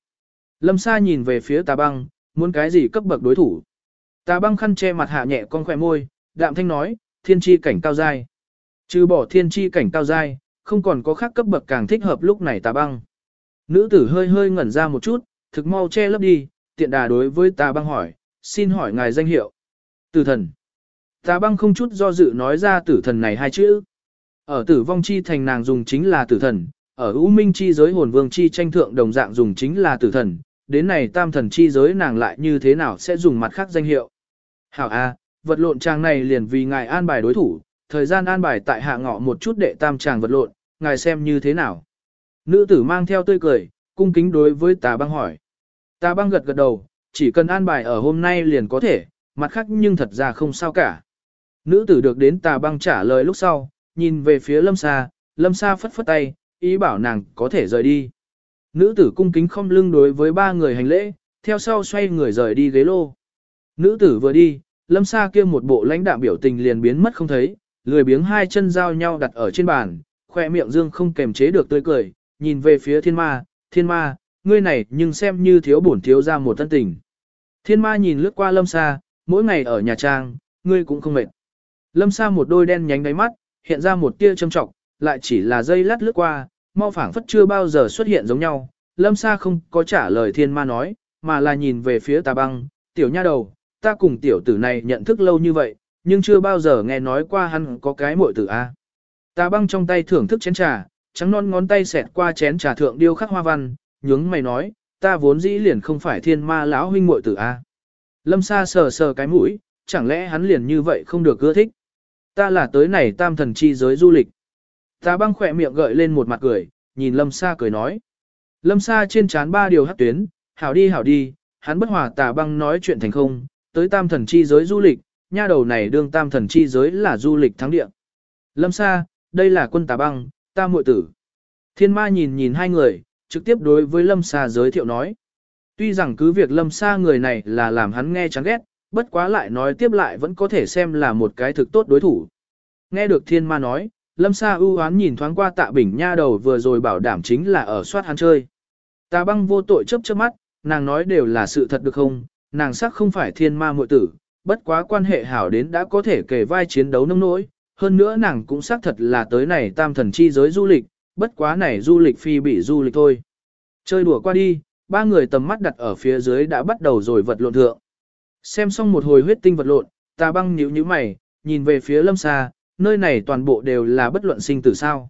Lâm Sa nhìn về phía tà băng, muốn cái gì cấp bậc đối thủ. Tà băng khăn che mặt hạ nhẹ con khỏe môi, đạm thanh nói, thiên chi cảnh cao giai. Trừ bỏ thiên chi cảnh cao giai, không còn có khác cấp bậc càng thích hợp lúc này tà băng. Nữ tử hơi hơi ngẩn ra một chút, thực mau che lấp đi, tiện đà đối với tà băng hỏi, xin hỏi ngài danh hiệu. Tử thần. Tà băng không chút do dự nói ra tử thần này hai chữ. Ở tử vong chi thành nàng dùng chính là tử thần, ở U Minh chi giới hồn vương chi tranh thượng đồng dạng dùng chính là tử thần, đến này tam thần chi giới nàng lại như thế nào sẽ dùng mặt khác danh hiệu. Hảo A, vật lộn chàng này liền vì ngài an bài đối thủ, thời gian an bài tại hạ ngọ một chút đệ tam chàng vật lộn, ngài xem như thế nào. Nữ tử mang theo tươi cười, cung kính đối với tà băng hỏi. Ta băng gật gật đầu, chỉ cần an bài ở hôm nay liền có thể, mặt khác nhưng thật ra không sao cả. Nữ tử được đến tà băng trả lời lúc sau, nhìn về phía lâm sa, lâm sa phất phất tay, ý bảo nàng có thể rời đi. Nữ tử cung kính không lưng đối với ba người hành lễ, theo sau xoay người rời đi ghế lô. Nữ tử vừa đi, lâm sa kia một bộ lãnh đạm biểu tình liền biến mất không thấy, lười biếng hai chân giao nhau đặt ở trên bàn, khoe miệng dương không kềm chế được tươi cười, nhìn về phía thiên ma, thiên ma, ngươi này nhưng xem như thiếu bổn thiếu ra một thân tình. Thiên ma nhìn lướt qua lâm sa, mỗi ngày ở nhà trang, ngươi cũng không mệt. Lâm sa một đôi đen nhánh đáy mắt, hiện ra một tia châm trọng, lại chỉ là dây lát lướt qua, mau phảng phất chưa bao giờ xuất hiện giống nhau. Lâm sa không có trả lời thiên ma nói, mà là nhìn về phía tà băng, tiểu nha đầu, ta cùng tiểu tử này nhận thức lâu như vậy, nhưng chưa bao giờ nghe nói qua hắn có cái muội tử a. Tà băng trong tay thưởng thức chén trà, trắng non ngón tay xẹt qua chén trà thượng điêu khắc hoa văn, nhướng mày nói, ta vốn dĩ liền không phải thiên ma lão huynh muội tử a. Lâm Sa sờ sờ cái mũi, chẳng lẽ hắn liền như vậy không được ưa thích. Ta là tới này tam thần chi giới du lịch. ta băng khỏe miệng gợi lên một mặt cười, nhìn Lâm Sa cười nói. Lâm Sa trên trán ba điều hát tuyến, hảo đi hảo đi, hắn bất hòa tà băng nói chuyện thành không, tới tam thần chi giới du lịch, nha đầu này đương tam thần chi giới là du lịch thắng địa. Lâm Sa, đây là quân tà băng, ta muội tử. Thiên ma nhìn nhìn hai người, trực tiếp đối với Lâm Sa giới thiệu nói. Tuy rằng cứ việc Lâm Sa người này là làm hắn nghe chán ghét, bất quá lại nói tiếp lại vẫn có thể xem là một cái thực tốt đối thủ. Nghe được thiên ma nói, Lâm Sa ưu oán nhìn thoáng qua tạ bình nha đầu vừa rồi bảo đảm chính là ở soát hắn chơi. Tà băng vô tội chấp chớp mắt, nàng nói đều là sự thật được không, nàng sắc không phải thiên ma muội tử, bất quá quan hệ hảo đến đã có thể kể vai chiến đấu nông nỗi, hơn nữa nàng cũng xác thật là tới này tam thần chi giới du lịch, bất quá này du lịch phi bị du lịch thôi. Chơi đùa qua đi, ba người tầm mắt đặt ở phía dưới đã bắt đầu rồi vật lộn thượng. Xem xong một hồi huyết tinh vật lộn, ta băng nhíu nhíu mày, nhìn về phía lâm xa, nơi này toàn bộ đều là bất luận sinh tử sao.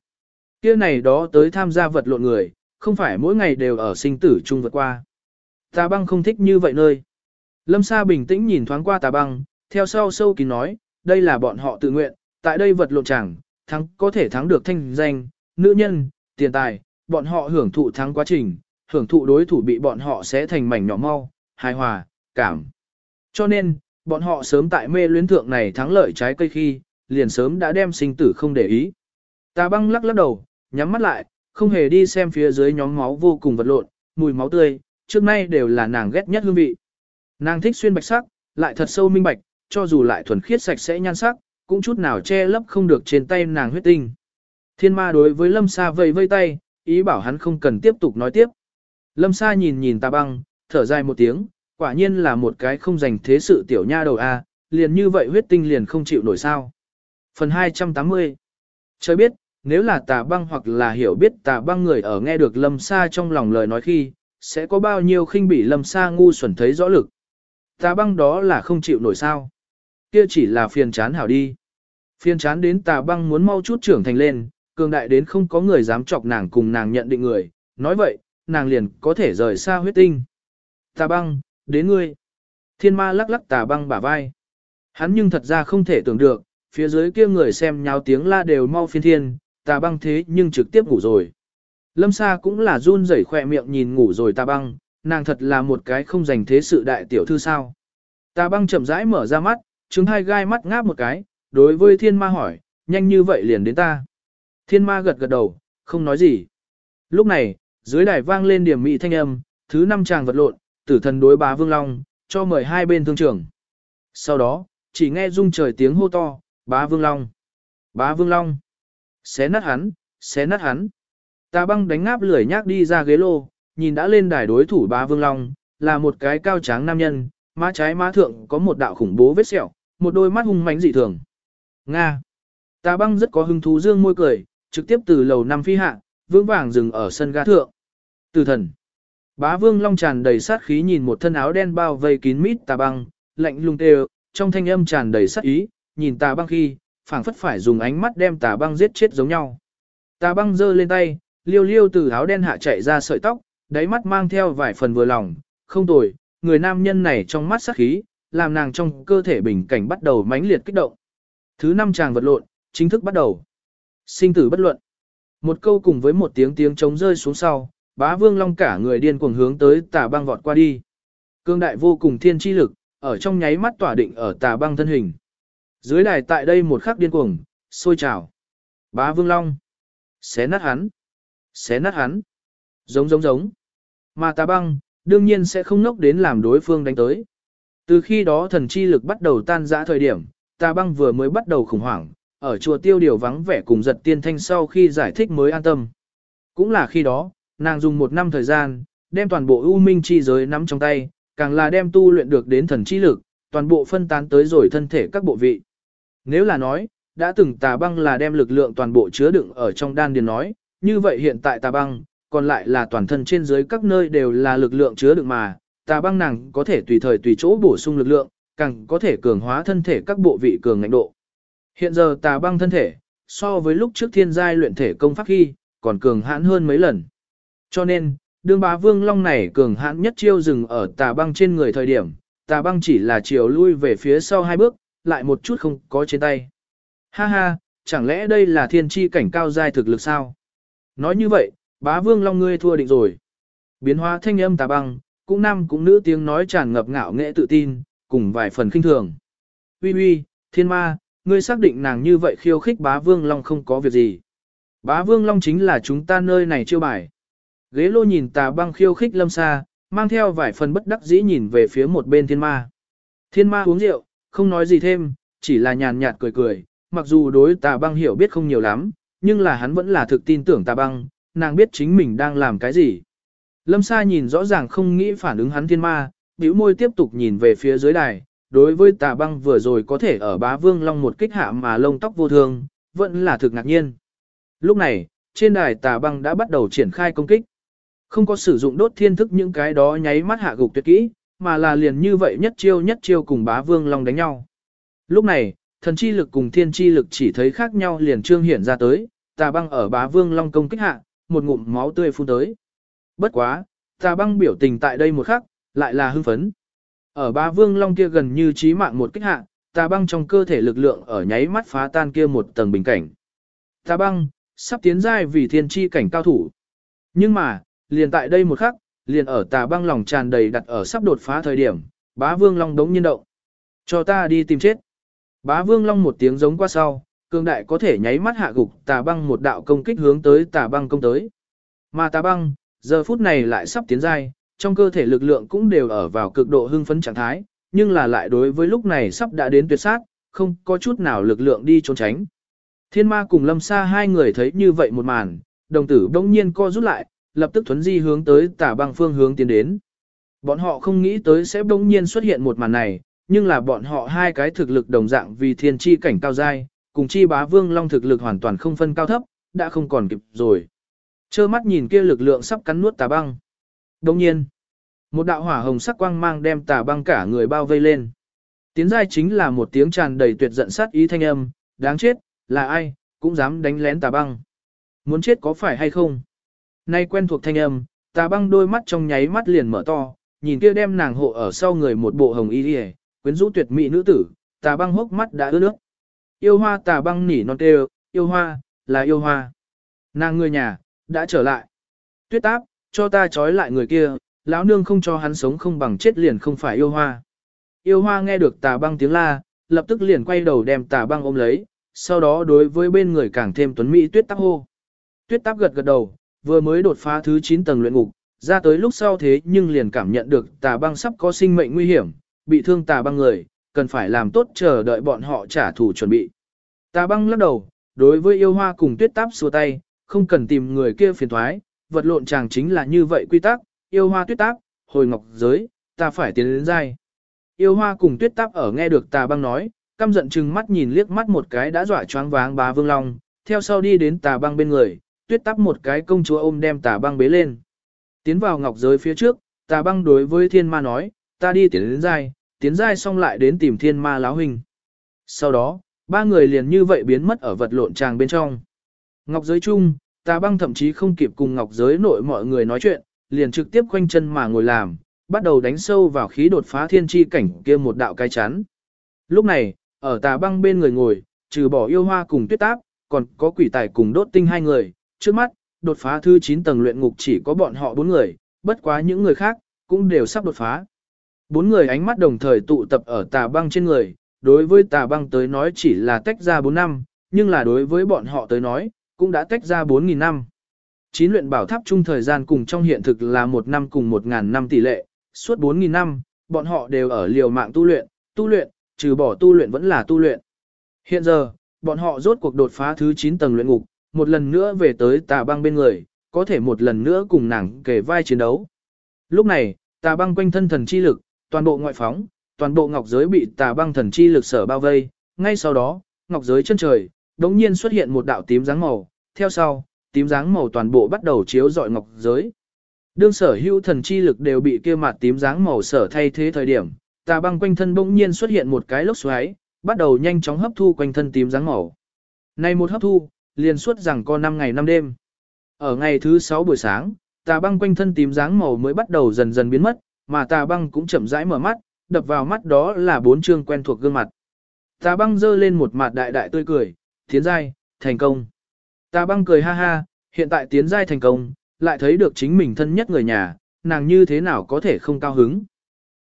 kia này đó tới tham gia vật lộn người, không phải mỗi ngày đều ở sinh tử chung vượt qua. Ta băng không thích như vậy nơi. Lâm Sa bình tĩnh nhìn thoáng qua tà băng, theo sau sâu kín nói, đây là bọn họ tự nguyện, tại đây vật lộn chẳng, thắng có thể thắng được thanh danh, nữ nhân, tiền tài, bọn họ hưởng thụ thắng quá trình, hưởng thụ đối thủ bị bọn họ sẽ thành mảnh nhỏ mau, hài hòa, cảm. Cho nên, bọn họ sớm tại mê luyến thượng này thắng lợi trái cây khi, liền sớm đã đem sinh tử không để ý. Tà băng lắc lắc đầu, nhắm mắt lại, không hề đi xem phía dưới nhóm máu vô cùng vật lộn, mùi máu tươi, trước nay đều là nàng ghét nhất hương vị. Nàng thích xuyên bạch sắc, lại thật sâu minh bạch, cho dù lại thuần khiết sạch sẽ nhan sắc, cũng chút nào che lấp không được trên tay nàng huyết tinh. Thiên ma đối với Lâm Sa vây vây tay, ý bảo hắn không cần tiếp tục nói tiếp. Lâm Sa nhìn nhìn tà băng, thở dài một tiếng, quả nhiên là một cái không dành thế sự tiểu nha đầu a, liền như vậy huyết tinh liền không chịu nổi sao. Phần 280 Trời biết, nếu là tà băng hoặc là hiểu biết tà băng người ở nghe được Lâm Sa trong lòng lời nói khi, sẽ có bao nhiêu khinh bỉ Lâm Sa ngu xuẩn thấy rõ lực. Tà băng đó là không chịu nổi sao. Kia chỉ là phiền chán hảo đi. Phiền chán đến tà băng muốn mau chút trưởng thành lên, cường đại đến không có người dám chọc nàng cùng nàng nhận định người. Nói vậy, nàng liền có thể rời xa huyết tinh. Tà băng, đến ngươi. Thiên ma lắc lắc tà băng bả vai. Hắn nhưng thật ra không thể tưởng được, phía dưới kia người xem nháo tiếng la đều mau phiên thiên, tà băng thế nhưng trực tiếp ngủ rồi. Lâm Sa cũng là run rẩy khỏe miệng nhìn ngủ rồi tà băng, nàng thật là một cái không dành thế sự đại tiểu thư sao. Tà băng chậm rãi mở ra mắt, trứng hai gai mắt ngáp một cái, đối với thiên ma hỏi, nhanh như vậy liền đến ta. Thiên ma gật gật đầu, không nói gì. Lúc này, dưới đài vang lên điểm mị thanh âm, thứ năm chàng vật lộn, tử thần đối bá vương long, cho mời hai bên thương trưởng. Sau đó, chỉ nghe rung trời tiếng hô to, bá vương long, bá vương long, xé nát hắn, xé nát hắn. Tà băng đánh ngáp lười nhác đi ra ghế lô, nhìn đã lên đài đối thủ bá vương long, là một cái cao tráng nam nhân, má trái má thượng có một đạo khủng bố vết sẹo, một đôi mắt hung mãnh dị thường. Nga. Tà băng rất có hứng thú dương môi cười, trực tiếp từ lầu năm phi hạ, vững vàng dừng ở sân ga thượng. Từ thần. Bá vương long tràn đầy sát khí nhìn một thân áo đen bao vây kín mít tà băng, lạnh lùng tê trong thanh âm tràn đầy sát ý, nhìn tà băng khi, phảng phất phải dùng ánh mắt đem tà băng giết chết giống nhau. Tà băng giơ lên tay, liêu liêu từ áo đen hạ chạy ra sợi tóc, đáy mắt mang theo vài phần vừa lòng, không tồi, người nam nhân này trong mắt sát khí, làm nàng trong cơ thể bình cảnh bắt đầu mãnh liệt kích động. Thứ năm chàng vật lộn, chính thức bắt đầu. Sinh tử bất luận. Một câu cùng với một tiếng tiếng trống rơi xuống sau, bá vương long cả người điên cuồng hướng tới tà băng vọt qua đi. Cương đại vô cùng thiên chi lực, ở trong nháy mắt tỏa định ở tà băng thân hình. Dưới đài tại đây một khắc điên cuồng, sôi trào. Bá vương long. Xé nát hắn. Xé nát hắn. Giống giống giống. Mà tà băng, đương nhiên sẽ không nốc đến làm đối phương đánh tới. Từ khi đó thần chi lực bắt đầu tan rã thời điểm, tà băng vừa mới bắt đầu khủng hoảng, ở chùa tiêu điều vắng vẻ cùng giật tiên thanh sau khi giải thích mới an tâm. Cũng là khi đó, nàng dùng một năm thời gian, đem toàn bộ ưu minh chi giới nắm trong tay, càng là đem tu luyện được đến thần chi lực, toàn bộ phân tán tới rồi thân thể các bộ vị. Nếu là nói, đã từng tà băng là đem lực lượng toàn bộ chứa đựng ở trong đan điền nói, như vậy hiện tại tà băng, còn lại là toàn thân trên dưới các nơi đều là lực lượng chứa đựng mà, tà băng nàng có thể tùy thời tùy chỗ bổ sung lực lượng, càng có thể cường hóa thân thể các bộ vị cường ngạnh độ. Hiện giờ tà băng thân thể, so với lúc trước thiên giai luyện thể công pháp khi, còn cường hãn hơn mấy lần. Cho nên, đương bá vương long này cường hãn nhất chiêu dừng ở tà băng trên người thời điểm, tà băng chỉ là chiều lui về phía sau hai bước, lại một chút không có trên tay. Ha ha, chẳng lẽ đây là thiên chi cảnh cao giai thực lực sao? Nói như vậy, bá vương long ngươi thua định rồi. Biến hóa thanh âm tà băng, cũng nam cũng nữ tiếng nói tràn ngập ngạo nghệ tự tin, cùng vài phần khinh thường. Uy uy, thiên ma, ngươi xác định nàng như vậy khiêu khích bá vương long không có việc gì. Bá vương long chính là chúng ta nơi này chiêu bài. Ghế lô nhìn tà băng khiêu khích lâm xa, mang theo vài phần bất đắc dĩ nhìn về phía một bên thiên ma. Thiên ma uống rượu, không nói gì thêm, chỉ là nhàn nhạt cười cười, mặc dù đối tà băng hiểu biết không nhiều lắm, nhưng là hắn vẫn là thực tin tưởng tà băng, nàng biết chính mình đang làm cái gì. Lâm Sa nhìn rõ ràng không nghĩ phản ứng hắn thiên ma, bĩu môi tiếp tục nhìn về phía dưới đài, đối với tà băng vừa rồi có thể ở bá vương long một kích hạ mà lông tóc vô thương, vẫn là thực ngạc nhiên. Lúc này, trên đài tà băng đã bắt đầu triển khai công kích. Không có sử dụng đốt thiên thức những cái đó nháy mắt hạ gục tuyệt kỹ, mà là liền như vậy nhất chiêu nhất chiêu cùng bá vương long đánh nhau. Lúc này, thần chi lực cùng thiên chi lực chỉ thấy khác nhau liền trương hiện ra tới, tà băng ở bá vương long công kích hạ, một ngụm máu tươi phun tới. Bất quá, tà băng biểu tình tại đây một khắc, lại là hưng phấn. Ở bá vương long kia gần như chí mạng một kích hạ, tà băng trong cơ thể lực lượng ở nháy mắt phá tan kia một tầng bình cảnh. Tà băng, sắp tiến giai vì thiên chi cảnh cao thủ. Nhưng mà, liền tại đây một khắc, liền ở tà băng lòng tràn đầy đặt ở sắp đột phá thời điểm, bá vương long đống nhiên động. Cho ta đi tìm chết. Bá vương long một tiếng giống qua sau, cương đại có thể nháy mắt hạ gục tà băng một đạo công kích hướng tới tà băng công tới. Mà tà băng, giờ phút này lại sắp tiến giai, trong cơ thể lực lượng cũng đều ở vào cực độ hưng phấn trạng thái, nhưng là lại đối với lúc này sắp đã đến tuyệt sát, không có chút nào lực lượng đi trốn tránh. Thiên ma cùng lâm xa hai người thấy như vậy một màn, đồng tử đông nhiên co rút lại, lập tức thuấn di hướng tới tả băng phương hướng tiến đến. Bọn họ không nghĩ tới sẽ đông nhiên xuất hiện một màn này, nhưng là bọn họ hai cái thực lực đồng dạng vì thiên chi cảnh cao dai, cùng chi bá vương long thực lực hoàn toàn không phân cao thấp, đã không còn kịp rồi. Chơ mắt nhìn kia lực lượng sắp cắn nuốt tà băng. Đồng nhiên, một đạo hỏa hồng sắc quang mang đem tà băng cả người bao vây lên. Tiến giai chính là một tiếng tràn đầy tuyệt giận sát ý thanh âm, đáng chết, là ai, cũng dám đánh lén tà băng. Muốn chết có phải hay không? Nay quen thuộc thanh âm, tà băng đôi mắt trong nháy mắt liền mở to, nhìn kia đem nàng hộ ở sau người một bộ hồng y liề, quyến rũ tuyệt mỹ nữ tử, tà băng hốc mắt đã ướt nước. Yêu hoa tà băng nỉ non kêu, yêu hoa, là yêu hoa. Nàng người nhà, đã trở lại. Tuyết áp, cho ta trói lại người kia, lão nương không cho hắn sống không bằng chết liền không phải yêu hoa. Yêu hoa nghe được tà băng tiếng la, lập tức liền quay đầu đem tà băng ôm lấy, sau đó đối với bên người càng thêm tuấn mỹ tuyết táp hô. Tuyết táp gật gật đầu, vừa mới đột phá thứ 9 tầng luyện ngục, ra tới lúc sau thế nhưng liền cảm nhận được tà băng sắp có sinh mệnh nguy hiểm, bị thương tà băng người, cần phải làm tốt chờ đợi bọn họ trả thù chuẩn bị. Tà băng lắc đầu, đối với yêu hoa cùng tuyết táp xua tay, không cần tìm người kia phiền thoái, vật lộn chàng chính là như vậy quy tắc, yêu hoa tuyết táp, hồi ngọc giới, ta phải tiến đến dai. Yêu hoa cùng tuyết táp ở nghe được tà băng nói, căm giận chừng mắt nhìn liếc mắt một cái đã dọa choáng váng bá vương long, theo sau đi đến tà băng bên người, tuyết táp một cái công chúa ôm đem tà băng bế lên. Tiến vào ngọc giới phía trước, tà băng đối với thiên ma nói, ta đi tiến đến dai, tiến dai xong lại đến tìm thiên ma láo hình. Sau đó, ba người liền như vậy biến mất ở vật lộn tràng bên trong. Ngọc giới chung, tà băng thậm chí không kịp cùng ngọc giới nội mọi người nói chuyện, liền trực tiếp quanh chân mà ngồi làm, bắt đầu đánh sâu vào khí đột phá thiên chi cảnh kia một đạo cái chắn. Lúc này, ở tà băng bên người ngồi, trừ bỏ yêu hoa cùng tuyết táp, còn có quỷ tài cùng đốt tinh hai người, trước mắt, đột phá thứ 9 tầng luyện ngục chỉ có bọn họ bốn người, bất quá những người khác, cũng đều sắp đột phá. Bốn người ánh mắt đồng thời tụ tập ở tà băng trên người, đối với tà băng tới nói chỉ là tách ra 4 năm, nhưng là đối với bọn họ tới nói, cũng đã tách ra 4.000 năm. Chín luyện bảo tháp chung thời gian cùng trong hiện thực là một năm cùng 1.000 năm tỷ lệ, suốt 4.000 năm, bọn họ đều ở liều mạng tu luyện, tu luyện, trừ bỏ tu luyện vẫn là tu luyện. Hiện giờ, bọn họ rốt cuộc đột phá thứ 9 tầng luyện ngục, một lần nữa về tới tà băng bên người, có thể một lần nữa cùng nàng kề vai chiến đấu. Lúc này, tà băng quanh thân thần chi lực, toàn bộ ngoại phóng, toàn bộ ngọc giới bị tà băng thần chi lực sở bao vây, ngay sau đó, ngọc giới chân trời, đống nhiên xuất hiện một đạo tím dáng màu, theo sau, tím dáng màu toàn bộ bắt đầu chiếu rọi ngọc giới. Đương sở hữu thần chi lực đều bị kia mặt tím dáng màu sở thay thế thời điểm, tà băng quanh thân bỗng nhiên xuất hiện một cái lốc xoáy, bắt đầu nhanh chóng hấp thu quanh thân tím dáng màu. Này một hấp thu, liền suốt rằng có 5 ngày 5 đêm. Ở ngày thứ 6 buổi sáng, tà băng quanh thân tím dáng màu mới bắt đầu dần dần biến mất, mà tà băng cũng chậm rãi mở mắt, đập vào mắt đó là bốn chương quen thuộc gương mặt. Tà băng giơ lên một mặt đại đại tươi cười, tiến giai, thành công. Ta băng cười ha ha, hiện tại tiến giai thành công, lại thấy được chính mình thân nhất người nhà, nàng như thế nào có thể không cao hứng.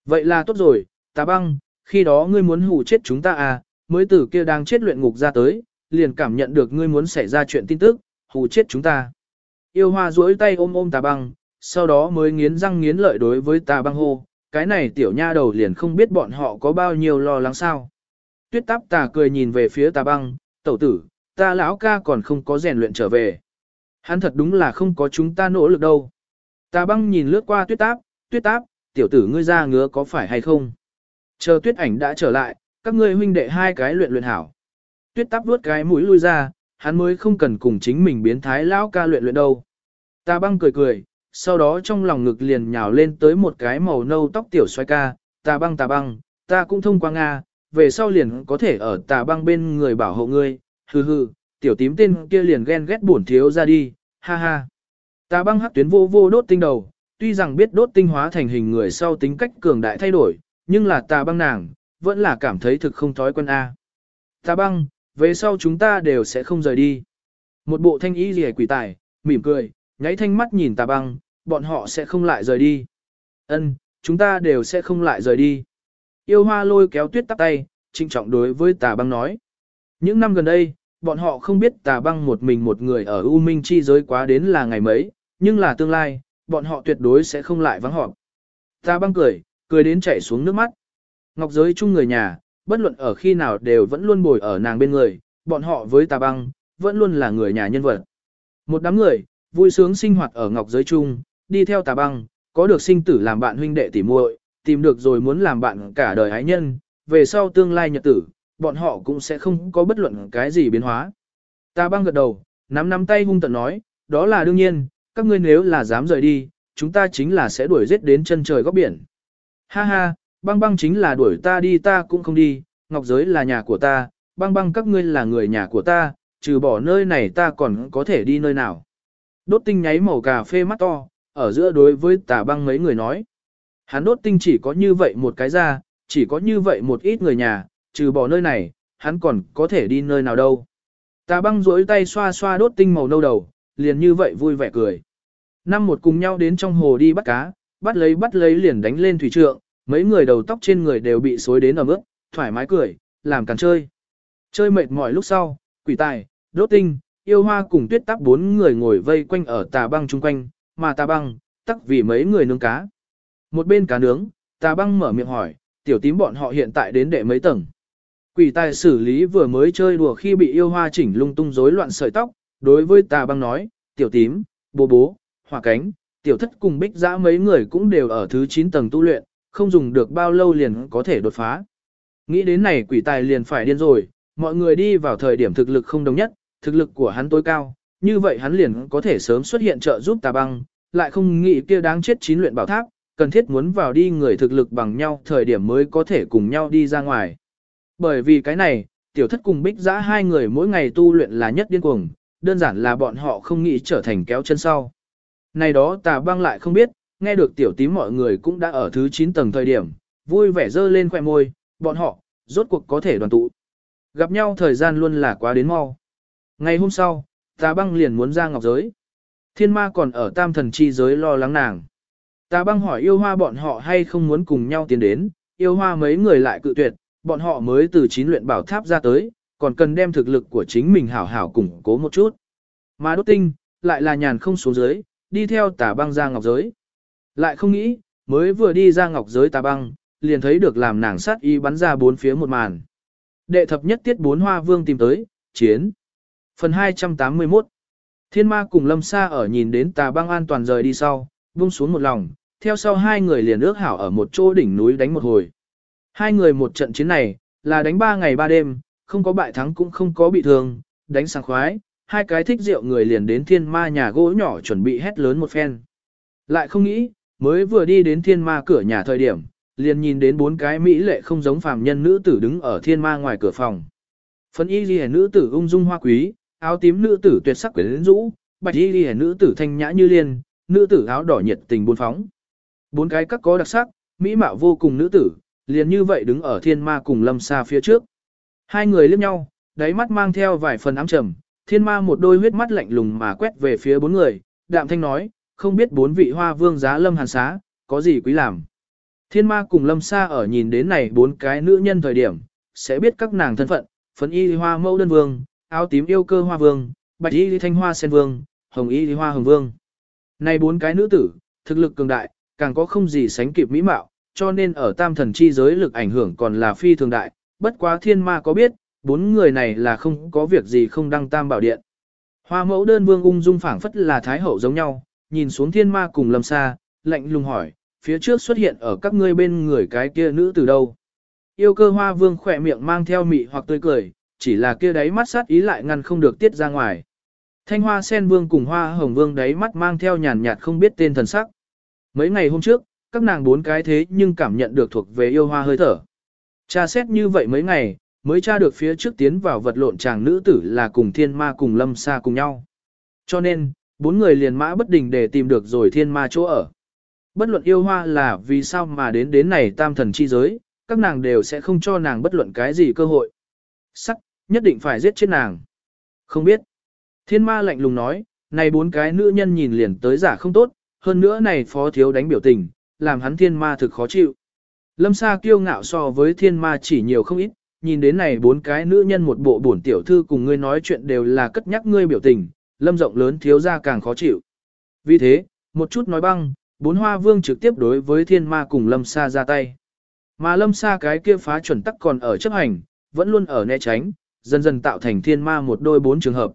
Vậy là tốt rồi, Ta băng, khi đó ngươi muốn hù chết chúng ta à, mới từ kia đang chết luyện ngục ra tới, liền cảm nhận được ngươi muốn xảy ra chuyện tin tức, hù chết chúng ta. Yêu hoa duỗi tay ôm ôm tà băng, sau đó mới nghiến răng nghiến lợi đối với tà băng hô, cái này tiểu nha đầu liền không biết bọn họ có bao nhiêu lo lắng sao. Tuyết táp tà cười nhìn về phía tà băng, tẩu tử, ta lão ca còn không có rèn luyện trở về. Hắn thật đúng là không có chúng ta nỗ lực đâu. Tà băng nhìn lướt qua tuyết táp, tuyết táp, tiểu tử ngươi ra ngứa có phải hay không? Chờ tuyết ảnh đã trở lại, các ngươi huynh đệ hai cái luyện luyện hảo. Tuyết táp vuốt cái mũi lui ra, hắn mới không cần cùng chính mình biến thái lão ca luyện luyện đâu. Tà băng cười cười, sau đó trong lòng ngực liền nhào lên tới một cái màu nâu tóc tiểu xoay ca, tà băng tà băng, ta cũng thông qua Nga, về sau liền có thể ở tà băng bên người bảo hộ ngươi, hừ hừ, tiểu tím tên kia liền ghen ghét bổn thiếu ra đi, ha ha. Tà băng hắc tuyến vô vô đốt tinh đầu, tuy rằng biết đốt tinh hóa thành hình người sau tính cách cường đại thay đổi, nhưng là tà băng nàng, vẫn là cảm thấy thực không thói quen A. Tà băng, về sau chúng ta đều sẽ không rời đi. Một bộ thanh ý rẻ quỷ tài, mỉm cười, nháy thanh mắt nhìn tà băng, bọn họ sẽ không lại rời đi. Ân, chúng ta đều sẽ không lại rời đi. Yêu hoa lôi kéo tuyết tắt tay, trinh trọng đối với tà băng nói. Những năm gần đây, bọn họ không biết tà băng một mình một người ở U Minh chi giới quá đến là ngày mấy, nhưng là tương lai, bọn họ tuyệt đối sẽ không lại vắng họp. Tà băng cười, cười đến chảy xuống nước mắt. Ngọc giới chung người nhà, bất luận ở khi nào đều vẫn luôn bồi ở nàng bên người, bọn họ với tà băng, vẫn luôn là người nhà nhân vật. Một đám người, vui sướng sinh hoạt ở ngọc giới chung, đi theo tà băng, có được sinh tử làm bạn huynh đệ tỉ muội, tìm được rồi muốn làm bạn cả đời ái nhân, về sau tương lai nhật tử, bọn họ cũng sẽ không có bất luận cái gì biến hóa. Ta băng gật đầu, nắm nắm tay hung tận nói, đó là đương nhiên, các ngươi nếu là dám rời đi, chúng ta chính là sẽ đuổi giết đến chân trời góc biển. Ha ha, băng băng chính là đuổi ta đi ta cũng không đi, ngọc giới là nhà của ta, băng băng các ngươi là người nhà của ta, trừ bỏ nơi này ta còn có thể đi nơi nào. Đốt tinh nháy màu cà phê mắt to, ở giữa đối với tà băng mấy người nói. Hắn đốt tinh chỉ có như vậy một cái ra, chỉ có như vậy một ít người nhà, trừ bỏ nơi này, hắn còn có thể đi nơi nào đâu. Tà băng rỗi tay xoa xoa đốt tinh màu nâu đầu, liền như vậy vui vẻ cười. Năm một cùng nhau đến trong hồ đi bắt cá, bắt lấy bắt lấy liền đánh lên thủy trượng, mấy người đầu tóc trên người đều bị xối đến ở mức, thoải mái cười, làm càng chơi. Chơi mệt mỏi lúc sau, quỷ tài, đốt tinh, yêu hoa cùng tuyết tắc bốn người ngồi vây quanh ở tà băng chung quanh, mà tà băng, tắc vì mấy người nướng cá. Một bên cá nướng, tà băng mở miệng hỏi, tiểu tím bọn họ hiện tại đến đệ mấy tầng. Quỷ tài xử lý vừa mới chơi đùa khi bị yêu hoa chỉnh lung tung rối loạn sợi tóc, đối với tà băng nói, tiểu tím, bố bố, hỏa cánh, tiểu thất cùng bích giã mấy người cũng đều ở thứ 9 tầng tu luyện, không dùng được bao lâu liền có thể đột phá. Nghĩ đến này quỷ tài liền phải điên rồi, mọi người đi vào thời điểm thực lực không đồng nhất, thực lực của hắn tối cao, như vậy hắn liền có thể sớm xuất hiện trợ giúp tà băng, lại không nghĩ kia đáng chết chín luyện bảo tháp, cần thiết muốn vào đi người thực lực bằng nhau thời điểm mới có thể cùng nhau đi ra ngoài. Bởi vì cái này, tiểu thất cùng bích giã hai người mỗi ngày tu luyện là nhất điên cuồng, đơn giản là bọn họ không nghĩ trở thành kéo chân sau. Này đó tà băng lại không biết, nghe được tiểu tím mọi người cũng đã ở thứ 9 tầng thời điểm, vui vẻ dơ lên khoẻ môi, bọn họ, rốt cuộc có thể đoàn tụ. Gặp nhau thời gian luôn là quá đến mau. Ngày hôm sau, tà băng liền muốn ra ngọc giới. Thiên ma còn ở tam thần chi giới lo lắng nàng. Tà băng hỏi yêu hoa bọn họ hay không muốn cùng nhau tiến đến, yêu hoa mấy người lại cự tuyệt, bọn họ mới từ chín luyện bảo tháp ra tới, còn cần đem thực lực của chính mình hảo hảo củng cố một chút. Mà đốt tinh, lại là nhàn không xuống dưới, đi theo tà băng ra ngọc giới. Lại không nghĩ, mới vừa đi ra ngọc giới tà băng, liền thấy được làm nàng sát y bắn ra bốn phía một màn. Đệ thập nhất tiết bốn hoa vương tìm tới, chiến. Phần 281 Thiên ma cùng lâm sa ở nhìn đến tà băng an toàn rời đi sau, buông xuống một lòng, theo sau hai người liền ước hảo ở một chỗ đỉnh núi đánh một hồi. Hai người một trận chiến này, là đánh ba ngày ba đêm, không có bại thắng cũng không có bị thương, đánh sảng khoái, hai cái thích rượu người liền đến thiên ma nhà gỗ nhỏ chuẩn bị hét lớn một phen. Lại không nghĩ, mới vừa đi đến thiên ma cửa nhà thời điểm, liền nhìn đến bốn cái mỹ lệ không giống phàm nhân nữ tử đứng ở thiên ma ngoài cửa phòng. Phấn y ghi nữ tử ung dung hoa quý, áo tím nữ tử tuyệt sắc quyến rũ, bạch y ghi nữ tử thanh nhã như liên, nữ tử áo đỏ nhiệt tình buôn phóng. Bốn cái các có đặc sắc, mỹ mạo vô cùng nữ tử, liền như vậy đứng ở thiên ma cùng lâm xa phía trước. Hai người liếc nhau, đáy mắt mang theo vài phần ám trầm, thiên ma một đôi huyết mắt lạnh lùng mà quét về phía bốn người, đạm thanh nói, không biết bốn vị hoa vương giá lâm hàn xá, có gì quý làm. Thiên ma cùng lâm xa ở nhìn đến này bốn cái nữ nhân thời điểm, sẽ biết các nàng thân phận, phấn y hoa mẫu đơn vương, áo tím yêu cơ hoa vương, bạch y thanh hoa sen vương, hồng y hoa hồng vương. Này bốn cái nữ tử, thực lực cường đại, càng có không gì sánh kịp mỹ mạo, cho nên ở tam thần chi giới lực ảnh hưởng còn là phi thường đại, bất quá thiên ma có biết, bốn người này là không có việc gì không đăng tam bảo điện. Hoa mẫu đơn vương ung dung phảng phất là thái hậu giống nhau, nhìn xuống thiên ma cùng lâm xa, lạnh lùng hỏi, phía trước xuất hiện ở các ngươi bên người cái kia nữ từ đâu. Yêu cơ hoa vương khỏe miệng mang theo mị hoặc tươi cười, chỉ là kia đáy mắt sát ý lại ngăn không được tiết ra ngoài. Thanh hoa sen vương cùng hoa hồng vương đáy mắt mang theo nhàn nhạt không biết tên thần sắc. Mấy ngày hôm trước, các nàng bốn cái thế nhưng cảm nhận được thuộc về yêu hoa hơi thở. Cha xét như vậy mấy ngày, mới tra được phía trước tiến vào vật lộn chàng nữ tử là cùng thiên ma cùng lâm xa cùng nhau. Cho nên, bốn người liền mã bất đình để tìm được rồi thiên ma chỗ ở. Bất luận yêu hoa là vì sao mà đến đến này tam thần chi giới, các nàng đều sẽ không cho nàng bất luận cái gì cơ hội. Sắc, nhất định phải giết chết nàng. Không biết. Thiên ma lạnh lùng nói, này bốn cái nữ nhân nhìn liền tới giả không tốt, hơn nữa này phó thiếu đánh biểu tình, làm hắn thiên ma thực khó chịu. Lâm Sa kiêu ngạo so với thiên ma chỉ nhiều không ít, nhìn đến này bốn cái nữ nhân một bộ bổn tiểu thư cùng ngươi nói chuyện đều là cất nhắc ngươi biểu tình, lâm rộng lớn thiếu ra càng khó chịu. Vì thế, một chút nói băng, bốn hoa vương trực tiếp đối với thiên ma cùng lâm sa ra tay. Mà lâm sa cái kia phá chuẩn tắc còn ở chấp hành, vẫn luôn ở né tránh, dần dần tạo thành thiên ma một đôi bốn trường hợp.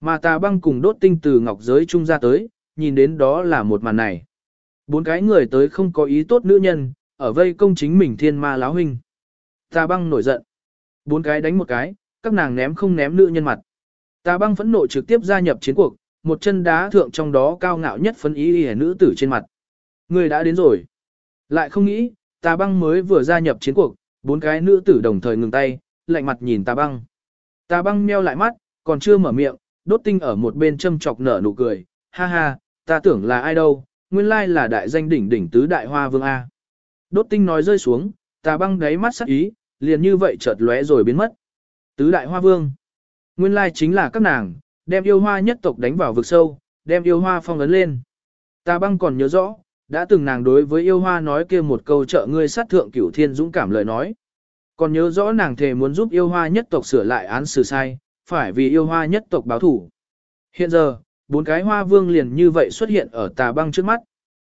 Mà tà băng cùng đốt tinh từ ngọc giới trung ra tới, nhìn đến đó là một màn này. Bốn cái người tới không có ý tốt nữ nhân, ở vây công chính mình thiên ma láo huynh. Tà băng nổi giận. Bốn cái đánh một cái, các nàng ném không ném nữ nhân mặt. Tà băng phẫn nộ trực tiếp gia nhập chiến cuộc, một chân đá thượng trong đó cao ngạo nhất phấn ý y nữ tử trên mặt. Người đã đến rồi. Lại không nghĩ, tà băng mới vừa gia nhập chiến cuộc, bốn cái nữ tử đồng thời ngừng tay, lạnh mặt nhìn tà băng. Tà băng meo lại mắt, còn chưa mở miệng, đốt tinh ở một bên châm chọc nở nụ cười, ha ha, ta tưởng là ai đâu, nguyên lai là đại danh đỉnh đỉnh tứ đại hoa vương A. Đốt tinh nói rơi xuống, tà băng đáy mắt sắc ý, liền như vậy chợt lóe rồi biến mất. Tứ đại hoa vương. Nguyên lai chính là các nàng, đem yêu hoa nhất tộc đánh vào vực sâu, đem yêu hoa phong ấn lên. Tà băng còn nhớ rõ, đã từng nàng đối với yêu hoa nói kia một câu trợ ngươi sát thượng cửu thiên dũng cảm lời nói. Còn nhớ rõ nàng thề muốn giúp yêu hoa nhất tộc sửa lại án xử sai, phải vì yêu hoa nhất tộc báo thủ. Hiện giờ, bốn cái hoa vương liền như vậy xuất hiện ở tà băng trước mắt.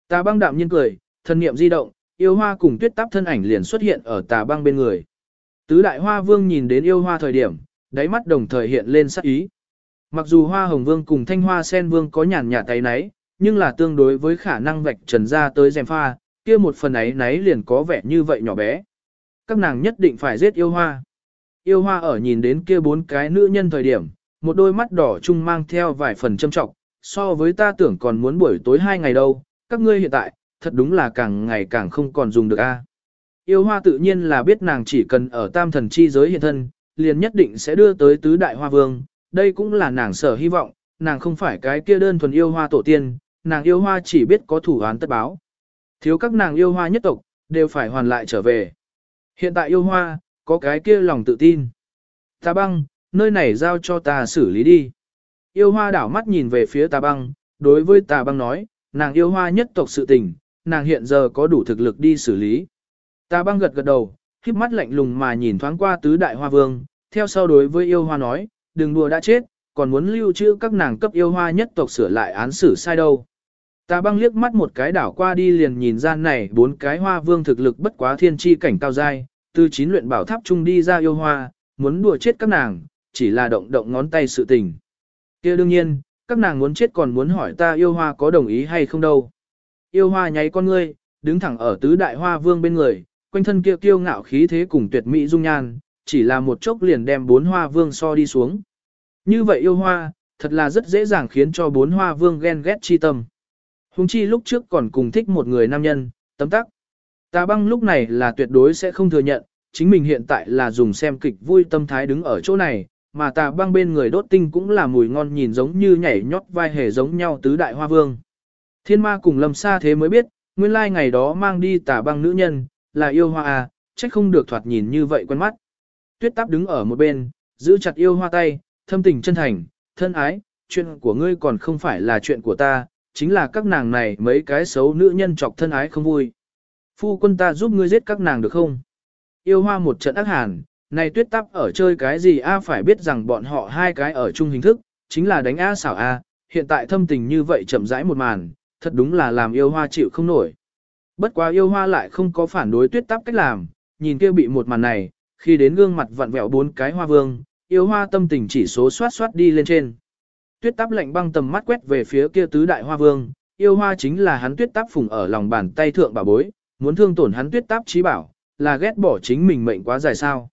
Tà băng đạm nhiên cười, thân niệm di động, yêu hoa cùng tuyết táp thân ảnh liền xuất hiện ở tà băng bên người. Tứ đại hoa vương nhìn đến yêu hoa thời điểm, đáy mắt đồng thời hiện lên sắc ý. Mặc dù hoa hồng vương cùng thanh hoa sen vương có nhàn nhạt tay náy, nhưng là tương đối với khả năng vạch trần ra tới dèm pha, kia một phần ấy náy liền có vẻ như vậy nhỏ bé. Các nàng nhất định phải giết yêu hoa. Yêu hoa ở nhìn đến kia bốn cái nữ nhân thời điểm, một đôi mắt đỏ chung mang theo vài phần châm trọng, so với ta tưởng còn muốn buổi tối hai ngày đâu, các ngươi hiện tại, thật đúng là càng ngày càng không còn dùng được a. Yêu hoa tự nhiên là biết nàng chỉ cần ở tam thần chi giới hiện thân, liền nhất định sẽ đưa tới tứ đại hoa vương, đây cũng là nàng sở hy vọng, nàng không phải cái kia đơn thuần yêu hoa tổ tiên, nàng yêu hoa chỉ biết có thủ án tất báo. Thiếu các nàng yêu hoa nhất tộc, đều phải hoàn lại trở về. Hiện tại yêu hoa, có cái kia lòng tự tin. Ta băng, nơi này giao cho ta xử lý đi. Yêu hoa đảo mắt nhìn về phía tà băng, đối với tà băng nói, nàng yêu hoa nhất tộc sự tình, nàng hiện giờ có đủ thực lực đi xử lý. Tà băng gật gật đầu, khiếp mắt lạnh lùng mà nhìn thoáng qua tứ đại hoa vương, theo sau đối với yêu hoa nói, đừng đùa đã chết, còn muốn lưu trữ các nàng cấp yêu hoa nhất tộc sửa lại án xử sai đâu. Tà băng liếc mắt một cái đảo qua đi liền nhìn ra này bốn cái hoa vương thực lực bất quá thiên chi cảnh cao dai, từ chín luyện bảo tháp trung đi ra yêu hoa, muốn đùa chết các nàng, chỉ là động động ngón tay sự tình. kia đương nhiên, các nàng muốn chết còn muốn hỏi ta yêu hoa có đồng ý hay không đâu. Yêu hoa nháy con ngươi, đứng thẳng ở tứ đại hoa vương bên người, quanh thân kia kiêu ngạo khí thế cùng tuyệt mỹ dung nhan, chỉ là một chốc liền đem bốn hoa vương so đi xuống. Như vậy yêu hoa, thật là rất dễ dàng khiến cho bốn hoa vương ghen ghét chi tâm. Hùng chi lúc trước còn cùng thích một người nam nhân, tấm tắc. Tà băng lúc này là tuyệt đối sẽ không thừa nhận, chính mình hiện tại là dùng xem kịch vui tâm thái đứng ở chỗ này, mà tà băng bên người đốt tinh cũng là mùi ngon nhìn giống như nhảy nhót vai hề giống nhau tứ đại hoa vương. Thiên ma cùng lầm xa thế mới biết, nguyên lai ngày đó mang đi tà băng nữ nhân, là yêu hoa à, trách không được thoạt nhìn như vậy quen mắt. Tuyết táp đứng ở một bên, giữ chặt yêu hoa tay, thâm tình chân thành, thân ái, chuyện của ngươi còn không phải là chuyện của ta, chính là các nàng này mấy cái xấu nữ nhân chọc thân ái không vui. Phu quân ta giúp ngươi giết các nàng được không? Yêu hoa một trận ác hàn, này tuyết tắp ở chơi cái gì a phải biết rằng bọn họ hai cái ở chung hình thức, chính là đánh a xảo a, hiện tại thâm tình như vậy chậm rãi một màn, thật đúng là làm yêu hoa chịu không nổi. Bất quá yêu hoa lại không có phản đối tuyết tắp cách làm, nhìn kia bị một màn này, khi đến gương mặt vặn vẹo bốn cái hoa vương, yêu hoa tâm tình chỉ số soát soát đi lên trên. Tuyết tắp lạnh băng tầm mắt quét về phía kia tứ đại hoa vương, yêu hoa chính là hắn tuyết tắp phùng ở lòng bàn tay thượng bà bối, muốn thương tổn hắn tuyết tắp trí bảo, là ghét bỏ chính mình mệnh quá dài sao.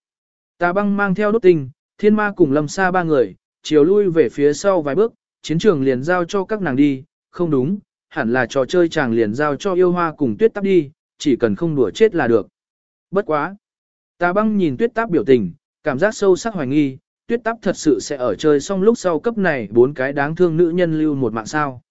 Tà băng mang theo đốt tinh, thiên ma cùng lâm xa ba người, chiều lui về phía sau vài bước, chiến trường liền giao cho các nàng đi, không đúng, hẳn là trò chơi chàng liền giao cho yêu hoa cùng tuyết tắp đi, chỉ cần không đùa chết là được. Bất quá. Tà băng nhìn tuyết táp biểu tình, cảm giác sâu sắc hoài nghi, tuyết táp thật sự sẽ ở chơi xong lúc sau cấp này bốn cái đáng thương nữ nhân lưu một mạng sao.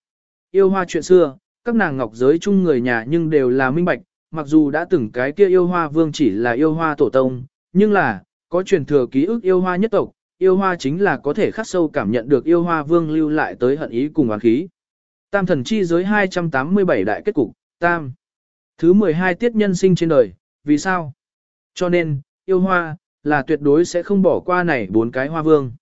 Yêu hoa chuyện xưa, các nàng ngọc giới chung người nhà nhưng đều là minh bạch, mặc dù đã từng cái kia yêu hoa vương chỉ là yêu hoa tổ tông, nhưng là, có truyền thừa ký ức yêu hoa nhất tộc, yêu hoa chính là có thể khắc sâu cảm nhận được yêu hoa vương lưu lại tới hận ý cùng oán khí. Tam thần chi giới 287 đại kết cục, tam. Thứ 12 tiết nhân sinh trên đời, vì sao? Cho nên, yêu hoa, là tuyệt đối sẽ không bỏ qua này bốn cái hoa vương.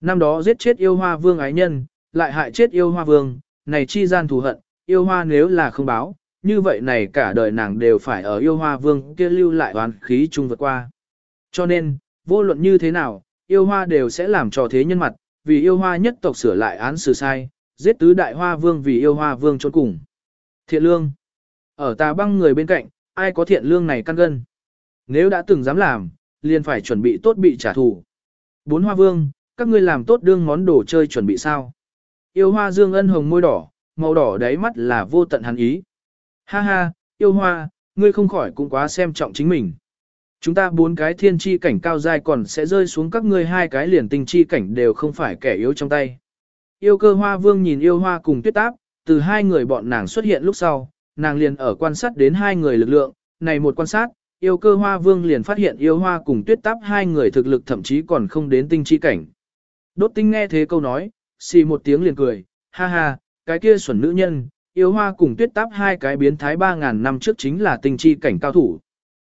Năm đó giết chết yêu hoa vương ái nhân, lại hại chết yêu hoa vương, này chi gian thù hận, yêu hoa nếu là không báo, như vậy này cả đời nàng đều phải ở yêu hoa vương kia lưu lại oán khí chung vượt qua. Cho nên, vô luận như thế nào, yêu hoa đều sẽ làm trò thế nhân mặt, vì yêu hoa nhất tộc sửa lại án xử sai, giết tứ đại hoa vương vì yêu hoa vương trốn cùng. Thiện lương. Ở tà băng người bên cạnh, ai có thiện lương này căn gân. Nếu đã từng dám làm, liền phải chuẩn bị tốt bị trả thù. Bốn hoa vương, các ngươi làm tốt đương món đồ chơi chuẩn bị sao. Yêu hoa dương ân hồng môi đỏ, màu đỏ đáy mắt là vô tận hắn ý. Ha ha, yêu hoa, ngươi không khỏi cũng quá xem trọng chính mình. Chúng ta bốn cái thiên chi cảnh cao dai còn sẽ rơi xuống các ngươi hai cái liền tinh chi cảnh đều không phải kẻ yếu trong tay. Yêu cơ hoa vương nhìn yêu hoa cùng tuyết táp, từ hai người bọn nàng xuất hiện lúc sau, nàng liền ở quan sát đến hai người lực lượng, này một quan sát, yêu cơ hoa vương liền phát hiện yêu hoa cùng tuyết táp hai người thực lực thậm chí còn không đến tinh chi cảnh. Đốt tinh nghe thế câu nói, xì một tiếng liền cười, ha ha, cái kia xuẩn nữ nhân, yêu hoa cùng tuyết táp hai cái biến thái 3.000 năm trước chính là tinh chi cảnh cao thủ.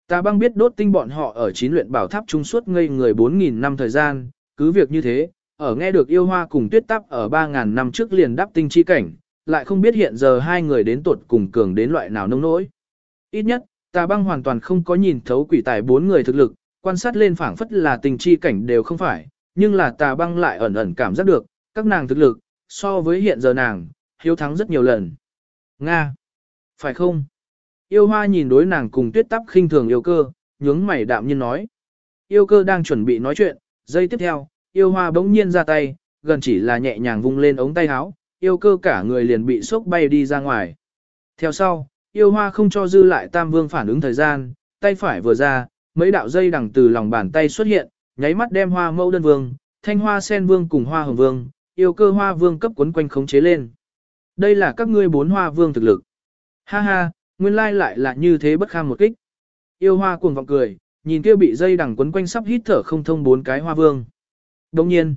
Ta băng biết đốt tinh bọn họ ở chín luyện bảo tháp trung suốt ngây người 4.000 năm thời gian, cứ việc như thế, ở nghe được yêu hoa cùng tuyết tắp ở 3.000 năm trước liền đắp tinh chi cảnh, lại không biết hiện giờ hai người đến tuột cùng cường đến loại nào nông nỗi. Ít nhất, ta băng hoàn toàn không có nhìn thấu quỷ tài bốn người thực lực, quan sát lên phảng phất là tình chi cảnh đều không phải, nhưng là tà băng lại ẩn ẩn cảm giác được, các nàng thực lực, so với hiện giờ nàng, hiếu thắng rất nhiều lần. Nga! Phải không? Yêu hoa nhìn đối nàng cùng tuyết tắp khinh thường yêu cơ, nhướng mày đạm nhiên nói. Yêu cơ đang chuẩn bị nói chuyện, giây tiếp theo, yêu hoa bỗng nhiên ra tay, gần chỉ là nhẹ nhàng vung lên ống tay áo, yêu cơ cả người liền bị sốc bay đi ra ngoài. Theo sau, yêu hoa không cho dư lại tam vương phản ứng thời gian, tay phải vừa ra, mấy đạo dây đằng từ lòng bàn tay xuất hiện, nháy mắt đem hoa mẫu đơn vương, thanh hoa sen vương cùng hoa hồng vương, yêu cơ hoa vương cấp quấn quanh khống chế lên. Đây là các ngươi bốn hoa vương thực lực. Ha ha, nguyên lai lại là như thế bất kham một kích. Yêu hoa cuồng vọng cười, nhìn kia bị dây đằng quấn quanh sắp hít thở không thông bốn cái hoa vương. Đồng nhiên,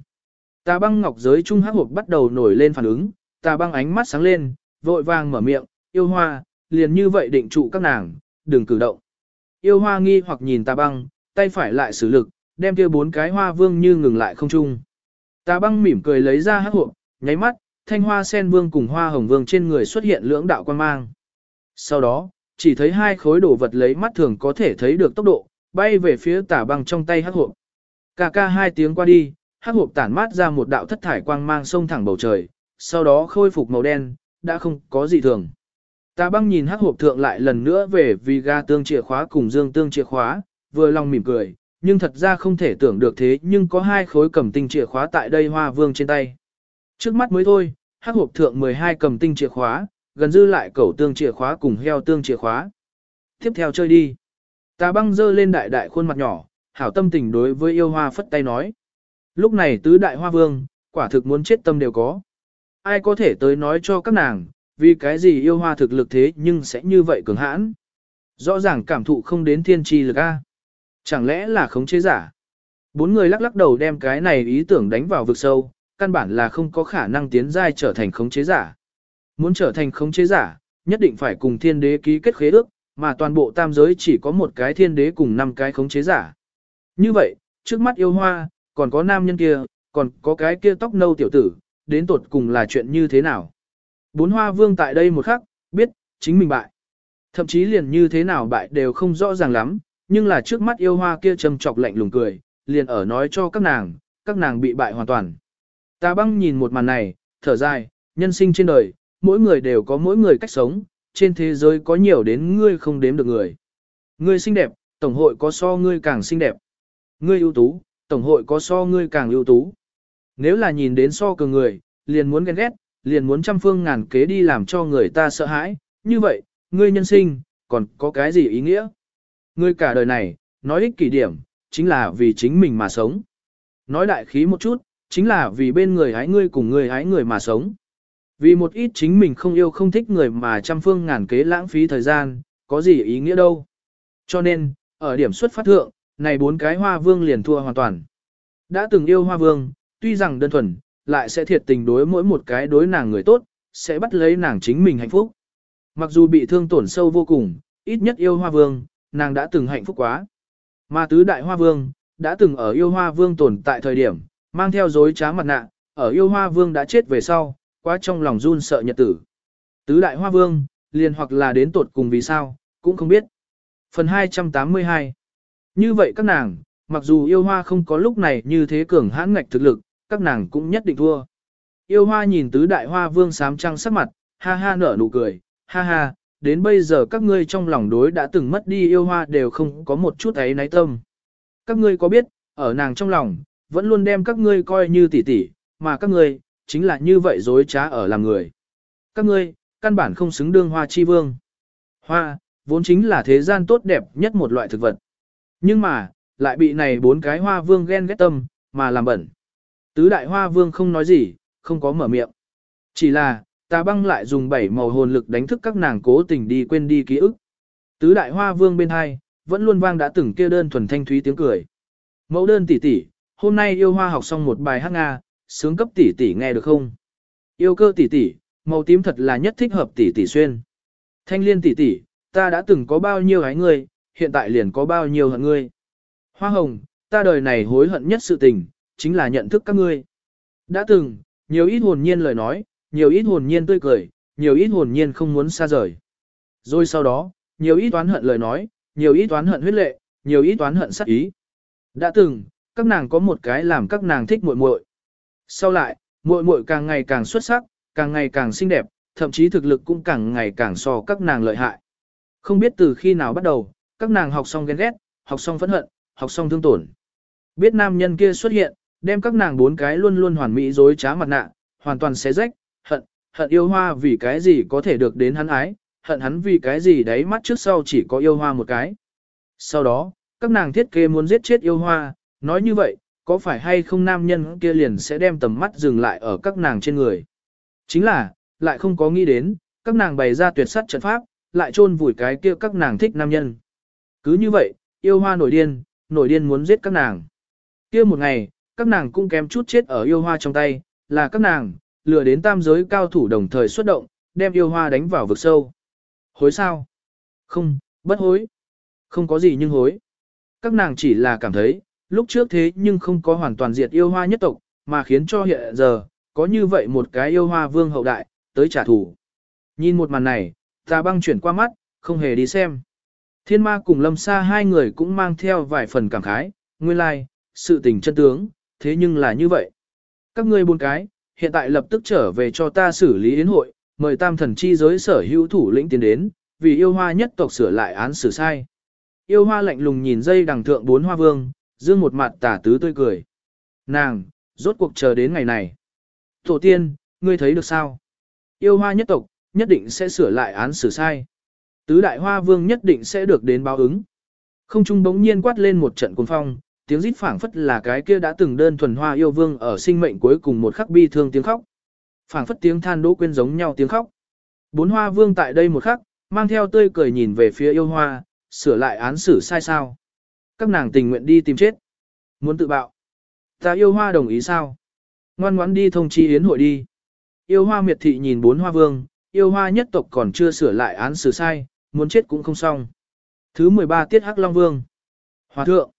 tà băng ngọc giới trung hắc hộp bắt đầu nổi lên phản ứng, tà băng ánh mắt sáng lên, vội vàng mở miệng, yêu hoa, liền như vậy định trụ các nàng, đừng cử động. Yêu hoa nghi hoặc nhìn tà băng, tay phải lại sử lực, đem kia bốn cái hoa vương như ngừng lại không trung. Tà băng mỉm cười lấy ra hắc hộp, nháy mắt, thanh hoa sen vương cùng hoa hồng vương trên người xuất hiện lưỡng đạo quan mang. Sau đó, chỉ thấy hai khối đồ vật lấy mắt thường có thể thấy được tốc độ, bay về phía tả băng trong tay hắc hộp. Cà ca hai tiếng qua đi, hắc hộp tản mát ra một đạo thất thải quang mang sông thẳng bầu trời, sau đó khôi phục màu đen, đã không có gì thường. Tà băng nhìn hắc hộp thượng lại lần nữa về vì ga tương chìa khóa cùng dương tương chìa khóa, vừa lòng mỉm cười, nhưng thật ra không thể tưởng được thế nhưng có hai khối cầm tinh chìa khóa tại đây hoa vương trên tay. Trước mắt mới thôi, hắc hộp thượng 12 cầm tinh chìa khóa, gần dư lại cẩu tương chìa khóa cùng heo tương chìa khóa. Tiếp theo chơi đi. Tà băng dơ lên đại đại khuôn mặt nhỏ, hảo tâm tình đối với yêu hoa phất tay nói. Lúc này tứ đại hoa vương, quả thực muốn chết tâm đều có. Ai có thể tới nói cho các nàng, vì cái gì yêu hoa thực lực thế nhưng sẽ như vậy cường hãn. Rõ ràng cảm thụ không đến thiên tri lực A. Chẳng lẽ là khống chế giả? Bốn người lắc lắc đầu đem cái này ý tưởng đánh vào vực sâu, căn bản là không có khả năng tiến giai trở thành khống chế giả. Muốn trở thành khống chế giả, nhất định phải cùng thiên đế ký kết khế ước, mà toàn bộ tam giới chỉ có một cái thiên đế cùng năm cái khống chế giả. Như vậy, trước mắt yêu hoa, còn có nam nhân kia, còn có cái kia tóc nâu tiểu tử, đến tột cùng là chuyện như thế nào. Bốn hoa vương tại đây một khắc, biết, chính mình bại. Thậm chí liền như thế nào bại đều không rõ ràng lắm, nhưng là trước mắt yêu hoa kia trầm trọc lạnh lùng cười, liền ở nói cho các nàng, các nàng bị bại hoàn toàn. Ta băng nhìn một màn này, thở dài, nhân sinh trên đời, mỗi người đều có mỗi người cách sống, trên thế giới có nhiều đến ngươi không đếm được người. Ngươi xinh đẹp, tổng hội có so ngươi càng xinh đẹp. Ngươi ưu tú, tổng hội có so ngươi càng ưu tú. Nếu là nhìn đến so cường người, liền muốn ghen ghét, liền muốn trăm phương ngàn kế đi làm cho người ta sợ hãi, như vậy, ngươi nhân sinh, còn có cái gì ý nghĩa? Ngươi cả đời này, nói ích kỷ điểm, chính là vì chính mình mà sống. Nói đại khí một chút, chính là vì bên người hái ngươi cùng người hái người mà sống. Vì một ít chính mình không yêu không thích người mà trăm phương ngàn kế lãng phí thời gian, có gì ý nghĩa đâu. Cho nên, ở điểm xuất phát thượng, này bốn cái hoa vương liền thua hoàn toàn. Đã từng yêu hoa vương, tuy rằng đơn thuần, lại sẽ thiệt tình đối mỗi một cái đối nàng người tốt, sẽ bắt lấy nàng chính mình hạnh phúc. Mặc dù bị thương tổn sâu vô cùng, ít nhất yêu hoa vương, nàng đã từng hạnh phúc quá. Mà tứ đại hoa vương, đã từng ở yêu hoa vương tồn tại thời điểm, mang theo dối trá mặt nạ, ở yêu hoa vương đã chết về sau, quá trong lòng run sợ nhật tử. Tứ đại hoa vương, liền hoặc là đến tột cùng vì sao, cũng không biết. Phần 282 Như vậy các nàng, mặc dù yêu hoa không có lúc này như thế cường hãn ngạch thực lực, các nàng cũng nhất định thua. Yêu hoa nhìn tứ đại hoa vương sám trăng sắc mặt, ha ha nở nụ cười, ha ha, đến bây giờ các ngươi trong lòng đối đã từng mất đi yêu hoa đều không có một chút ấy náy tâm. Các ngươi có biết, ở nàng trong lòng, vẫn luôn đem các ngươi coi như tỷ tỷ, mà các ngươi, chính là như vậy dối trá ở làm người. Các ngươi, căn bản không xứng đương hoa chi vương. Hoa, vốn chính là thế gian tốt đẹp nhất một loại thực vật. Nhưng mà, lại bị này bốn cái hoa vương ghen ghét tâm, mà làm bẩn. Tứ đại hoa vương không nói gì, không có mở miệng. Chỉ là, ta băng lại dùng bảy màu hồn lực đánh thức các nàng cố tình đi quên đi ký ức. Tứ đại hoa vương bên hai, vẫn luôn vang đã từng kia đơn thuần thanh thúy tiếng cười. Mẫu đơn tỷ tỷ, hôm nay yêu hoa học xong một bài hát Nga, sướng cấp tỷ tỷ nghe được không? Yêu cơ tỷ tỷ, màu tím thật là nhất thích hợp tỷ tỷ xuyên. Thanh liên tỷ tỷ, ta đã từng có bao nhiêu hái ngươi, hiện tại liền có bao nhiêu hận ngươi. Hoa hồng, ta đời này hối hận nhất sự tình, chính là nhận thức các ngươi. Đã từng, nhiều ít hồn nhiên lời nói, nhiều ít hồn nhiên tươi cười, nhiều ít hồn nhiên không muốn xa rời. Rồi sau đó, nhiều ít toán hận lời nói, nhiều ít toán hận huyết lệ, nhiều ít toán hận sát ý. Đã từng, các nàng có một cái làm các nàng thích muội muội. Sau lại, muội muội càng ngày càng xuất sắc, càng ngày càng xinh đẹp, thậm chí thực lực cũng càng ngày càng so các nàng lợi hại. Không biết từ khi nào bắt đầu, các nàng học xong ghen ghét, học xong phẫn hận, học xong thương tổn. Biết nam nhân kia xuất hiện, đem các nàng bốn cái luôn luôn hoàn mỹ dối trá mặt nạ, hoàn toàn xé rách, hận, hận yêu hoa vì cái gì có thể được đến hắn ái, hận hắn vì cái gì đấy mắt trước sau chỉ có yêu hoa một cái. Sau đó, các nàng thiết kế muốn giết chết yêu hoa, nói như vậy, có phải hay không nam nhân kia liền sẽ đem tầm mắt dừng lại ở các nàng trên người. Chính là, lại không có nghĩ đến, các nàng bày ra tuyệt sắt trận pháp, lại chôn vùi cái kia các nàng thích nam nhân. Cứ như vậy, yêu hoa nổi điên, nổi điên muốn giết các nàng. Kia một ngày, các nàng cũng kém chút chết ở yêu hoa trong tay, là các nàng, lừa đến tam giới cao thủ đồng thời xuất động, đem yêu hoa đánh vào vực sâu. Hối sao? Không, bất hối. Không có gì nhưng hối. Các nàng chỉ là cảm thấy, lúc trước thế nhưng không có hoàn toàn diệt yêu hoa nhất tộc, mà khiến cho hiện giờ, có như vậy một cái yêu hoa vương hậu đại, tới trả thù. Nhìn một màn này, ta băng chuyển qua mắt, không hề đi xem. Thiên ma cùng lâm xa hai người cũng mang theo vài phần cảm khái, nguyên lai, like, sự tình chân tướng, thế nhưng là như vậy. Các ngươi buôn cái, hiện tại lập tức trở về cho ta xử lý yến hội, mời tam thần chi giới sở hữu thủ lĩnh tiến đến, vì yêu hoa nhất tộc sửa lại án xử sai. Yêu hoa lạnh lùng nhìn dây đằng thượng bốn hoa vương, dương một mặt tả tứ tươi cười. Nàng, rốt cuộc chờ đến ngày này. Tổ tiên, ngươi thấy được sao? Yêu hoa nhất tộc, nhất định sẽ sửa lại án xử sai. Tứ đại hoa vương nhất định sẽ được đến báo ứng. Không trung bỗng nhiên quát lên một trận cuồng phong, tiếng rít phảng phất là cái kia đã từng đơn thuần hoa yêu vương ở sinh mệnh cuối cùng một khắc bi thương tiếng khóc. Phảng phất tiếng than đỗ quên giống nhau tiếng khóc. Bốn hoa vương tại đây một khắc, mang theo tươi cười nhìn về phía yêu hoa, sửa lại án xử sai sao. Các nàng tình nguyện đi tìm chết. Muốn tự bạo. Ta yêu hoa đồng ý sao? Ngoan ngoãn đi thông chi yến hội đi. Yêu hoa miệt thị nhìn bốn hoa vương, yêu hoa nhất tộc còn chưa sửa lại án xử sai, muốn chết cũng không xong. Thứ 13 tiết hắc long vương. Hòa thượng.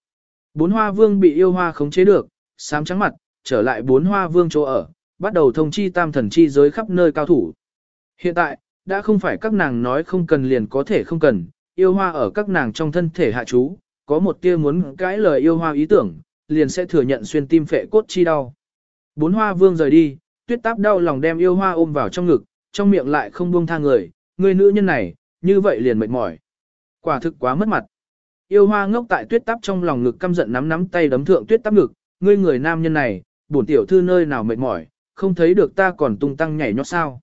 Bốn hoa vương bị yêu hoa khống chế được, sám trắng mặt, trở lại bốn hoa vương chỗ ở, bắt đầu thông chi tam thần chi giới khắp nơi cao thủ. Hiện tại, đã không phải các nàng nói không cần liền có thể không cần, yêu hoa ở các nàng trong thân thể hạ chú, có một tia muốn cãi lời yêu hoa ý tưởng, liền sẽ thừa nhận xuyên tim phệ cốt chi đau. Bốn hoa vương rời đi, tuyết táp đau lòng đem yêu hoa ôm vào trong ngực, trong miệng lại không buông tha người, người nữ nhân này, như vậy liền mệt mỏi. Quả thực quá mất mặt. Yêu hoa ngốc tại tuyết táp trong lòng ngực căm giận nắm nắm tay đấm thượng tuyết táp ngực, ngươi người nam nhân này, bổn tiểu thư nơi nào mệt mỏi, không thấy được ta còn tung tăng nhảy nhót sao.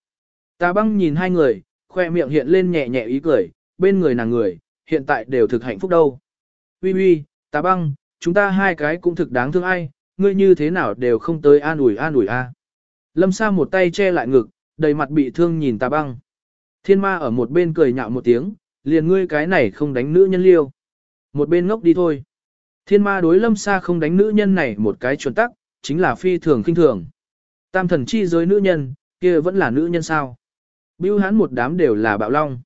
Ta băng nhìn hai người, khoe miệng hiện lên nhẹ nhẹ ý cười, bên người nàng người, hiện tại đều thực hạnh phúc đâu uy uy, ta băng, chúng ta hai cái cũng thực đáng thương ai, ngươi như thế nào đều không tới an ủi an ủi a. Lâm Sa một tay che lại ngực, đầy mặt bị thương nhìn ta băng. Thiên ma ở một bên cười nhạo một tiếng, liền ngươi cái này không đánh nữ nhân liêu. Một bên ngốc đi thôi. Thiên ma đối lâm Sa không đánh nữ nhân này một cái chuẩn tắc, chính là phi thường kinh thường. Tam thần chi giới nữ nhân, kia vẫn là nữ nhân sao. Bưu hắn một đám đều là bạo long.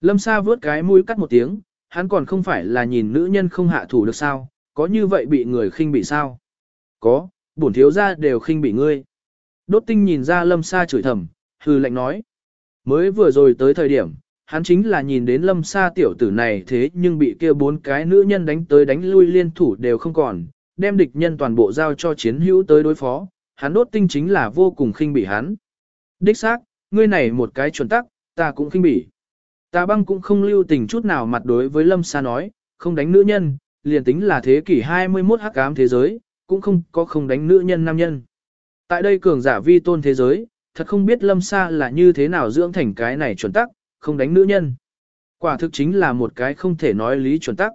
Lâm Sa vớt cái mũi cắt một tiếng, hắn còn không phải là nhìn nữ nhân không hạ thủ được sao, có như vậy bị người khinh bị sao? Có, bổn thiếu gia đều khinh bị ngươi. Đốt tinh nhìn ra lâm sa chửi thầm, hư lệnh nói. Mới vừa rồi tới thời điểm, hắn chính là nhìn đến lâm sa tiểu tử này thế nhưng bị kia bốn cái nữ nhân đánh tới đánh lui liên thủ đều không còn, đem địch nhân toàn bộ giao cho chiến hữu tới đối phó, hắn đốt tinh chính là vô cùng khinh bị hắn. Đích xác, ngươi này một cái chuẩn tắc, ta cũng khinh bỉ. Ta băng cũng không lưu tình chút nào mặt đối với lâm sa nói, không đánh nữ nhân, liền tính là thế kỷ 21 hắc ám thế giới, cũng không có không đánh nữ nhân nam nhân. Tại đây cường giả vi tôn thế giới, thật không biết lâm sa là như thế nào dưỡng thành cái này chuẩn tắc, không đánh nữ nhân. Quả thực chính là một cái không thể nói lý chuẩn tắc.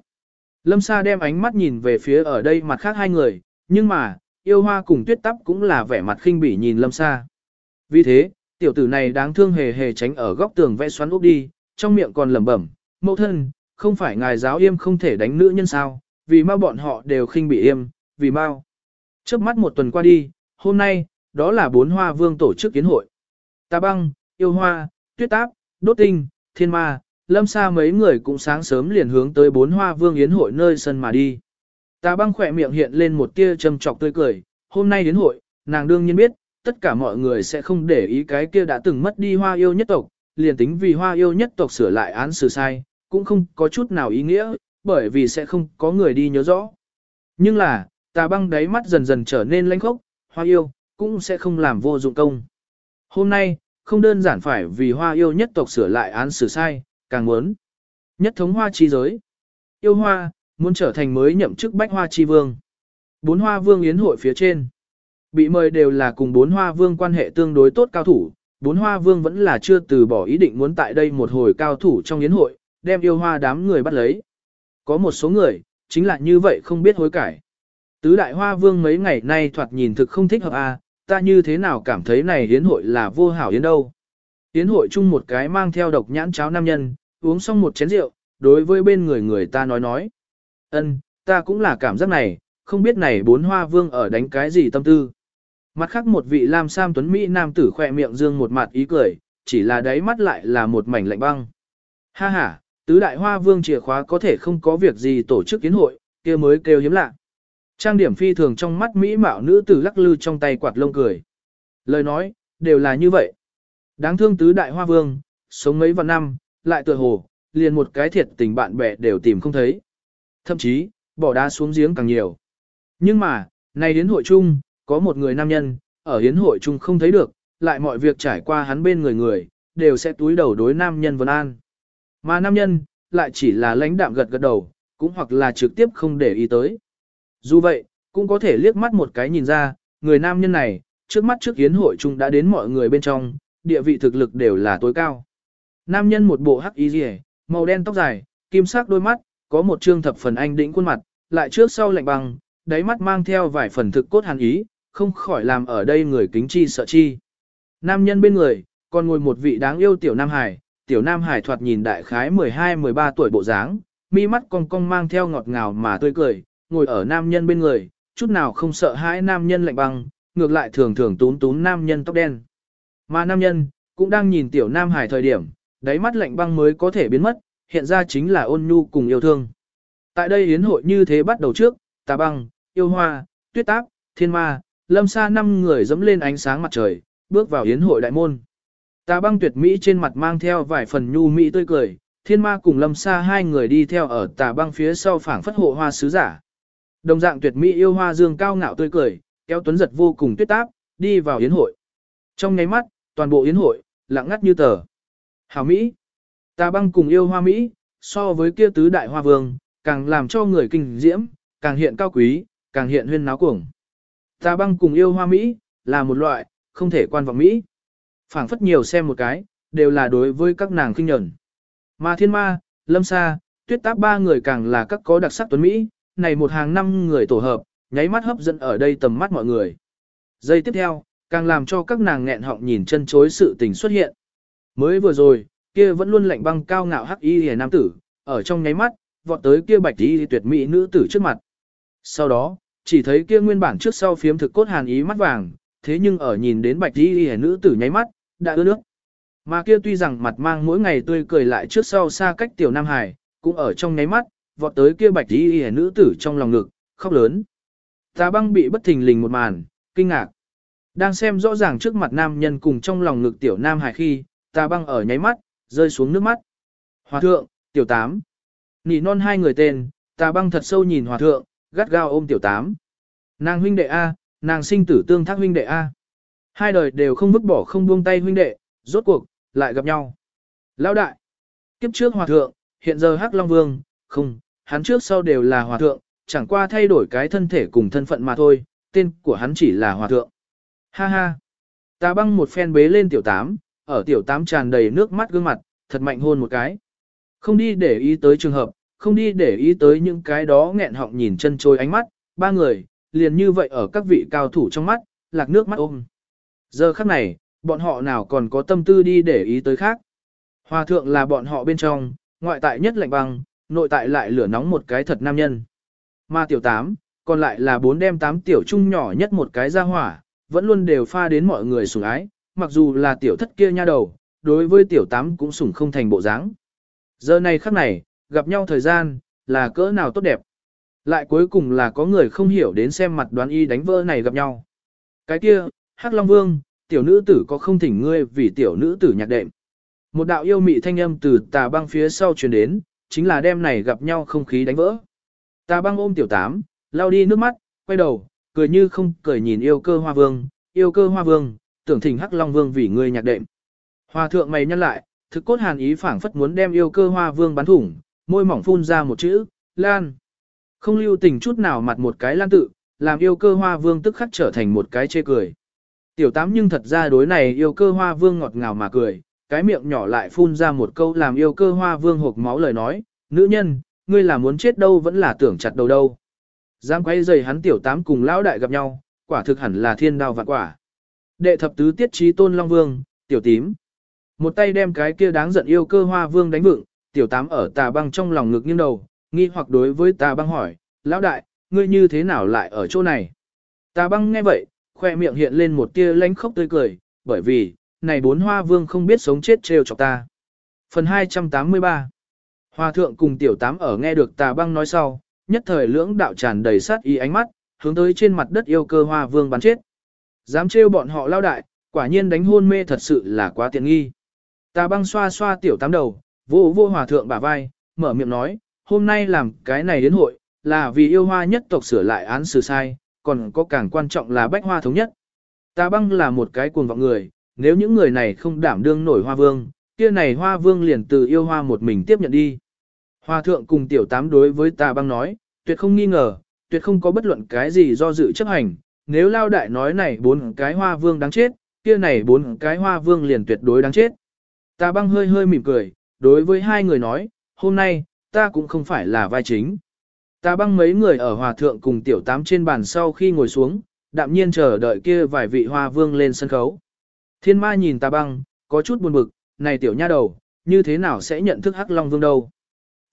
Lâm sa đem ánh mắt nhìn về phía ở đây mặt khác hai người, nhưng mà, yêu hoa cùng tuyết tắp cũng là vẻ mặt khinh bỉ nhìn lâm sa. Vì thế, tiểu tử này đáng thương hề hề tránh ở góc tường vẽ xoắn úp đi, trong miệng còn lẩm bẩm, mẫu thân, không phải ngài giáo yêm không thể đánh nữ nhân sao, vì mau bọn họ đều khinh bị yêm, vì mau. Trước mắt một tuần qua đi, hôm nay, đó là bốn hoa vương tổ chức kiến hội. Tà băng, yêu hoa, tuyết táp, đốt tinh, thiên ma, lâm sa mấy người cũng sáng sớm liền hướng tới bốn hoa vương yến hội nơi sân mà đi. Tà băng khỏe miệng hiện lên một tia châm trọc tươi cười, hôm nay đến hội, nàng đương nhiên biết, tất cả mọi người sẽ không để ý cái kia đã từng mất đi hoa yêu nhất tộc, liền tính vì hoa yêu nhất tộc sửa lại án xử sai, cũng không có chút nào ý nghĩa, bởi vì sẽ không có người đi nhớ rõ. Nhưng là, tà băng đáy mắt dần dần trở nên lãnh khốc, hoa yêu, cũng sẽ không làm vô dụng công. Hôm nay, không đơn giản phải vì hoa yêu nhất tộc sửa lại án xử sai, càng muốn. Nhất thống hoa chi giới. Yêu hoa, muốn trở thành mới nhậm chức bách hoa chi vương. Bốn hoa vương yến hội phía trên. Bị mời đều là cùng bốn hoa vương quan hệ tương đối tốt cao thủ, bốn hoa vương vẫn là chưa từ bỏ ý định muốn tại đây một hồi cao thủ trong yến hội, đem yêu hoa đám người bắt lấy. Có một số người, chính là như vậy không biết hối cải. Tứ đại hoa vương mấy ngày nay thoạt nhìn thực không thích hợp a, à, ta như thế nào cảm thấy này yến hội là vô hảo yến đâu. Yến hội chung một cái mang theo độc nhãn cháo nam nhân, uống xong một chén rượu, đối với bên người người ta nói nói. ân, ta cũng là cảm giác này, không biết này bốn hoa vương ở đánh cái gì tâm tư. Mặt khác một vị Lam Sam Tuấn Mỹ nam tử khỏe miệng dương một mặt ý cười, chỉ là đáy mắt lại là một mảnh lạnh băng. Ha ha, tứ đại hoa vương chìa khóa có thể không có việc gì tổ chức kiến hội, kia mới kêu hiếm lạ. Trang điểm phi thường trong mắt Mỹ mạo nữ tử lắc lư trong tay quạt lông cười. Lời nói, đều là như vậy. Đáng thương tứ đại hoa vương, sống mấy vạn năm, lại tựa hồ, liền một cái thiệt tình bạn bè đều tìm không thấy. Thậm chí, bỏ đá xuống giếng càng nhiều. Nhưng mà, này đến hội chung, có một người nam nhân, ở hiến hội chung không thấy được, lại mọi việc trải qua hắn bên người người, đều sẽ túi đầu đối nam nhân vân an. Mà nam nhân, lại chỉ là lãnh đạm gật gật đầu, cũng hoặc là trực tiếp không để ý tới. Dù vậy, cũng có thể liếc mắt một cái nhìn ra, người nam nhân này, trước mắt trước hiến hội chung đã đến mọi người bên trong, địa vị thực lực đều là tối cao. Nam nhân một bộ hắc y rìa, màu đen tóc dài, kim sắc đôi mắt, có một trương thập phần anh đĩnh khuôn mặt, lại trước sau lạnh băng, đáy mắt mang theo vài phần thực cốt hàn ý, không khỏi làm ở đây người kính chi sợ chi. Nam nhân bên người, còn ngồi một vị đáng yêu tiểu Nam Hải, tiểu Nam Hải thoạt nhìn đại khái 12-13 tuổi bộ dáng, mi mắt cong cong mang theo ngọt ngào mà tươi cười, ngồi ở nam nhân bên người, chút nào không sợ hãi nam nhân lạnh băng, ngược lại thường thường tún tún nam nhân tóc đen. Mà nam nhân, cũng đang nhìn tiểu Nam Hải thời điểm, đáy mắt lạnh băng mới có thể biến mất, hiện ra chính là ôn nhu cùng yêu thương. Tại đây yến hội như thế bắt đầu trước, tà băng, yêu hoa, tuyết tác thiên ma, lâm sa năm người dẫm lên ánh sáng mặt trời, bước vào yến hội đại môn. Tà băng tuyệt mỹ trên mặt mang theo vài phần nhu mỹ tươi cười, thiên ma cùng lâm sa hai người đi theo ở tà băng phía sau phảng phất hộ hoa sứ giả. Đồng dạng tuyệt mỹ yêu hoa dương cao ngạo tươi cười, kéo tuấn giật vô cùng tuyết táp, đi vào yến hội. Trong nháy mắt, toàn bộ yến hội, lặng ngắt như tờ. Hảo Mỹ, tà băng cùng yêu hoa Mỹ, so với kia tứ đại hoa vương, càng làm cho người kinh diễm, càng hiện cao quý, càng hiện huyên náo cuồng. Tà băng cùng yêu hoa Mỹ, là một loại, không thể quan vọng Mỹ. phảng phất nhiều xem một cái, đều là đối với các nàng kinh nhẫn. Mà thiên ma, lâm sa, tuyết táp ba người càng là các có đặc sắc tuấn Mỹ, này một hàng năm người tổ hợp, nháy mắt hấp dẫn ở đây tầm mắt mọi người. Giây tiếp theo, càng làm cho các nàng nghẹn họng nhìn chân chối sự tình xuất hiện. Mới vừa rồi, kia vẫn luôn lạnh băng cao ngạo hắc y hề nam tử, ở trong nháy mắt, vọt tới kia bạch y tuyệt mỹ nữ tử trước mặt. Sau đó, chỉ thấy kia nguyên bản trước sau phiếm thực cốt hàn ý mắt vàng, thế nhưng ở nhìn đến bạch y hề nữ tử nháy mắt, đã ưa nước. Mà kia tuy rằng mặt mang mỗi ngày tươi cười lại trước sau xa cách tiểu Nam Hải, cũng ở trong nháy mắt, vọt tới kia bạch y hề nữ tử trong lòng ngực, khóc lớn. Tà băng bị bất thình lình một màn, kinh ngạc. Đang xem rõ ràng trước mặt nam nhân cùng trong lòng ngực tiểu Nam Hải khi, tà băng ở nháy mắt, rơi xuống nước mắt. Hòa thượng, tiểu tám. Nỉ non hai người tên, tà băng thật sâu nhìn hòa thượng, gắt gao ôm tiểu tám. Nàng huynh đệ A, nàng sinh tử tương thác huynh đệ A. Hai đời đều không vứt bỏ không buông tay huynh đệ, rốt cuộc, lại gặp nhau. Lão đại, kiếp trước hòa thượng, hiện giờ hắc long vương, không, hắn trước sau đều là hòa thượng, chẳng qua thay đổi cái thân thể cùng thân phận mà thôi, tên của hắn chỉ là hòa thượng. Ha ha. ta băng một phen bế lên tiểu tám, ở tiểu tám tràn đầy nước mắt gương mặt, thật mạnh hôn một cái. Không đi để ý tới trường hợp, không đi để ý tới những cái đó nghẹn họng nhìn chân trôi ánh mắt, ba người, liền như vậy ở các vị cao thủ trong mắt, lạc nước mắt ôm. Giờ khắc này, bọn họ nào còn có tâm tư đi để ý tới khác. Hòa thượng là bọn họ bên trong, ngoại tại nhất lạnh băng, nội tại lại lửa nóng một cái thật nam nhân. Mà tiểu tám, còn lại là bốn đem tám tiểu trung nhỏ nhất một cái ra hỏa, vẫn luôn đều pha đến mọi người sủng ái, mặc dù là tiểu thất kia nha đầu, đối với tiểu tám cũng sủng không thành bộ dáng. Giờ này khắc này, gặp nhau thời gian, là cỡ nào tốt đẹp. Lại cuối cùng là có người không hiểu đến xem mặt đoán y đánh vỡ này gặp nhau. Cái kia, Hắc Long Vương, tiểu nữ tử có không thỉnh ngươi vì tiểu nữ tử nhạc đệm. Một đạo yêu mị thanh âm từ tà băng phía sau truyền đến, chính là đêm này gặp nhau không khí đánh vỡ. Tà băng ôm tiểu tám, lao đi nước mắt, quay đầu, cười như không cười nhìn yêu cơ hoa vương, yêu cơ hoa vương, tưởng thỉnh hắc long vương vì ngươi nhạc đệm. Hòa thượng mày nhăn lại, thực cốt hàn ý phảng phất muốn đem yêu cơ hoa vương bắn thủng, môi mỏng phun ra một chữ, lan. Không lưu tình chút nào mặt một cái lan tự, làm yêu cơ hoa vương tức khắc trở thành một cái chê cười. Tiểu tám nhưng thật ra đối này yêu cơ hoa vương ngọt ngào mà cười, cái miệng nhỏ lại phun ra một câu làm yêu cơ hoa vương hộp máu lời nói, nữ nhân, ngươi là muốn chết đâu vẫn là tưởng chặt đầu đâu. Giang quay dày hắn tiểu tám cùng lão đại gặp nhau, quả thực hẳn là thiên đao vạn quả. Đệ thập tứ tiết trí tôn long vương, tiểu tím. Một tay đem cái kia đáng giận yêu cơ hoa vương đánh vựng, tiểu tám ở tà băng trong lòng ngực nghiêng đầu, nghi hoặc đối với tà băng hỏi, lão đại, ngươi như thế nào lại ở chỗ này? Tà băng nghe vậy, khoe miệng hiện lên một tia lánh khóc tươi cười, bởi vì, này bốn hoa vương không biết sống chết trêu chọc ta. Phần 283 Hoa thượng cùng tiểu tám ở nghe được tà băng nói sau, nhất thời lưỡng đạo tràn đầy sát ý ánh mắt, hướng tới trên mặt đất yêu cơ hoa vương bắn chết. Dám trêu bọn họ lao đại, quả nhiên đánh hôn mê thật sự là quá tiện nghi. Tà băng xoa xoa tiểu tám đầu, vô vô hòa thượng bả vai, mở miệng nói, hôm nay làm cái này đến hội, là vì yêu hoa nhất tộc sửa lại án xử sai, còn có càng quan trọng là bách hoa thống nhất. Ta băng là một cái cuồng vọng người, nếu những người này không đảm đương nổi hoa vương, kia này hoa vương liền từ yêu hoa một mình tiếp nhận đi. Hoa thượng cùng tiểu tám đối với Ta băng nói, tuyệt không nghi ngờ, tuyệt không có bất luận cái gì do dự chấp hành, nếu lao đại nói này bốn cái hoa vương đáng chết, kia này bốn cái hoa vương liền tuyệt đối đáng chết. Ta băng hơi hơi mỉm cười, đối với hai người nói, hôm nay, ta cũng không phải là vai chính. ta băng mấy người ở hòa thượng cùng tiểu tám trên bàn sau khi ngồi xuống, đạm nhiên chờ đợi kia vài vị hoa vương lên sân khấu. Thiên ma nhìn ta băng, có chút buồn bực, này tiểu nha đầu, như thế nào sẽ nhận thức Hắc Long Vương đâu?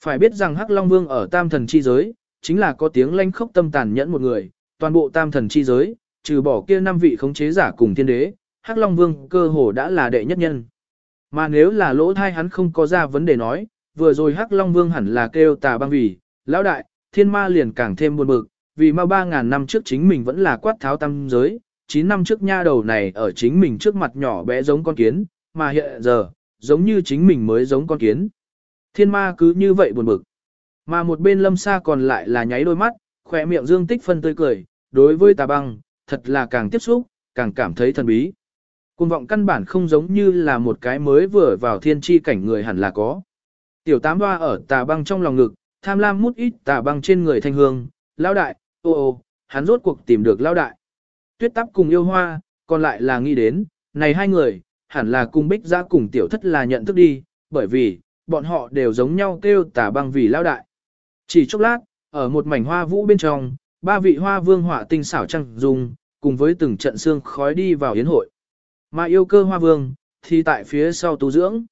Phải biết rằng Hắc Long Vương ở tam thần chi giới, chính là có tiếng lanh khốc tâm tàn nhẫn một người, toàn bộ tam thần chi giới, trừ bỏ kia năm vị khống chế giả cùng thiên đế, Hắc Long Vương cơ hồ đã là đệ nhất nhân. Mà nếu là lỗ thai hắn không có ra vấn đề nói, vừa rồi Hắc Long Vương hẳn là kêu tà băng vì, lão đại, thiên ma liền càng thêm buồn bực, vì ma 3.000 năm trước chính mình vẫn là quát tháo tam giới, 9 năm trước nha đầu này ở chính mình trước mặt nhỏ bé giống con kiến, mà hiện giờ, giống như chính mình mới giống con kiến. Thiên ma cứ như vậy buồn bực. Mà một bên lâm xa còn lại là nháy đôi mắt, khỏe miệng dương tích phân tươi cười, đối với tà băng, thật là càng tiếp xúc, càng cảm thấy thần bí. Cuồng vọng căn bản không giống như là một cái mới vừa vào thiên tri cảnh người hẳn là có. Tiểu tám hoa ở tà băng trong lòng ngực, tham lam mút ít tà băng trên người thanh hương, lao đại, ô ô, hắn rốt cuộc tìm được lao đại. Tuyết tắp cùng yêu hoa, còn lại là nghĩ đến, này hai người, hẳn là cùng bích ra cùng tiểu thất là nhận thức đi, bởi vì, bọn họ đều giống nhau kêu tà băng vì lao đại. Chỉ chốc lát, ở một mảnh hoa vũ bên trong, ba vị hoa vương họa tinh xảo trăng dùng, cùng với từng trận xương khói đi vào yến hội. Mà yêu cơ hoa vương, thì tại phía sau tu dưỡng.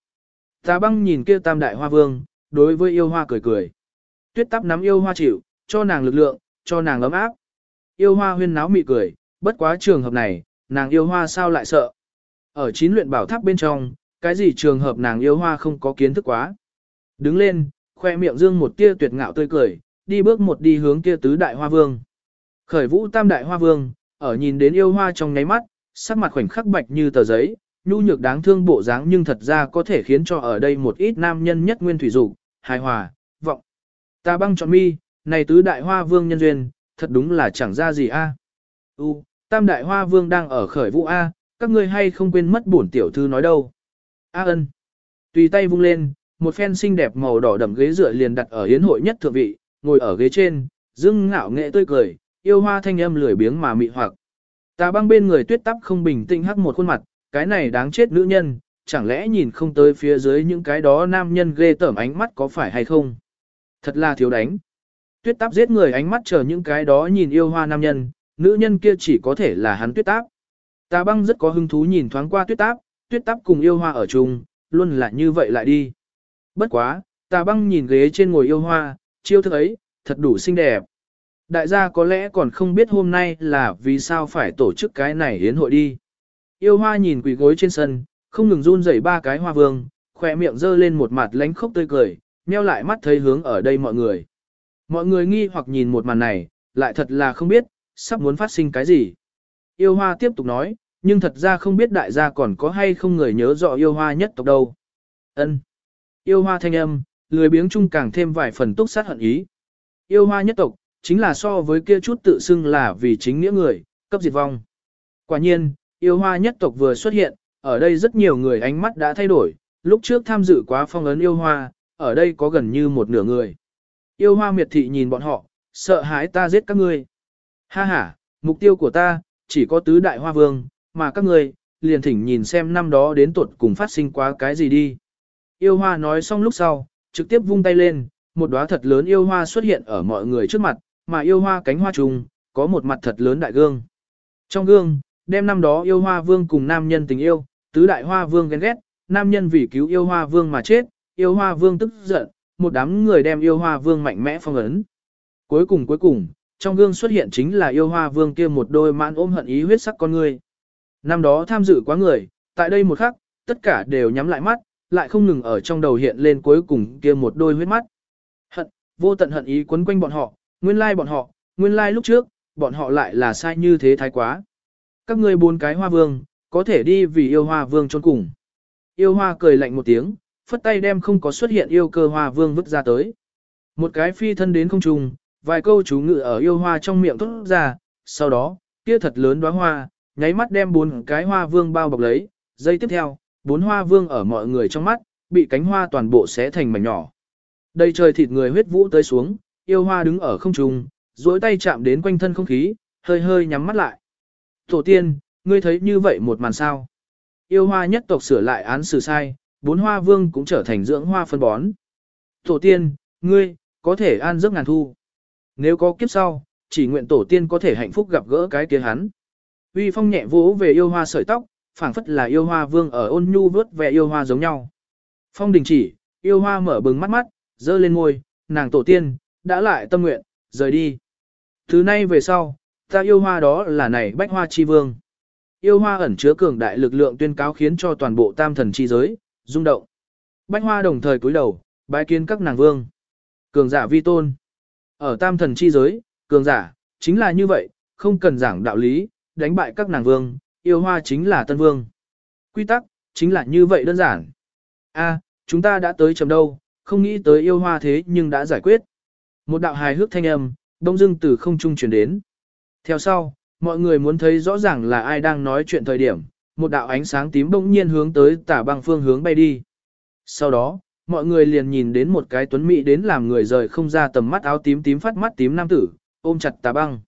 Tà băng nhìn kia tam đại hoa vương, đối với yêu hoa cười cười. Tuyết tắp nắm yêu hoa chịu, cho nàng lực lượng, cho nàng ấm áp. Yêu hoa huyên náo mị cười, bất quá trường hợp này, nàng yêu hoa sao lại sợ. Ở chín luyện bảo tháp bên trong, cái gì trường hợp nàng yêu hoa không có kiến thức quá. Đứng lên, khoe miệng dương một tia tuyệt ngạo tươi cười, đi bước một đi hướng kia tứ đại hoa vương. Khởi vũ tam đại hoa vương, ở nhìn đến yêu hoa trong nháy mắt, sắc mặt khoảnh khắc bạch như tờ giấy, nhu nhược đáng thương bộ dáng nhưng thật ra có thể khiến cho ở đây một ít nam nhân nhất nguyên thủy dục, hài hòa, vọng. Ta băng chọn mi, này tứ đại hoa vương nhân duyên, thật đúng là chẳng ra gì a. U, tam đại hoa vương đang ở khởi vũ a, các ngươi hay không quên mất bổn tiểu thư nói đâu. A ân. Tùy tay vung lên, một phen xinh đẹp màu đỏ đậm ghế dựa liền đặt ở hiến hội nhất thượng vị, ngồi ở ghế trên, dưng ngạo nghệ tươi cười, yêu hoa thanh âm lười biếng mà mị hoặc. Ta băng bên người tuyết tắp không bình tĩnh hắc một khuôn mặt, cái này đáng chết nữ nhân, chẳng lẽ nhìn không tới phía dưới những cái đó nam nhân ghê tởm ánh mắt có phải hay không? Thật là thiếu đánh. Tuyết táp giết người ánh mắt chờ những cái đó nhìn yêu hoa nam nhân, nữ nhân kia chỉ có thể là hắn tuyết táp. Ta băng rất có hứng thú nhìn thoáng qua tuyết táp, tuyết táp cùng yêu hoa ở chung, luôn là như vậy lại đi. Bất quá, ta băng nhìn ghế trên ngồi yêu hoa, chiêu thức ấy, thật đủ xinh đẹp. Đại gia có lẽ còn không biết hôm nay là vì sao phải tổ chức cái này hiến hội đi. Yêu hoa nhìn quỷ gối trên sân, không ngừng run rẩy ba cái hoa vương, khỏe miệng giơ lên một mặt lánh khóc tươi cười, nheo lại mắt thấy hướng ở đây mọi người. Mọi người nghi hoặc nhìn một màn này, lại thật là không biết, sắp muốn phát sinh cái gì. Yêu hoa tiếp tục nói, nhưng thật ra không biết đại gia còn có hay không người nhớ rõ yêu hoa nhất tộc đâu. Ân. Yêu hoa thanh âm, lười biếng chung càng thêm vài phần túc sát hận ý. Yêu hoa nhất tộc, chính là so với kia chút tự xưng là vì chính nghĩa người, cấp diệt vong. Quả nhiên, yêu hoa nhất tộc vừa xuất hiện, ở đây rất nhiều người ánh mắt đã thay đổi, lúc trước tham dự quá phong ấn yêu hoa, ở đây có gần như một nửa người. Yêu hoa miệt thị nhìn bọn họ, sợ hãi ta giết các ngươi. Ha ha, mục tiêu của ta, chỉ có tứ đại hoa vương, mà các ngươi, liền thỉnh nhìn xem năm đó đến tuột cùng phát sinh quá cái gì đi. Yêu hoa nói xong lúc sau, trực tiếp vung tay lên, một đóa thật lớn yêu hoa xuất hiện ở mọi người trước mặt, mà yêu hoa cánh hoa trùng, có một mặt thật lớn đại gương. Trong gương, đem năm đó yêu hoa vương cùng nam nhân tình yêu, tứ đại hoa vương ghen ghét, nam nhân vì cứu yêu hoa vương mà chết, yêu hoa vương tức giận, một đám người đem yêu hoa vương mạnh mẽ phong ấn. Cuối cùng cuối cùng, trong gương xuất hiện chính là yêu hoa vương kia một đôi mãn ôm hận ý huyết sắc con người. Năm đó tham dự quá người, tại đây một khắc, tất cả đều nhắm lại mắt, lại không ngừng ở trong đầu hiện lên cuối cùng kia một đôi huyết mắt. Hận, vô tận hận ý quấn quanh bọn họ, nguyên lai bọn họ, nguyên lai lúc trước, bọn họ lại là sai như thế thái quá. Các ngươi bốn cái hoa vương, Có thể đi vì yêu hoa vương trốn cùng. Yêu hoa cười lạnh một tiếng, phất tay đem không có xuất hiện yêu cơ hoa vương vứt ra tới. Một cái phi thân đến không trùng, vài câu chú ngự ở yêu hoa trong miệng thốt ra, sau đó, kia thật lớn đóa hoa, nháy mắt đem bốn cái hoa vương bao bọc lấy, giây tiếp theo, bốn hoa vương ở mọi người trong mắt, bị cánh hoa toàn bộ xé thành mảnh nhỏ. Đây trời thịt người huyết vũ tới xuống, yêu hoa đứng ở không trung, duỗi tay chạm đến quanh thân không khí, hơi hơi nhắm mắt lại. Tổ tiên, ngươi thấy như vậy một màn sao. Yêu hoa nhất tộc sửa lại án xử sai, bốn hoa vương cũng trở thành dưỡng hoa phân bón. Tổ tiên, ngươi, có thể an giấc ngàn thu. Nếu có kiếp sau, chỉ nguyện tổ tiên có thể hạnh phúc gặp gỡ cái kia hắn. Uy phong nhẹ vỗ về yêu hoa sợi tóc, phảng phất là yêu hoa vương ở ôn nhu vớt về yêu hoa giống nhau. Phong đình chỉ, yêu hoa mở bừng mắt mắt, dơ lên ngôi, nàng tổ tiên, đã lại tâm nguyện, rời đi. Thứ nay về sau, ta yêu hoa đó là này bách hoa chi vương. Yêu hoa ẩn chứa cường đại lực lượng tuyên cáo khiến cho toàn bộ tam thần chi giới, rung động. Bách hoa đồng thời cúi đầu, bái kiến các nàng vương. Cường giả vi tôn. Ở tam thần chi giới, cường giả, chính là như vậy, không cần giảng đạo lý, đánh bại các nàng vương, yêu hoa chính là tân vương. Quy tắc, chính là như vậy đơn giản. A, chúng ta đã tới chấm đâu, không nghĩ tới yêu hoa thế nhưng đã giải quyết. Một đạo hài hước thanh âm, đông dưng từ không trung chuyển đến. Theo sau, mọi người muốn thấy rõ ràng là ai đang nói chuyện thời điểm, một đạo ánh sáng tím bỗng nhiên hướng tới tả băng phương hướng bay đi. Sau đó, mọi người liền nhìn đến một cái tuấn mỹ đến làm người rời không ra tầm mắt áo tím tím phát mắt tím nam tử, ôm chặt tà băng.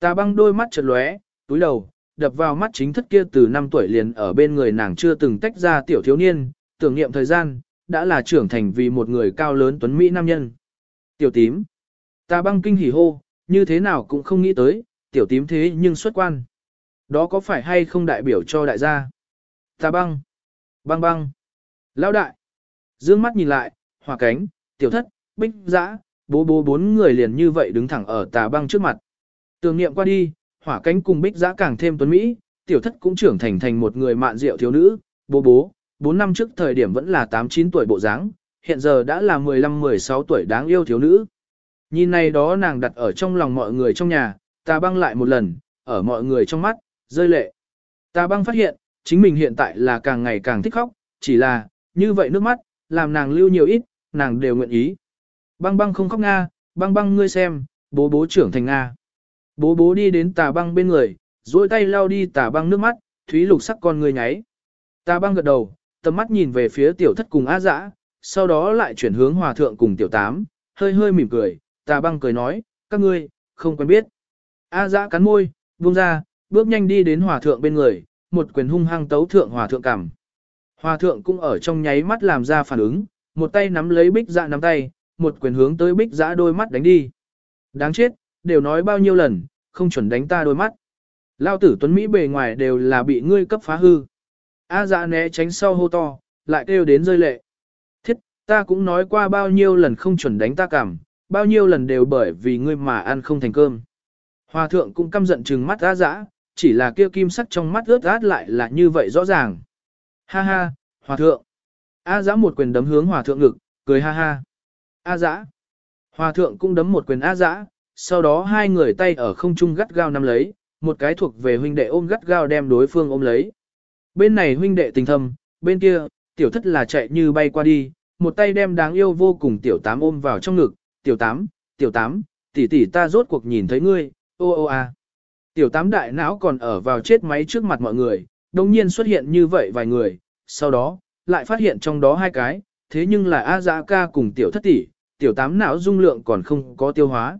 Tà băng đôi mắt chợt lóe, túi đầu, đập vào mắt chính thất kia từ năm tuổi liền ở bên người nàng chưa từng tách ra tiểu thiếu niên, tưởng niệm thời gian, đã là trưởng thành vì một người cao lớn tuấn mỹ nam nhân. Tiểu tím. Ta băng kinh hỉ hô, như thế nào cũng không nghĩ tới, tiểu tím thế nhưng xuất quan. Đó có phải hay không đại biểu cho đại gia? Ta băng. Băng băng. Lão đại. Dương mắt nhìn lại, hỏa cánh, tiểu thất, bích giã, bố bố bốn người liền như vậy đứng thẳng ở tà băng trước mặt. Tưởng niệm qua đi, hỏa cánh cùng bích giã càng thêm tuấn Mỹ, tiểu thất cũng trưởng thành thành một người mạn diệu thiếu nữ, bố bố, 4 năm trước thời điểm vẫn là 8-9 tuổi bộ dáng, hiện giờ đã là 15-16 tuổi đáng yêu thiếu nữ. Nhìn này đó nàng đặt ở trong lòng mọi người trong nhà, ta băng lại một lần, ở mọi người trong mắt, rơi lệ. Ta băng phát hiện, chính mình hiện tại là càng ngày càng thích khóc, chỉ là, như vậy nước mắt, làm nàng lưu nhiều ít, nàng đều nguyện ý. Băng băng không khóc Nga, băng băng ngươi xem, bố bố trưởng thành Nga. Bố bố đi đến tà băng bên người, duỗi tay lau đi tà băng nước mắt, thúy lục sắc con người nháy. Tà băng gật đầu, tầm mắt nhìn về phía tiểu thất cùng á dã, sau đó lại chuyển hướng hòa thượng cùng tiểu tám, hơi hơi mỉm cười, tà băng cười nói, các ngươi, không quen biết. A dã cắn môi, buông ra, bước nhanh đi đến hòa thượng bên người, một quyền hung hăng tấu thượng hòa thượng cằm. Hòa thượng cũng ở trong nháy mắt làm ra phản ứng, một tay nắm lấy bích dạ nắm tay, một quyền hướng tới bích dạ đôi mắt đánh đi. Đáng chết, đều nói bao nhiêu lần, không chuẩn đánh ta đôi mắt. Lao tử tuấn Mỹ bề ngoài đều là bị ngươi cấp phá hư. A dạ né tránh sau hô to, lại kêu đến rơi lệ. Thiết, ta cũng nói qua bao nhiêu lần không chuẩn đánh ta cảm, bao nhiêu lần đều bởi vì ngươi mà ăn không thành cơm. Hòa thượng cũng căm giận trừng mắt A dã, chỉ là kia kim sắc trong mắt ướt át lại là như vậy rõ ràng. Ha ha, hòa thượng. A dã một quyền đấm hướng hòa thượng ngực, cười ha ha. A dã. Hòa thượng cũng đấm một quyền A dã, sau đó hai người tay ở không trung gắt gao nắm lấy, một cái thuộc về huynh đệ ôm gắt gao đem đối phương ôm lấy. Bên này huynh đệ tình thâm, bên kia, tiểu thất là chạy như bay qua đi, một tay đem đáng yêu vô cùng tiểu tám ôm vào trong ngực, tiểu tám, tiểu tám, tỷ tỷ ta rốt cuộc nhìn thấy ngươi, ô ô a. Tiểu tám đại não còn ở vào chết máy trước mặt mọi người, đồng nhiên xuất hiện như vậy vài người, sau đó, lại phát hiện trong đó hai cái, thế nhưng là A Dã ca cùng tiểu thất tỷ, tiểu tám não dung lượng còn không có tiêu hóa.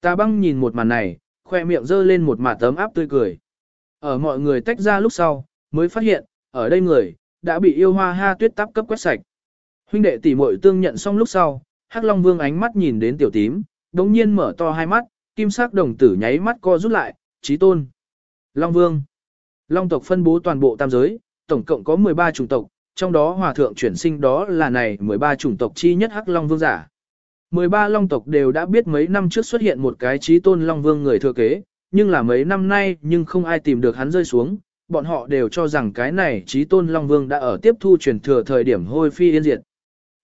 Ta băng nhìn một màn này, khoe miệng dơ lên một mặt tấm áp tươi cười. Ở mọi người tách ra lúc sau, mới phát hiện, ở đây người, đã bị yêu hoa ha tuyết táp cấp quét sạch. Huynh đệ tỷ muội tương nhận xong lúc sau, Hắc Long Vương ánh mắt nhìn đến tiểu tím, đống nhiên mở to hai mắt, kim sắc đồng tử nháy mắt co rút lại, trí tôn. Long Vương. Long tộc phân bố toàn bộ tam giới, tổng cộng có 13 chủng tộc, trong đó hòa thượng chuyển sinh đó là này 13 chủng tộc chi nhất Hắc Long Vương giả. 13 Long tộc đều đã biết mấy năm trước xuất hiện một cái trí tôn Long Vương người thừa kế, nhưng là mấy năm nay nhưng không ai tìm được hắn rơi xuống, bọn họ đều cho rằng cái này trí tôn Long Vương đã ở tiếp thu truyền thừa thời điểm hôi phi yên diệt.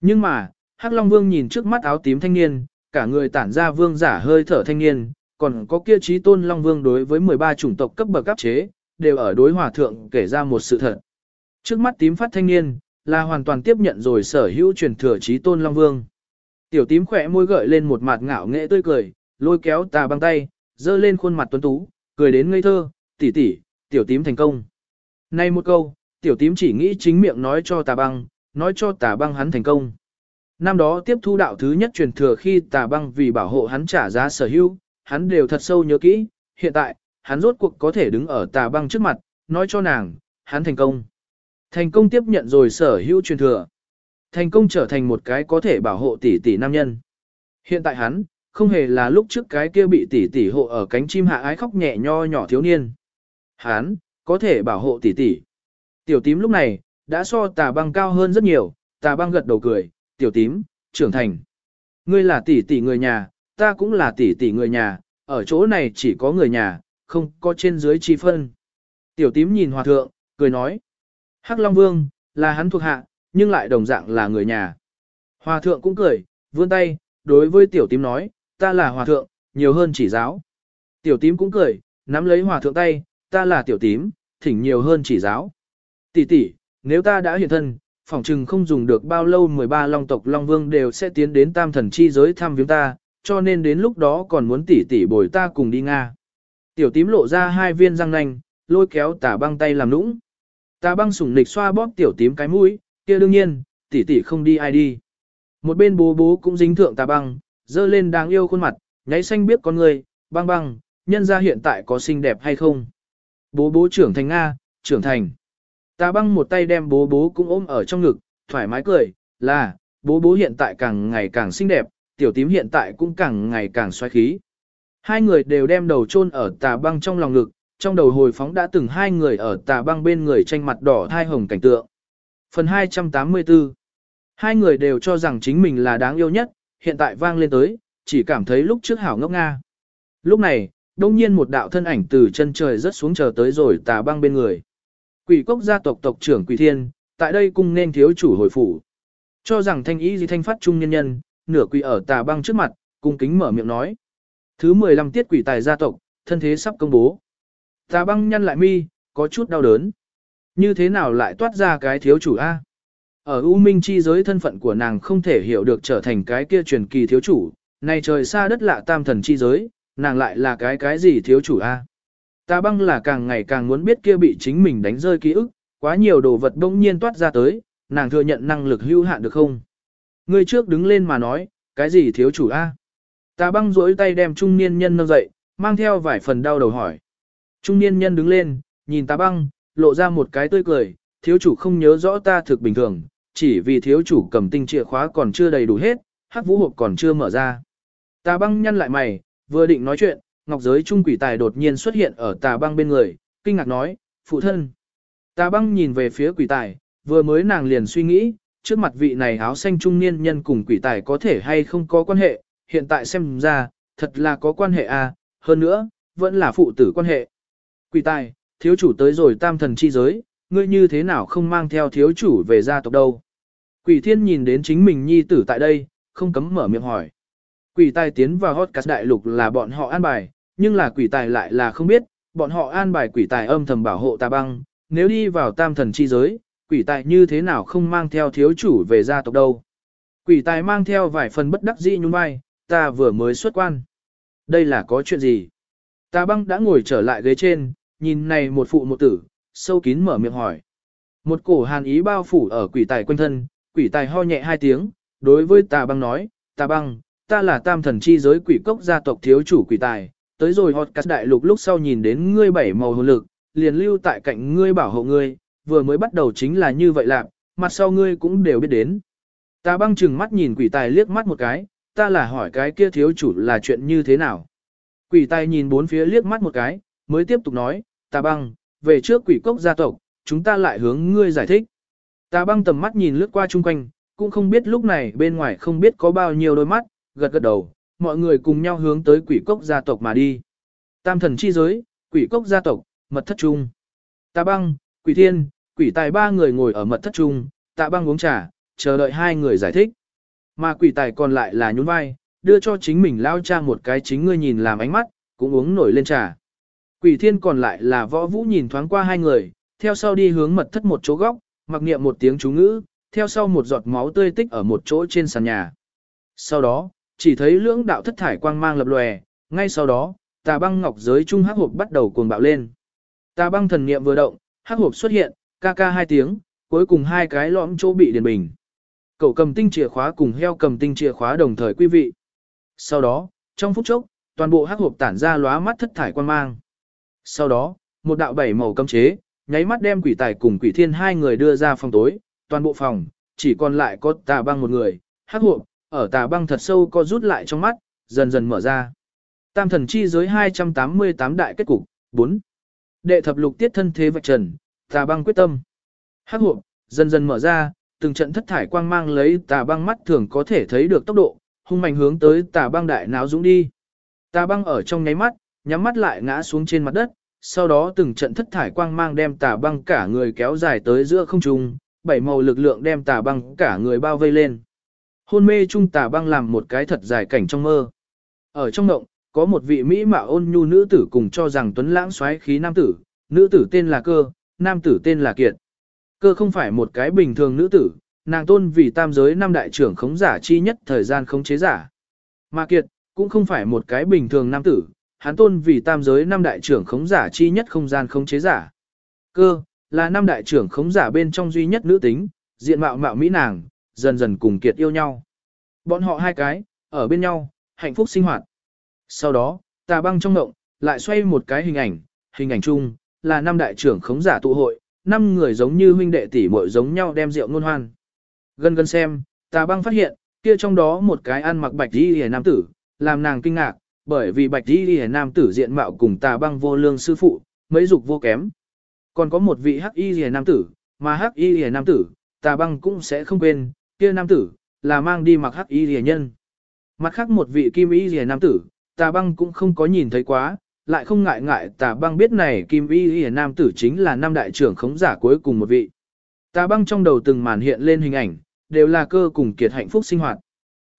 Nhưng mà, Hắc Long Vương nhìn trước mắt áo tím thanh niên, cả người tản ra vương giả hơi thở thanh niên, còn có kia trí tôn Long Vương đối với 13 chủng tộc cấp bậc cấp chế, đều ở đối hòa thượng kể ra một sự thật. Trước mắt tím phát thanh niên, là hoàn toàn tiếp nhận rồi sở hữu truyền thừa trí tôn Long Vương. Tiểu tím khỏe môi gợi lên một mặt ngạo nghệ tươi cười, lôi kéo tà băng tay, dơ lên khuôn mặt tuấn tú, cười đến ngây thơ, tỷ tỷ, tiểu tím thành công. Nay một câu, tiểu tím chỉ nghĩ chính miệng nói cho tà băng, nói cho tà băng hắn thành công. Năm đó tiếp thu đạo thứ nhất truyền thừa khi tà băng vì bảo hộ hắn trả giá sở hữu, hắn đều thật sâu nhớ kỹ, hiện tại, hắn rốt cuộc có thể đứng ở tà băng trước mặt, nói cho nàng, hắn thành công. Thành công tiếp nhận rồi sở hữu truyền thừa. Thành công trở thành một cái có thể bảo hộ tỷ tỷ nam nhân. Hiện tại hắn, không hề là lúc trước cái kia bị tỷ tỷ hộ ở cánh chim hạ ái khóc nhẹ nho nhỏ thiếu niên. Hắn, có thể bảo hộ tỷ tỷ. Tiểu tím lúc này, đã so tà băng cao hơn rất nhiều, tà băng gật đầu cười, tiểu tím, trưởng thành. Ngươi là tỷ tỷ người nhà, ta cũng là tỷ tỷ người nhà, ở chỗ này chỉ có người nhà, không có trên dưới chi phân. Tiểu tím nhìn hòa thượng, cười nói. Hắc Long Vương, là hắn thuộc hạ, nhưng lại đồng dạng là người nhà. Hòa thượng cũng cười, vươn tay, đối với tiểu tím nói, ta là hòa thượng, nhiều hơn chỉ giáo. Tiểu tím cũng cười, nắm lấy hòa thượng tay, ta là tiểu tím, thỉnh nhiều hơn chỉ giáo. Tỷ tỷ, nếu ta đã hiện thân, phỏng chừng không dùng được bao lâu 13 long tộc Long Vương đều sẽ tiến đến tam thần chi giới thăm viếng ta, cho nên đến lúc đó còn muốn tỷ tỷ bồi ta cùng đi Nga. Tiểu tím lộ ra hai viên răng nanh, lôi kéo tà băng tay làm nũng. Tà băng sủng nịch xoa bóp tiểu tím cái mũi, kia đương nhiên, tỷ tỷ không đi ai đi. Một bên bố bố cũng dính thượng tà băng, dơ lên đáng yêu khuôn mặt, nháy xanh biết con người, băng băng, nhân ra hiện tại có xinh đẹp hay không. Bố bố trưởng thành Nga, trưởng thành. Tà băng một tay đem bố bố cũng ôm ở trong ngực, thoải mái cười, là, bố bố hiện tại càng ngày càng xinh đẹp, tiểu tím hiện tại cũng càng ngày càng xoáy khí. Hai người đều đem đầu chôn ở tà băng trong lòng ngực, trong đầu hồi phóng đã từng hai người ở tà băng bên người tranh mặt đỏ thai hồng cảnh tượng. Phần 284 Hai người đều cho rằng chính mình là đáng yêu nhất, hiện tại vang lên tới, chỉ cảm thấy lúc trước hảo ngốc nga. Lúc này, đông nhiên một đạo thân ảnh từ chân trời rớt xuống chờ tới rồi tà băng bên người. Quỷ cốc gia tộc tộc trưởng Quỷ Thiên, tại đây cung nên thiếu chủ hồi phủ. Cho rằng thanh ý gì thanh phát trung nhân nhân, nửa quỷ ở tà băng trước mặt, cung kính mở miệng nói. Thứ 15 tiết quỷ tài gia tộc, thân thế sắp công bố. Tà băng nhăn lại mi, có chút đau đớn. Như thế nào lại toát ra cái thiếu chủ A? Ở U Minh chi giới thân phận của nàng không thể hiểu được trở thành cái kia truyền kỳ thiếu chủ, này trời xa đất lạ tam thần chi giới, nàng lại là cái cái gì thiếu chủ A? Tà băng là càng ngày càng muốn biết kia bị chính mình đánh rơi ký ức, quá nhiều đồ vật đông nhiên toát ra tới, nàng thừa nhận năng lực hữu hạn được không? Người trước đứng lên mà nói, cái gì thiếu chủ A? Tà băng duỗi tay đem trung niên nhân nâng dậy, mang theo vài phần đau đầu hỏi. Trung niên nhân đứng lên, nhìn tà băng, lộ ra một cái tươi cười, thiếu chủ không nhớ rõ ta thực bình thường, chỉ vì thiếu chủ cầm tinh chìa khóa còn chưa đầy đủ hết, hắc vũ hộp còn chưa mở ra. Tà băng nhăn lại mày, vừa định nói chuyện, ngọc giới trung quỷ tài đột nhiên xuất hiện ở tà băng bên người, kinh ngạc nói, phụ thân. Tà băng nhìn về phía quỷ tài, vừa mới nàng liền suy nghĩ, trước mặt vị này áo xanh trung niên nhân cùng quỷ tài có thể hay không có quan hệ, hiện tại xem ra, thật là có quan hệ à, hơn nữa, vẫn là phụ tử quan hệ. Quỷ tài, thiếu chủ tới rồi tam thần chi giới, ngươi như thế nào không mang theo thiếu chủ về gia tộc đâu. Quỷ thiên nhìn đến chính mình nhi tử tại đây, không cấm mở miệng hỏi. Quỷ tài tiến vào hot cast đại lục là bọn họ an bài, nhưng là quỷ tài lại là không biết, bọn họ an bài quỷ tài âm thầm bảo hộ tà băng, nếu đi vào tam thần chi giới, quỷ tài như thế nào không mang theo thiếu chủ về gia tộc đâu. Quỷ tài mang theo vài phần bất đắc dĩ nhún vai, ta vừa mới xuất quan. Đây là có chuyện gì? Tà băng đã ngồi trở lại ghế trên, nhìn này một phụ một tử, sâu kín mở miệng hỏi. Một cổ hàn ý bao phủ ở quỷ tài quanh thân, quỷ tài ho nhẹ hai tiếng, đối với tà băng nói, tà băng, ta là tam thần chi giới quỷ cốc gia tộc thiếu chủ quỷ tài, tới rồi hot cắt đại lục lúc sau nhìn đến ngươi bảy màu hồn lực, liền lưu tại cạnh ngươi bảo hộ ngươi, vừa mới bắt đầu chính là như vậy lạc, mặt sau ngươi cũng đều biết đến. ta băng chừng mắt nhìn quỷ tài liếc mắt một cái, ta là hỏi cái kia thiếu chủ là chuyện như thế nào. Quỷ tài nhìn bốn phía liếc mắt một cái, mới tiếp tục nói, ta băng, về trước quỷ cốc gia tộc, chúng ta lại hướng ngươi giải thích. ta băng tầm mắt nhìn lướt qua chung quanh, cũng không biết lúc này bên ngoài không biết có bao nhiêu đôi mắt, gật gật đầu, mọi người cùng nhau hướng tới quỷ cốc gia tộc mà đi. Tam thần chi giới, quỷ cốc gia tộc, mật thất trung. Tạ băng, quỷ thiên, quỷ tài ba người ngồi ở mật thất trung, tạ băng uống trà, chờ đợi hai người giải thích. Mà quỷ tài còn lại là nhún vai, đưa cho chính mình lao cha một cái chính ngươi nhìn làm ánh mắt, cũng uống nổi lên trà. Quỷ thiên còn lại là võ vũ nhìn thoáng qua hai người, theo sau đi hướng mật thất một chỗ góc, mặc niệm một tiếng chú ngữ, theo sau một giọt máu tươi tích ở một chỗ trên sàn nhà. Sau đó, chỉ thấy lưỡng đạo thất thải quang mang lập lòe, ngay sau đó, tà băng ngọc giới trung hắc hộp bắt đầu cuồng bạo lên. Tà băng thần niệm vừa động, hắc hộp xuất hiện, ca ca hai tiếng, cuối cùng hai cái lõm chỗ bị điền bình. Cậu cầm tinh chìa khóa cùng heo cầm tinh chìa khóa đồng thời quý vị. Sau đó, trong phút chốc, toàn bộ hắc hộp tản ra lóa mắt thất thải quang mang. Sau đó, một đạo bảy màu cấm chế, nháy mắt đem quỷ tài cùng quỷ thiên hai người đưa ra phòng tối, toàn bộ phòng, chỉ còn lại có tà băng một người, hắc hộp, ở tà băng thật sâu co rút lại trong mắt, dần dần mở ra. Tam thần chi giới 288 đại kết cục, 4. Đệ thập lục tiết thân thế vạch trần, tà băng quyết tâm. Hắc hộp, dần dần mở ra, từng trận thất thải quang mang lấy tà băng mắt thường có thể thấy được tốc độ, hung mạnh hướng tới tà băng đại náo dũng đi. Tà băng ở trong nháy mắt, nhắm mắt lại ngã xuống trên mặt đất, sau đó từng trận thất thải quang mang đem tà băng cả người kéo dài tới giữa không trung, bảy màu lực lượng đem tà băng cả người bao vây lên. Hôn mê trung tà băng làm một cái thật dài cảnh trong mơ. Ở trong động, có một vị Mỹ mạo ôn nhu nữ tử cùng cho rằng tuấn lãng xoáy khí nam tử, nữ tử tên là cơ, nam tử tên là kiệt. Cơ không phải một cái bình thường nữ tử, nàng tôn vì tam giới năm đại trưởng khống giả chi nhất thời gian khống chế giả. Mà kiệt, cũng không phải một cái bình thường nam tử, hắn tôn vì tam giới năm đại trưởng khống giả chi nhất không gian khống chế giả. Cơ, là năm đại trưởng khống giả bên trong duy nhất nữ tính, diện mạo mạo mỹ nàng, dần dần cùng kiệt yêu nhau. Bọn họ hai cái, ở bên nhau, hạnh phúc sinh hoạt. Sau đó, tà băng trong ngộng, lại xoay một cái hình ảnh, hình ảnh chung, là năm đại trưởng khống giả tụ hội, năm người giống như huynh đệ tỷ muội giống nhau đem rượu ngôn hoan. Gần gần xem, tà băng phát hiện, kia trong đó một cái ăn mặc bạch y hề nam tử, làm nàng kinh ngạc, bởi vì bạch y hề nam tử diện mạo cùng tà băng vô lương sư phụ, mấy dục vô kém. Còn có một vị hắc y hề nam tử, mà hắc y hề nam tử, tà băng cũng sẽ không quên, kia nam tử, là mang đi mặc hắc y rìa nhân. Mặt khác một vị kim y rìa nam tử, tà băng cũng không có nhìn thấy quá, lại không ngại ngại tà băng biết này kim y rìa nam tử chính là năm đại trưởng khống giả cuối cùng một vị. Tà băng trong đầu từng màn hiện lên hình ảnh, đều là cơ cùng kiệt hạnh phúc sinh hoạt.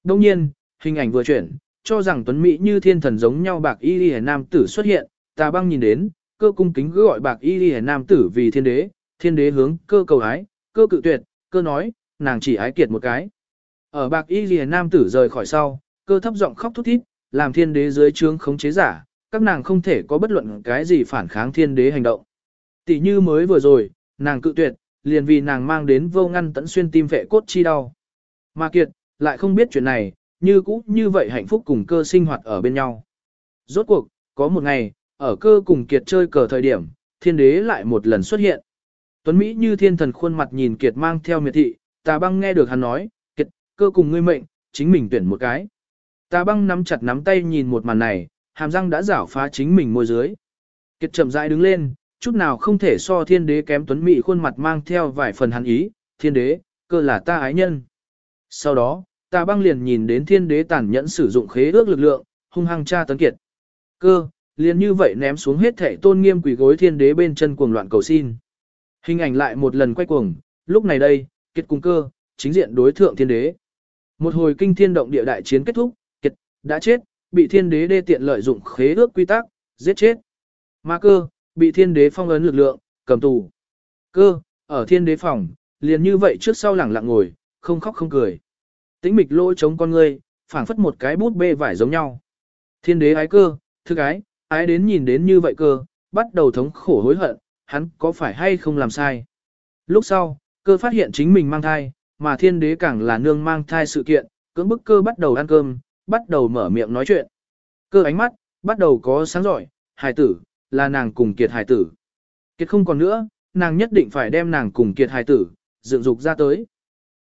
Đông nhiên, hình ảnh vừa chuyển, cho rằng tuấn Mỹ như thiên thần giống nhau bạc y rìa nam tử xuất hiện, tà băng nhìn đến, cơ cung kính gọi bạc y rìa nam tử vì thiên đế, thiên đế hướng cơ cầu ái, cơ cự tuyệt, cơ nói, nàng chỉ ái kiệt một cái. Ở bạc y lìa nam tử rời khỏi sau, cơ thấp giọng khóc thút thít, làm thiên đế dưới trướng khống chế giả, các nàng không thể có bất luận cái gì phản kháng thiên đế hành động. Tỷ như mới vừa rồi, nàng cự tuyệt, liền vì nàng mang đến vô ngăn tận xuyên tim vệ cốt chi đau. Mà kiệt, lại không biết chuyện này, như cũ như vậy hạnh phúc cùng cơ sinh hoạt ở bên nhau. Rốt cuộc, có một ngày, ở cơ cùng kiệt chơi cờ thời điểm, thiên đế lại một lần xuất hiện. Tuấn Mỹ như thiên thần khuôn mặt nhìn kiệt mang theo miệt thị, tà băng nghe được hắn nói, kiệt, cơ cùng ngươi mệnh, chính mình tuyển một cái. Tà băng nắm chặt nắm tay nhìn một màn này, hàm răng đã rảo phá chính mình môi dưới. Kiệt chậm rãi đứng lên, chút nào không thể so thiên đế kém tuấn mỹ khuôn mặt mang theo vài phần hắn ý, thiên đế, cơ là ta ái nhân. Sau đó, tà băng liền nhìn đến thiên đế tàn nhẫn sử dụng khế ước lực lượng, hung hăng tra tấn kiệt. Cơ, liền như vậy ném xuống hết thể tôn nghiêm quỷ gối thiên đế bên chân cuồng loạn cầu xin. Hình ảnh lại một lần quay cuồng, lúc này đây, kiệt cùng cơ, chính diện đối thượng thiên đế. Một hồi kinh thiên động địa đại chiến kết thúc, kiệt, đã chết, bị thiên đế đê tiện lợi dụng khế ước quy tắc, giết chết. Ma cơ, bị thiên đế phong ấn lực lượng, cầm tù. Cơ, ở thiên đế phòng, liền như vậy trước sau lẳng lặng ngồi, không khóc không cười. Tĩnh mịch lỗ chống con ngươi, phảng phất một cái bút bê vải giống nhau. Thiên đế ái cơ, thư ái, ái đến nhìn đến như vậy cơ, bắt đầu thống khổ hối hận, hắn có phải hay không làm sai. Lúc sau, cơ phát hiện chính mình mang thai, mà thiên đế càng là nương mang thai sự kiện, cưỡng bức cơ bắt đầu ăn cơm, bắt đầu mở miệng nói chuyện. Cơ ánh mắt, bắt đầu có sáng giỏi, hài tử, là nàng cùng kiệt hài tử. Kiệt không còn nữa, nàng nhất định phải đem nàng cùng kiệt hài tử, dựng dục ra tới.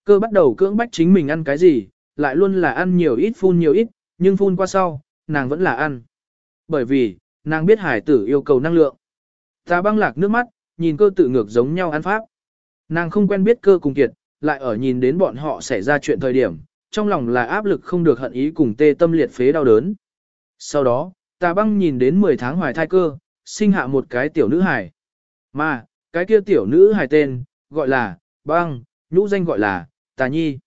Cơ bắt đầu cưỡng bách chính mình ăn cái gì, lại luôn là ăn nhiều ít phun nhiều ít, nhưng phun qua sau, nàng vẫn là ăn. Bởi vì, nàng biết hải tử yêu cầu năng lượng. Ta băng lạc nước mắt, nhìn cơ tự ngược giống nhau ăn pháp. Nàng không quen biết cơ cùng kiệt, lại ở nhìn đến bọn họ xảy ra chuyện thời điểm, trong lòng là áp lực không được hận ý cùng tê tâm liệt phế đau đớn. Sau đó, tà băng nhìn đến 10 tháng hoài thai cơ, sinh hạ một cái tiểu nữ hài. Mà, cái kia tiểu nữ hài tên, gọi là, băng, nhũ danh gọi là, tà nhi.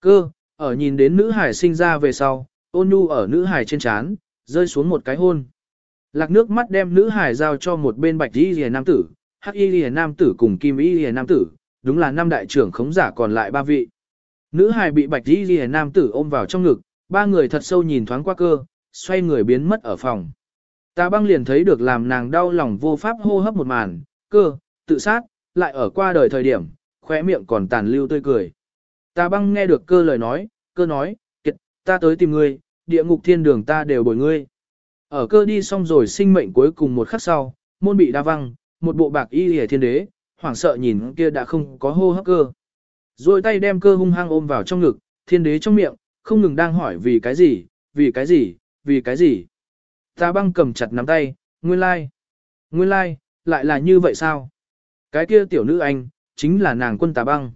Cơ, ở nhìn đến nữ hài sinh ra về sau, ôn nhu ở nữ hài trên trán rơi xuống một cái hôn. Lạc nước mắt đem nữ hải giao cho một bên bạch đi rìa nam tử, hắc y lìa nam tử cùng kim y lìa nam tử, đúng là năm đại trưởng khống giả còn lại ba vị. Nữ hài bị bạch y lìa nam tử ôm vào trong ngực, ba người thật sâu nhìn thoáng qua cơ, xoay người biến mất ở phòng. Ta băng liền thấy được làm nàng đau lòng vô pháp hô hấp một màn, cơ, tự sát, lại ở qua đời thời điểm, khóe miệng còn tàn lưu tươi cười. Ta băng nghe được cơ lời nói, cơ nói, kiệt, ta tới tìm ngươi, địa ngục thiên đường ta đều bồi ngươi. Ở cơ đi xong rồi sinh mệnh cuối cùng một khắc sau, môn bị đa văng, một bộ bạc y hề thiên đế, hoảng sợ nhìn kia đã không có hô hấp cơ. Rồi tay đem cơ hung hăng ôm vào trong ngực, thiên đế trong miệng, không ngừng đang hỏi vì cái gì, vì cái gì, vì cái gì. Ta băng cầm chặt nắm tay, nguyên lai, nguyên lai, lại là như vậy sao? Cái kia tiểu nữ anh, chính là nàng quân tà băng.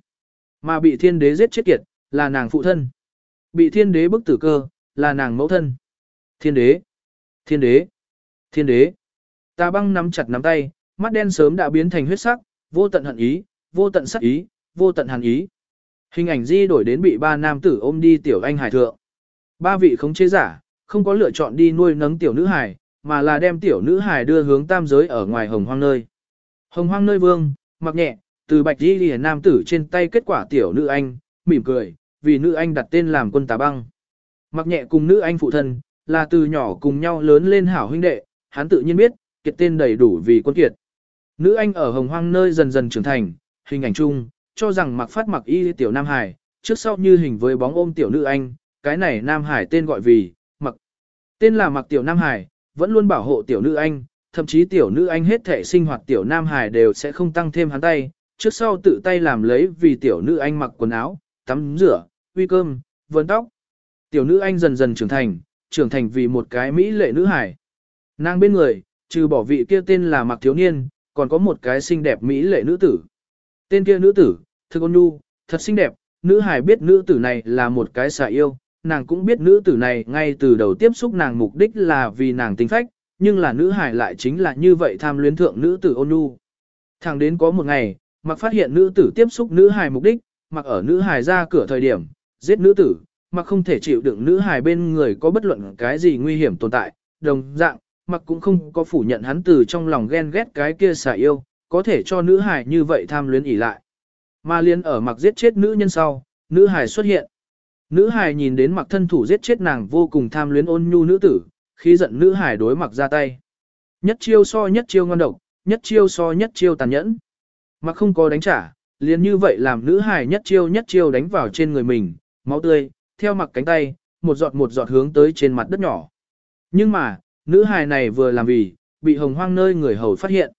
Mà bị thiên đế giết chết kiệt, là nàng phụ thân. Bị thiên đế bức tử cơ, là nàng mẫu thân. Thiên đế, thiên đế, thiên đế. ta băng nắm chặt nắm tay, mắt đen sớm đã biến thành huyết sắc, vô tận hận ý, vô tận sắc ý, vô tận hàn ý. Hình ảnh di đổi đến bị ba nam tử ôm đi tiểu anh hải thượng. Ba vị khống chế giả, không có lựa chọn đi nuôi nấng tiểu nữ hải, mà là đem tiểu nữ hải đưa hướng tam giới ở ngoài hồng hoang nơi. Hồng hoang nơi vương, mặc nhẹ, từ bạch đi lìa nam tử trên tay kết quả tiểu nữ anh, mỉm cười, vì nữ anh đặt tên làm quân tà băng. Mặc nhẹ cùng nữ anh phụ thân, là từ nhỏ cùng nhau lớn lên hảo huynh đệ, hắn tự nhiên biết, kiệt tên đầy đủ vì quân kiệt. Nữ anh ở hồng hoang nơi dần dần trưởng thành, hình ảnh chung, cho rằng mặc phát mặc y tiểu Nam Hải, trước sau như hình với bóng ôm tiểu nữ anh, cái này Nam Hải tên gọi vì, mặc. Tên là mặc tiểu Nam Hải, vẫn luôn bảo hộ tiểu nữ anh, thậm chí tiểu nữ anh hết thể sinh hoạt tiểu Nam Hải đều sẽ không tăng thêm hắn tay, trước sau tự tay làm lấy vì tiểu nữ anh mặc quần áo, tắm rửa, uy cơm, vấn tóc. Tiểu nữ anh dần dần trưởng thành, trưởng thành vì một cái mỹ lệ nữ hải. Nàng bên người, trừ bỏ vị kia tên là mặc thiếu niên, còn có một cái xinh đẹp mỹ lệ nữ tử. Tên kia nữ tử, thực ôn nhu, thật xinh đẹp, nữ hải biết nữ tử này là một cái xà yêu, nàng cũng biết nữ tử này ngay từ đầu tiếp xúc nàng mục đích là vì nàng tính phách, nhưng là nữ hải lại chính là như vậy tham luyến thượng nữ tử ôn nhu. Thẳng đến có một ngày, mặc phát hiện nữ tử tiếp xúc nữ hải mục đích, mặc ở nữ hải ra cửa thời điểm, giết nữ tử, mặc không thể chịu đựng nữ hải bên người có bất luận cái gì nguy hiểm tồn tại, đồng dạng, mặc cũng không có phủ nhận hắn từ trong lòng ghen ghét cái kia xả yêu, có thể cho nữ hải như vậy tham luyến ỉ lại. Mà liên ở mặc giết chết nữ nhân sau, nữ hải xuất hiện. Nữ hải nhìn đến mặc thân thủ giết chết nàng vô cùng tham luyến ôn nhu nữ tử, khi giận nữ hải đối mặc ra tay. Nhất chiêu so nhất chiêu ngon độc, nhất chiêu so nhất chiêu tàn nhẫn. Mặc không có đánh trả, liền như vậy làm nữ hải nhất chiêu nhất chiêu đánh vào trên người mình, máu tươi, theo mặc cánh tay, một giọt một giọt hướng tới trên mặt đất nhỏ. Nhưng mà, nữ hải này vừa làm vì, bị hồng hoang nơi người hầu phát hiện.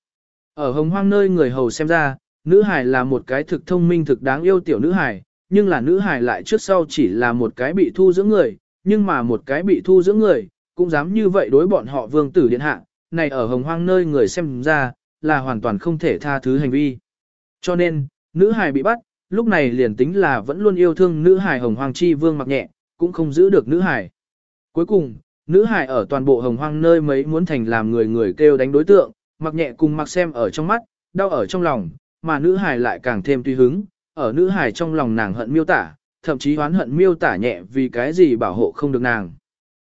Ở hồng hoang nơi người hầu xem ra, nữ hải là một cái thực thông minh thực đáng yêu tiểu nữ hải, nhưng là nữ hải lại trước sau chỉ là một cái bị thu dưỡng người, nhưng mà một cái bị thu dưỡng người, cũng dám như vậy đối bọn họ vương tử điện hạ, này ở hồng hoang nơi người xem ra, là hoàn toàn không thể tha thứ hành vi. Cho nên, nữ hải bị bắt, lúc này liền tính là vẫn luôn yêu thương nữ hải hồng hoang chi vương mặc nhẹ, cũng không giữ được nữ hải. Cuối cùng, nữ hải ở toàn bộ hồng hoang nơi mấy muốn thành làm người người kêu đánh đối tượng, mặc nhẹ cùng mặc xem ở trong mắt, đau ở trong lòng, mà nữ hải lại càng thêm tùy hứng, ở nữ hải trong lòng nàng hận miêu tả, thậm chí oán hận miêu tả nhẹ vì cái gì bảo hộ không được nàng.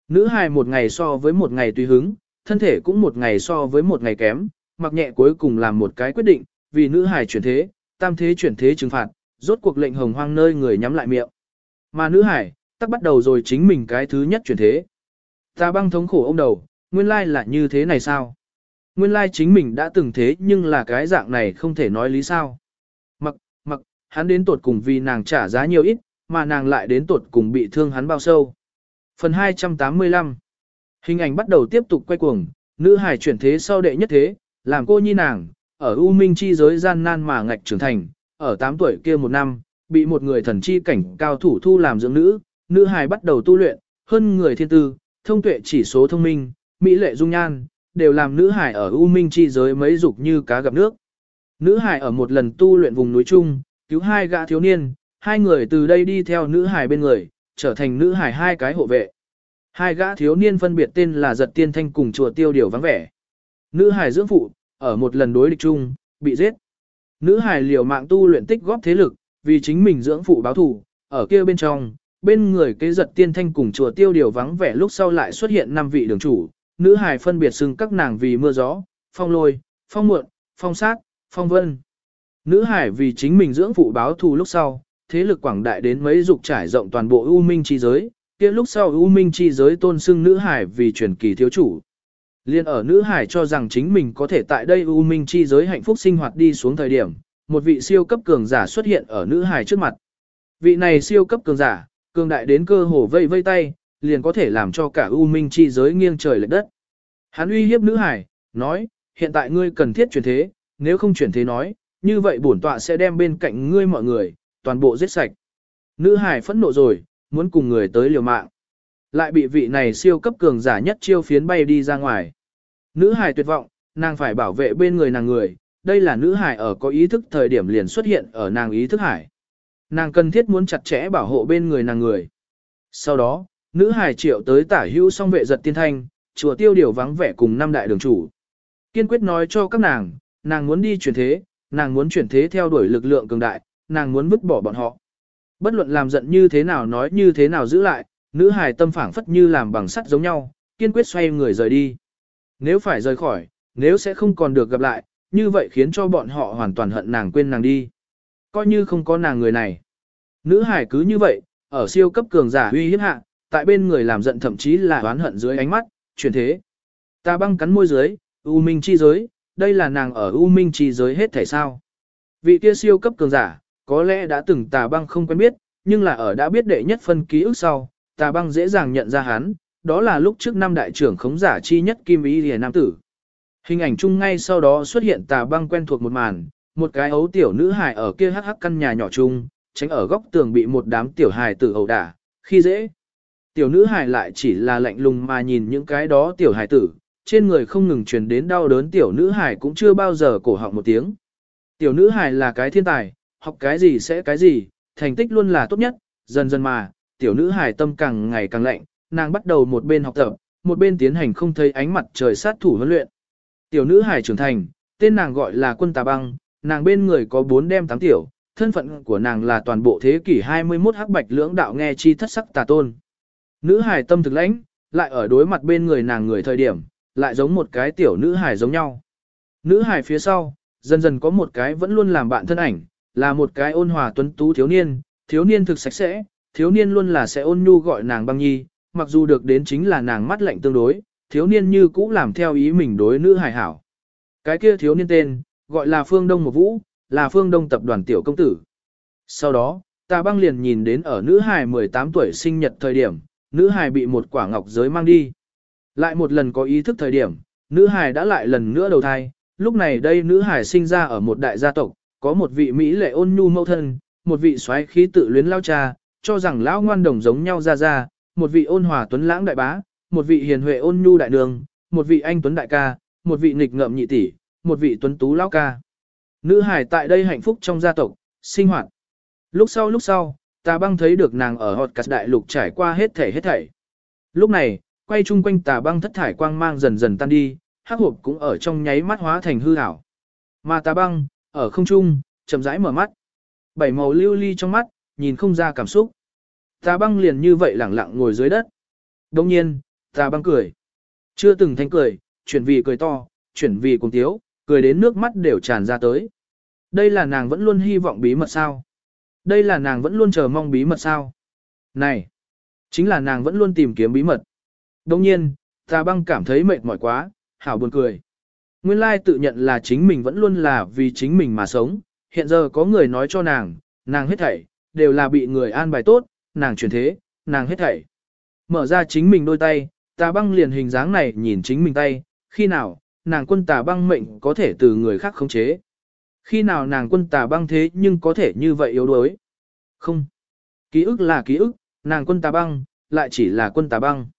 Nữ hải một ngày so với một ngày tùy hứng, thân thể cũng một ngày so với một ngày kém, mặc nhẹ cuối cùng làm một cái quyết định, vì nữ hải chuyển thế, tam thế chuyển thế trừng phạt, rốt cuộc lệnh hồng hoang nơi người nhắm lại miệng. Mà nữ hải, tắc bắt đầu rồi chính mình cái thứ nhất chuyển thế. Ta băng thống khổ ông đầu, nguyên lai là như thế này sao? Nguyên lai chính mình đã từng thế nhưng là cái dạng này không thể nói lý sao. Mặc, mặc, hắn đến tột cùng vì nàng trả giá nhiều ít, mà nàng lại đến tột cùng bị thương hắn bao sâu. Phần 285 Hình ảnh bắt đầu tiếp tục quay cuồng, nữ hài chuyển thế sau đệ nhất thế, làm cô nhi nàng, ở U Minh chi giới gian nan mà ngạch trưởng thành, ở 8 tuổi kia một năm, bị một người thần chi cảnh cao thủ thu làm dưỡng nữ, nữ hài bắt đầu tu luyện, hơn người thiên tư, thông tuệ chỉ số thông minh, mỹ lệ dung nhan, đều làm nữ hải ở U Minh chi giới mấy dục như cá gặp nước. Nữ hải ở một lần tu luyện vùng núi chung, cứu hai gã thiếu niên, hai người từ đây đi theo nữ hải bên người, trở thành nữ hải hai cái hộ vệ. Hai gã thiếu niên phân biệt tên là Giật Tiên Thanh cùng chùa Tiêu Điều vắng vẻ. Nữ hải dưỡng phụ, ở một lần đối địch chung, bị giết. Nữ hải liều mạng tu luyện tích góp thế lực, vì chính mình dưỡng phụ báo thù, ở kia bên trong, bên người kế Giật Tiên Thanh cùng chùa Tiêu Điều vắng vẻ lúc sau lại xuất hiện năm vị đường chủ, nữ hải phân biệt xưng các nàng vì mưa gió, phong lôi, phong muộn, phong sát, phong vân. Nữ hải vì chính mình dưỡng phụ báo thù lúc sau, thế lực quảng đại đến mấy dục trải rộng toàn bộ U Minh chi giới, kia lúc sau U Minh chi giới tôn xưng nữ hải vì truyền kỳ thiếu chủ. Liên ở nữ hải cho rằng chính mình có thể tại đây U Minh chi giới hạnh phúc sinh hoạt đi xuống thời điểm, một vị siêu cấp cường giả xuất hiện ở nữ hải trước mặt. Vị này siêu cấp cường giả, cường đại đến cơ hồ vây vây tay, liền có thể làm cho cả U Minh chi giới nghiêng trời lệch đất. Hắn uy hiếp nữ hải, nói, hiện tại ngươi cần thiết chuyển thế, nếu không chuyển thế nói, như vậy bổn tọa sẽ đem bên cạnh ngươi mọi người, toàn bộ giết sạch. Nữ hải phẫn nộ rồi, muốn cùng người tới liều mạng. Lại bị vị này siêu cấp cường giả nhất chiêu phiến bay đi ra ngoài. Nữ hải tuyệt vọng, nàng phải bảo vệ bên người nàng người, đây là nữ hải ở có ý thức thời điểm liền xuất hiện ở nàng ý thức hải. Nàng cần thiết muốn chặt chẽ bảo hộ bên người nàng người. Sau đó, nữ hải triệu tới tả hữu song vệ giật tiên thanh, chùa tiêu điều vắng vẻ cùng năm đại đường chủ. Kiên quyết nói cho các nàng, nàng muốn đi chuyển thế, nàng muốn chuyển thế theo đuổi lực lượng cường đại, nàng muốn vứt bỏ bọn họ. Bất luận làm giận như thế nào nói như thế nào giữ lại, nữ hài tâm phảng phất như làm bằng sắt giống nhau, kiên quyết xoay người rời đi. Nếu phải rời khỏi, nếu sẽ không còn được gặp lại, như vậy khiến cho bọn họ hoàn toàn hận nàng quên nàng đi. Coi như không có nàng người này. Nữ hải cứ như vậy, ở siêu cấp cường giả uy hiếp hạ, tại bên người làm giận thậm chí là oán hận dưới ánh mắt, chuyển thế. Ta băng cắn môi dưới, U Minh chi giới, đây là nàng ở U Minh chi giới hết thể sao. Vị kia siêu cấp cường giả, có lẽ đã từng tà băng không quen biết, nhưng là ở đã biết đệ nhất phân ký ức sau, tà băng dễ dàng nhận ra hắn, đó là lúc trước năm đại trưởng khống giả chi nhất Kim Ý Lìa Nam Tử. Hình ảnh chung ngay sau đó xuất hiện tà băng quen thuộc một màn, một cái ấu tiểu nữ hài ở kia hắc hắc căn nhà nhỏ chung, tránh ở góc tường bị một đám tiểu hài tử ẩu đả, khi dễ. Tiểu nữ hài lại chỉ là lạnh lùng mà nhìn những cái đó tiểu hài tử, trên người không ngừng truyền đến đau đớn tiểu nữ hài cũng chưa bao giờ cổ họng một tiếng. Tiểu nữ hài là cái thiên tài, học cái gì sẽ cái gì, thành tích luôn là tốt nhất, dần dần mà, tiểu nữ hài tâm càng ngày càng lạnh, nàng bắt đầu một bên học tập, một bên tiến hành không thấy ánh mặt trời sát thủ huấn luyện. Tiểu nữ hài trưởng thành, tên nàng gọi là quân tà băng, nàng bên người có bốn đem tám tiểu, thân phận của nàng là toàn bộ thế kỷ 21 hắc bạch lưỡng đạo nghe chi thất sắc tà tôn. Nữ hài tâm thực lãnh, lại ở đối mặt bên người nàng người thời điểm, lại giống một cái tiểu nữ hài giống nhau. Nữ hài phía sau, dần dần có một cái vẫn luôn làm bạn thân ảnh, là một cái ôn hòa tuấn tú thiếu niên, thiếu niên thực sạch sẽ, thiếu niên luôn là sẽ ôn nhu gọi nàng băng nhi, mặc dù được đến chính là nàng mắt lạnh tương đối, thiếu niên như cũ làm theo ý mình đối nữ hài hảo. Cái kia thiếu niên tên, gọi là Phương Đông một vũ, là Phương Đông tập đoàn tiểu công tử. Sau đó, ta băng liền nhìn đến ở nữ hài 18 tuổi sinh nhật thời điểm, nữ hài bị một quả ngọc giới mang đi. Lại một lần có ý thức thời điểm, nữ hài đã lại lần nữa đầu thai, lúc này đây nữ hài sinh ra ở một đại gia tộc, có một vị Mỹ lệ ôn nhu mẫu thân, một vị xoáy khí tự luyến lao cha, cho rằng lão ngoan đồng giống nhau ra ra, một vị ôn hòa tuấn lãng đại bá, một vị hiền huệ ôn nhu đại đường, một vị anh tuấn đại ca, một vị nghịch ngợm nhị tỷ, một vị tuấn tú lão ca. Nữ hải tại đây hạnh phúc trong gia tộc, sinh hoạt. Lúc sau lúc sau, tà băng thấy được nàng ở hột cắt đại lục trải qua hết thể hết thảy. Lúc này, quay chung quanh tà băng thất thải quang mang dần dần tan đi, hắc hộp cũng ở trong nháy mắt hóa thành hư ảo. Mà tà băng, ở không trung, chậm rãi mở mắt. Bảy màu lưu ly trong mắt, nhìn không ra cảm xúc. Tà băng liền như vậy lẳng lặng ngồi dưới đất. Đồng nhiên, tà băng cười. Chưa từng thanh cười, chuyển vì cười to, chuyển vì cùng tiếu, cười đến nước mắt đều tràn ra tới. Đây là nàng vẫn luôn hy vọng bí mật sao? Đây là nàng vẫn luôn chờ mong bí mật sao? Này! Chính là nàng vẫn luôn tìm kiếm bí mật. Đồng nhiên, ta băng cảm thấy mệt mỏi quá, hảo buồn cười. Nguyên lai tự nhận là chính mình vẫn luôn là vì chính mình mà sống, hiện giờ có người nói cho nàng, nàng hết thảy, đều là bị người an bài tốt, nàng chuyển thế, nàng hết thảy. Mở ra chính mình đôi tay, ta băng liền hình dáng này nhìn chính mình tay, khi nào, nàng quân tà băng mệnh có thể từ người khác khống chế. Khi nào nàng quân tà băng thế nhưng có thể như vậy yếu đuối. Không. Ký ức là ký ức, nàng quân tà băng, lại chỉ là quân tà băng.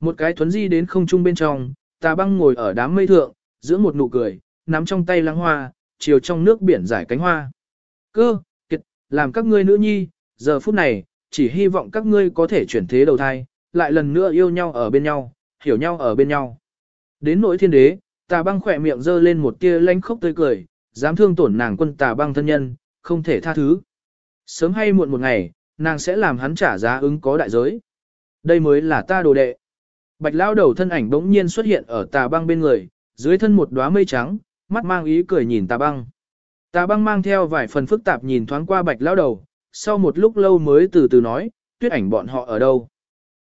Một cái thuấn di đến không trung bên trong, tà băng ngồi ở đám mây thượng, giữa một nụ cười, nắm trong tay lăng hoa, chiều trong nước biển giải cánh hoa. Cơ, kiệt, làm các ngươi nữ nhi, giờ phút này, chỉ hy vọng các ngươi có thể chuyển thế đầu thai, lại lần nữa yêu nhau ở bên nhau, hiểu nhau ở bên nhau. Đến nỗi thiên đế, tà băng khỏe miệng dơ lên một tia lanh khốc tươi cười, dám thương tổn nàng quân tà băng thân nhân, không thể tha thứ. Sớm hay muộn một ngày, nàng sẽ làm hắn trả giá ứng có đại giới. Đây mới là ta đồ đệ. bạch lao đầu thân ảnh bỗng nhiên xuất hiện ở tà băng bên người, dưới thân một đóa mây trắng, mắt mang ý cười nhìn tà băng. Tà băng mang theo vài phần phức tạp nhìn thoáng qua bạch lao đầu, sau một lúc lâu mới từ từ nói, tuyết ảnh bọn họ ở đâu.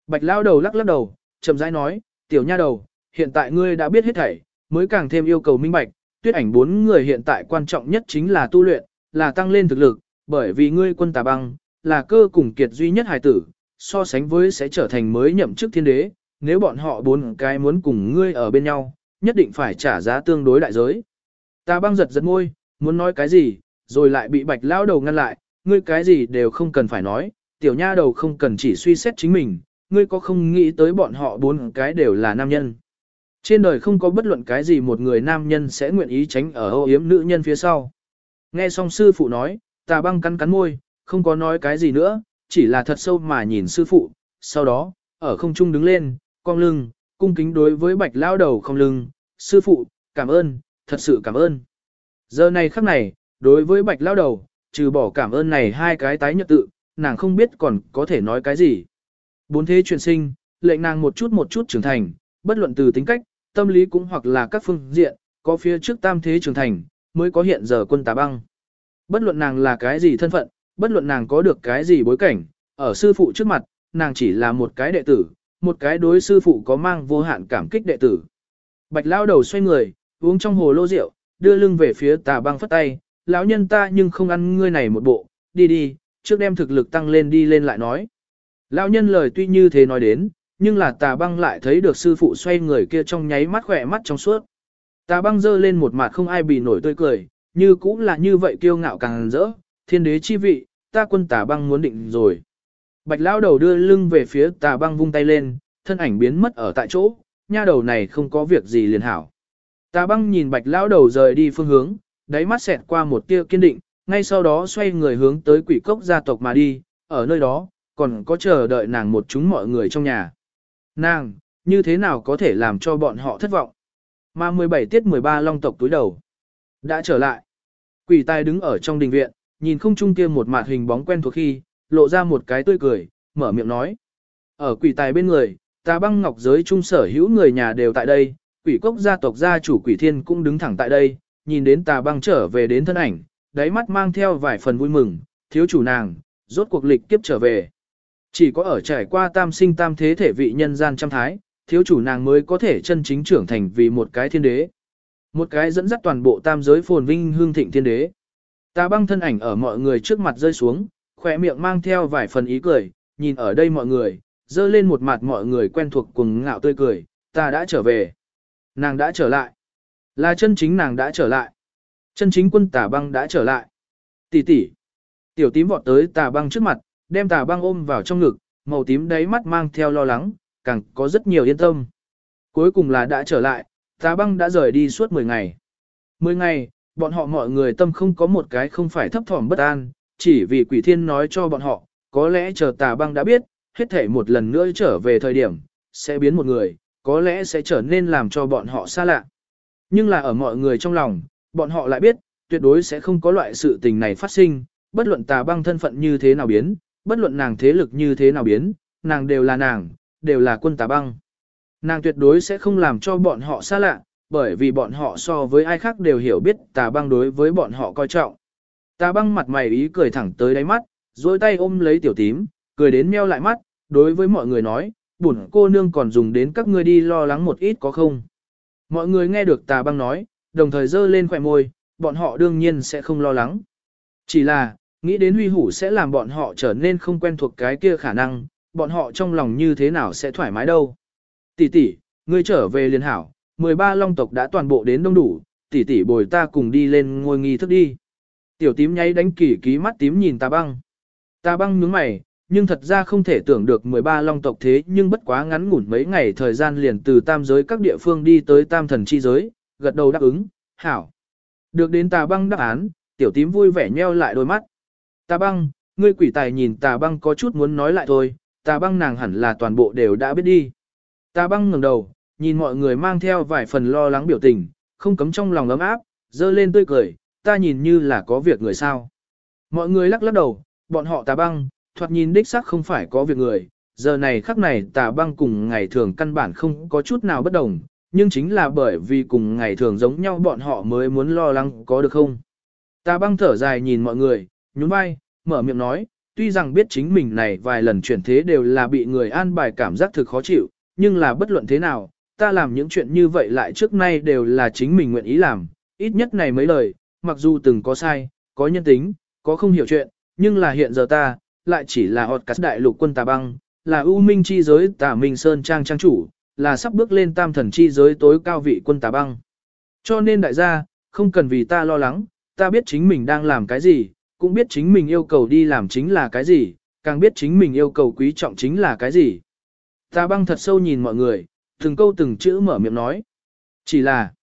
Bạch lao đầu lắc lắc đầu, chậm rãi nói, tiểu nha đầu, hiện tại ngươi đã biết hết thảy, mới càng thêm yêu cầu minh bạch, tuyết ảnh bốn người hiện tại quan trọng nhất chính là tu luyện, là tăng lên thực lực, bởi vì ngươi quân tà băng, là cơ cùng kiệt duy nhất hài tử, so sánh với sẽ trở thành mới nhậm chức thiên đế, nếu bọn họ bốn cái muốn cùng ngươi ở bên nhau, nhất định phải trả giá tương đối đại giới. Tà băng giật giật môi, muốn nói cái gì, rồi lại bị bạch lao đầu ngăn lại, ngươi cái gì đều không cần phải nói, tiểu nha đầu không cần chỉ suy xét chính mình, ngươi có không nghĩ tới bọn họ bốn cái đều là nam nhân. Trên đời không có bất luận cái gì một người nam nhân sẽ nguyện ý tránh ở âu yếm nữ nhân phía sau. Nghe xong sư phụ nói, tà băng cắn cắn môi, không có nói cái gì nữa, chỉ là thật sâu mà nhìn sư phụ, sau đó, ở không trung đứng lên, cong lưng, cung kính đối với bạch lao đầu không lưng, sư phụ, cảm ơn, thật sự cảm ơn. Giờ này khắc này, đối với bạch lao đầu, trừ bỏ cảm ơn này hai cái tái nhật tự, nàng không biết còn có thể nói cái gì. Bốn thế truyền sinh, lệnh nàng một chút một chút trưởng thành, bất luận từ tính cách, tâm lý cũng hoặc là các phương diện, có phía trước tam thế trưởng thành, mới có hiện giờ quân tà băng. Bất luận nàng là cái gì thân phận, bất luận nàng có được cái gì bối cảnh, ở sư phụ trước mặt, nàng chỉ là một cái đệ tử, một cái đối sư phụ có mang vô hạn cảm kích đệ tử. Bạch lao đầu xoay người, uống trong hồ lô rượu, đưa lưng về phía tà băng phất tay, lão nhân ta nhưng không ăn ngươi này một bộ, đi đi, trước đem thực lực tăng lên đi lên lại nói. Lão nhân lời tuy như thế nói đến, nhưng là tà băng lại thấy được sư phụ xoay người kia trong nháy mắt khỏe mắt trong suốt. Tà băng dơ lên một mặt không ai bị nổi tươi cười, như cũng là như vậy kiêu ngạo càng rỡ, thiên đế chi vị, ta quân tà băng muốn định rồi. Bạch lão đầu đưa lưng về phía tà băng vung tay lên, thân ảnh biến mất ở tại chỗ, nha đầu này không có việc gì liền hảo. Tà băng nhìn bạch lão đầu rời đi phương hướng, đáy mắt xẹt qua một tia kiên định, ngay sau đó xoay người hướng tới quỷ cốc gia tộc mà đi, ở nơi đó, còn có chờ đợi nàng một chúng mọi người trong nhà. Nàng, như thế nào có thể làm cho bọn họ thất vọng? Mà 17 tiết 13 long tộc túi đầu. Đã trở lại. Quỷ tài đứng ở trong đình viện, nhìn không trung kia một mặt hình bóng quen thuộc khi, lộ ra một cái tươi cười, mở miệng nói. Ở quỷ tài bên người, ta băng ngọc giới trung sở hữu người nhà đều tại đây, quỷ cốc gia tộc gia chủ quỷ thiên cũng đứng thẳng tại đây, nhìn đến tà băng trở về đến thân ảnh, đáy mắt mang theo vài phần vui mừng, thiếu chủ nàng, rốt cuộc lịch kiếp trở về. Chỉ có ở trải qua tam sinh tam thế thể vị nhân gian trăm thái, thiếu chủ nàng mới có thể chân chính trưởng thành vì một cái thiên đế. Một cái dẫn dắt toàn bộ tam giới phồn vinh hương thịnh thiên đế. Tà băng thân ảnh ở mọi người trước mặt rơi xuống, khỏe miệng mang theo vài phần ý cười, nhìn ở đây mọi người, dơ lên một mặt mọi người quen thuộc cùng ngạo tươi cười, ta đã trở về. Nàng đã trở lại. Là chân chính nàng đã trở lại. Chân chính quân tà băng đã trở lại. Tỷ tỷ. Tiểu tím vọt tới tà băng trước mặt, đem tà băng ôm vào trong ngực, màu tím đáy mắt mang theo lo lắng, càng có rất nhiều yên tâm. Cuối cùng là đã trở lại, tà băng đã rời đi suốt 10 ngày. 10 ngày, bọn họ mọi người tâm không có một cái không phải thấp thỏm bất an, chỉ vì quỷ thiên nói cho bọn họ, có lẽ chờ tà băng đã biết, hết thể một lần nữa trở về thời điểm, sẽ biến một người, có lẽ sẽ trở nên làm cho bọn họ xa lạ. Nhưng là ở mọi người trong lòng, bọn họ lại biết, tuyệt đối sẽ không có loại sự tình này phát sinh, bất luận tà băng thân phận như thế nào biến, bất luận nàng thế lực như thế nào biến, nàng đều là nàng, đều là quân tà băng. Nàng tuyệt đối sẽ không làm cho bọn họ xa lạ, bởi vì bọn họ so với ai khác đều hiểu biết tà băng đối với bọn họ coi trọng. Tà băng mặt mày ý cười thẳng tới đáy mắt, dối tay ôm lấy tiểu tím, cười đến meo lại mắt, đối với mọi người nói, bổn cô nương còn dùng đến các ngươi đi lo lắng một ít có không. Mọi người nghe được tà băng nói, đồng thời dơ lên khỏe môi, bọn họ đương nhiên sẽ không lo lắng. Chỉ là, nghĩ đến huy hủ sẽ làm bọn họ trở nên không quen thuộc cái kia khả năng, bọn họ trong lòng như thế nào sẽ thoải mái đâu. Tỷ tỷ, ngươi trở về liền hảo, 13 long tộc đã toàn bộ đến đông đủ, tỷ tỷ bồi ta cùng đi lên ngôi nghi thức đi. Tiểu tím nháy đánh kỳ ký mắt tím nhìn tà băng. Tà băng nhướng mày, nhưng thật ra không thể tưởng được 13 long tộc thế nhưng bất quá ngắn ngủn mấy ngày thời gian liền từ tam giới các địa phương đi tới tam thần chi giới, gật đầu đáp ứng, hảo. Được đến tà băng đáp án, tiểu tím vui vẻ nheo lại đôi mắt. Tà băng, ngươi quỷ tài nhìn tà băng có chút muốn nói lại thôi, tà băng nàng hẳn là toàn bộ đều đã biết đi. Tà băng ngẩng đầu, nhìn mọi người mang theo vài phần lo lắng biểu tình, không cấm trong lòng ấm áp, dơ lên tươi cười, ta nhìn như là có việc người sao. Mọi người lắc lắc đầu, bọn họ tà băng, thoạt nhìn đích xác không phải có việc người, giờ này khắc này tà băng cùng ngày thường căn bản không có chút nào bất đồng, nhưng chính là bởi vì cùng ngày thường giống nhau bọn họ mới muốn lo lắng có được không. Tà băng thở dài nhìn mọi người, nhún vai, mở miệng nói, tuy rằng biết chính mình này vài lần chuyển thế đều là bị người an bài cảm giác thực khó chịu, nhưng là bất luận thế nào, ta làm những chuyện như vậy lại trước nay đều là chính mình nguyện ý làm, ít nhất này mấy lời, mặc dù từng có sai, có nhân tính, có không hiểu chuyện, nhưng là hiện giờ ta, lại chỉ là họt cắt đại lục quân tà băng, là ưu minh chi giới tà minh sơn trang trang chủ, là sắp bước lên tam thần chi giới tối cao vị quân tà băng. Cho nên đại gia, không cần vì ta lo lắng, ta biết chính mình đang làm cái gì, cũng biết chính mình yêu cầu đi làm chính là cái gì, càng biết chính mình yêu cầu quý trọng chính là cái gì. ta băng thật sâu nhìn mọi người, từng câu từng chữ mở miệng nói. Chỉ là,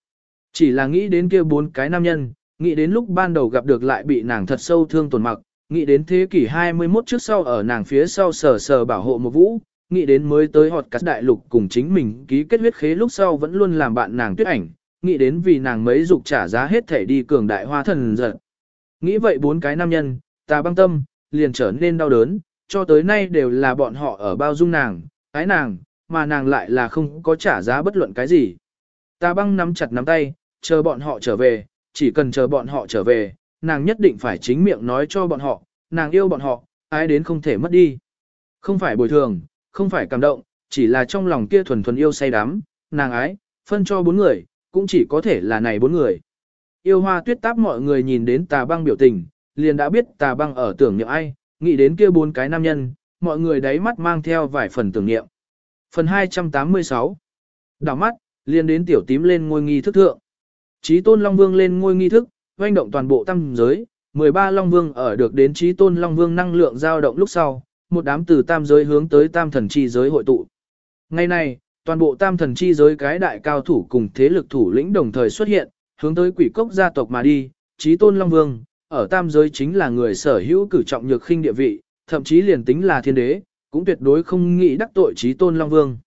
chỉ là nghĩ đến kia bốn cái nam nhân, nghĩ đến lúc ban đầu gặp được lại bị nàng thật sâu thương tổn mặc, nghĩ đến thế kỷ 21 trước sau ở nàng phía sau sờ sờ bảo hộ một vũ, nghĩ đến mới tới họt cắt đại lục cùng chính mình ký kết huyết khế lúc sau vẫn luôn làm bạn nàng tuyết ảnh, nghĩ đến vì nàng mấy dục trả giá hết thể đi cường đại hoa thần giật. Nghĩ vậy bốn cái nam nhân, ta băng tâm, liền trở nên đau đớn, cho tới nay đều là bọn họ ở bao dung nàng, ái nàng, mà nàng lại là không có trả giá bất luận cái gì. Ta băng nắm chặt nắm tay, chờ bọn họ trở về, chỉ cần chờ bọn họ trở về, nàng nhất định phải chính miệng nói cho bọn họ, nàng yêu bọn họ, ái đến không thể mất đi. Không phải bồi thường, không phải cảm động, chỉ là trong lòng kia thuần thuần yêu say đắm, nàng ái, phân cho bốn người, cũng chỉ có thể là này bốn người. Yêu hoa tuyết táp mọi người nhìn đến tà băng biểu tình, liền đã biết tà băng ở tưởng niệm ai, nghĩ đến kia bốn cái nam nhân, mọi người đáy mắt mang theo vài phần tưởng niệm. Phần 286 Đảo mắt, liền đến tiểu tím lên ngôi nghi thức thượng. Chí tôn Long Vương lên ngôi nghi thức, doanh động toàn bộ tam giới, 13 Long Vương ở được đến Chí tôn Long Vương năng lượng dao động lúc sau, một đám từ tam giới hướng tới tam thần chi giới hội tụ. Ngày nay, toàn bộ tam thần chi giới cái đại cao thủ cùng thế lực thủ lĩnh đồng thời xuất hiện, hướng tới quỷ cốc gia tộc mà đi, Chí tôn Long Vương, ở tam giới chính là người sở hữu cử trọng nhược khinh địa vị, thậm chí liền tính là thiên đế, cũng tuyệt đối không nghĩ đắc tội Chí tôn Long Vương.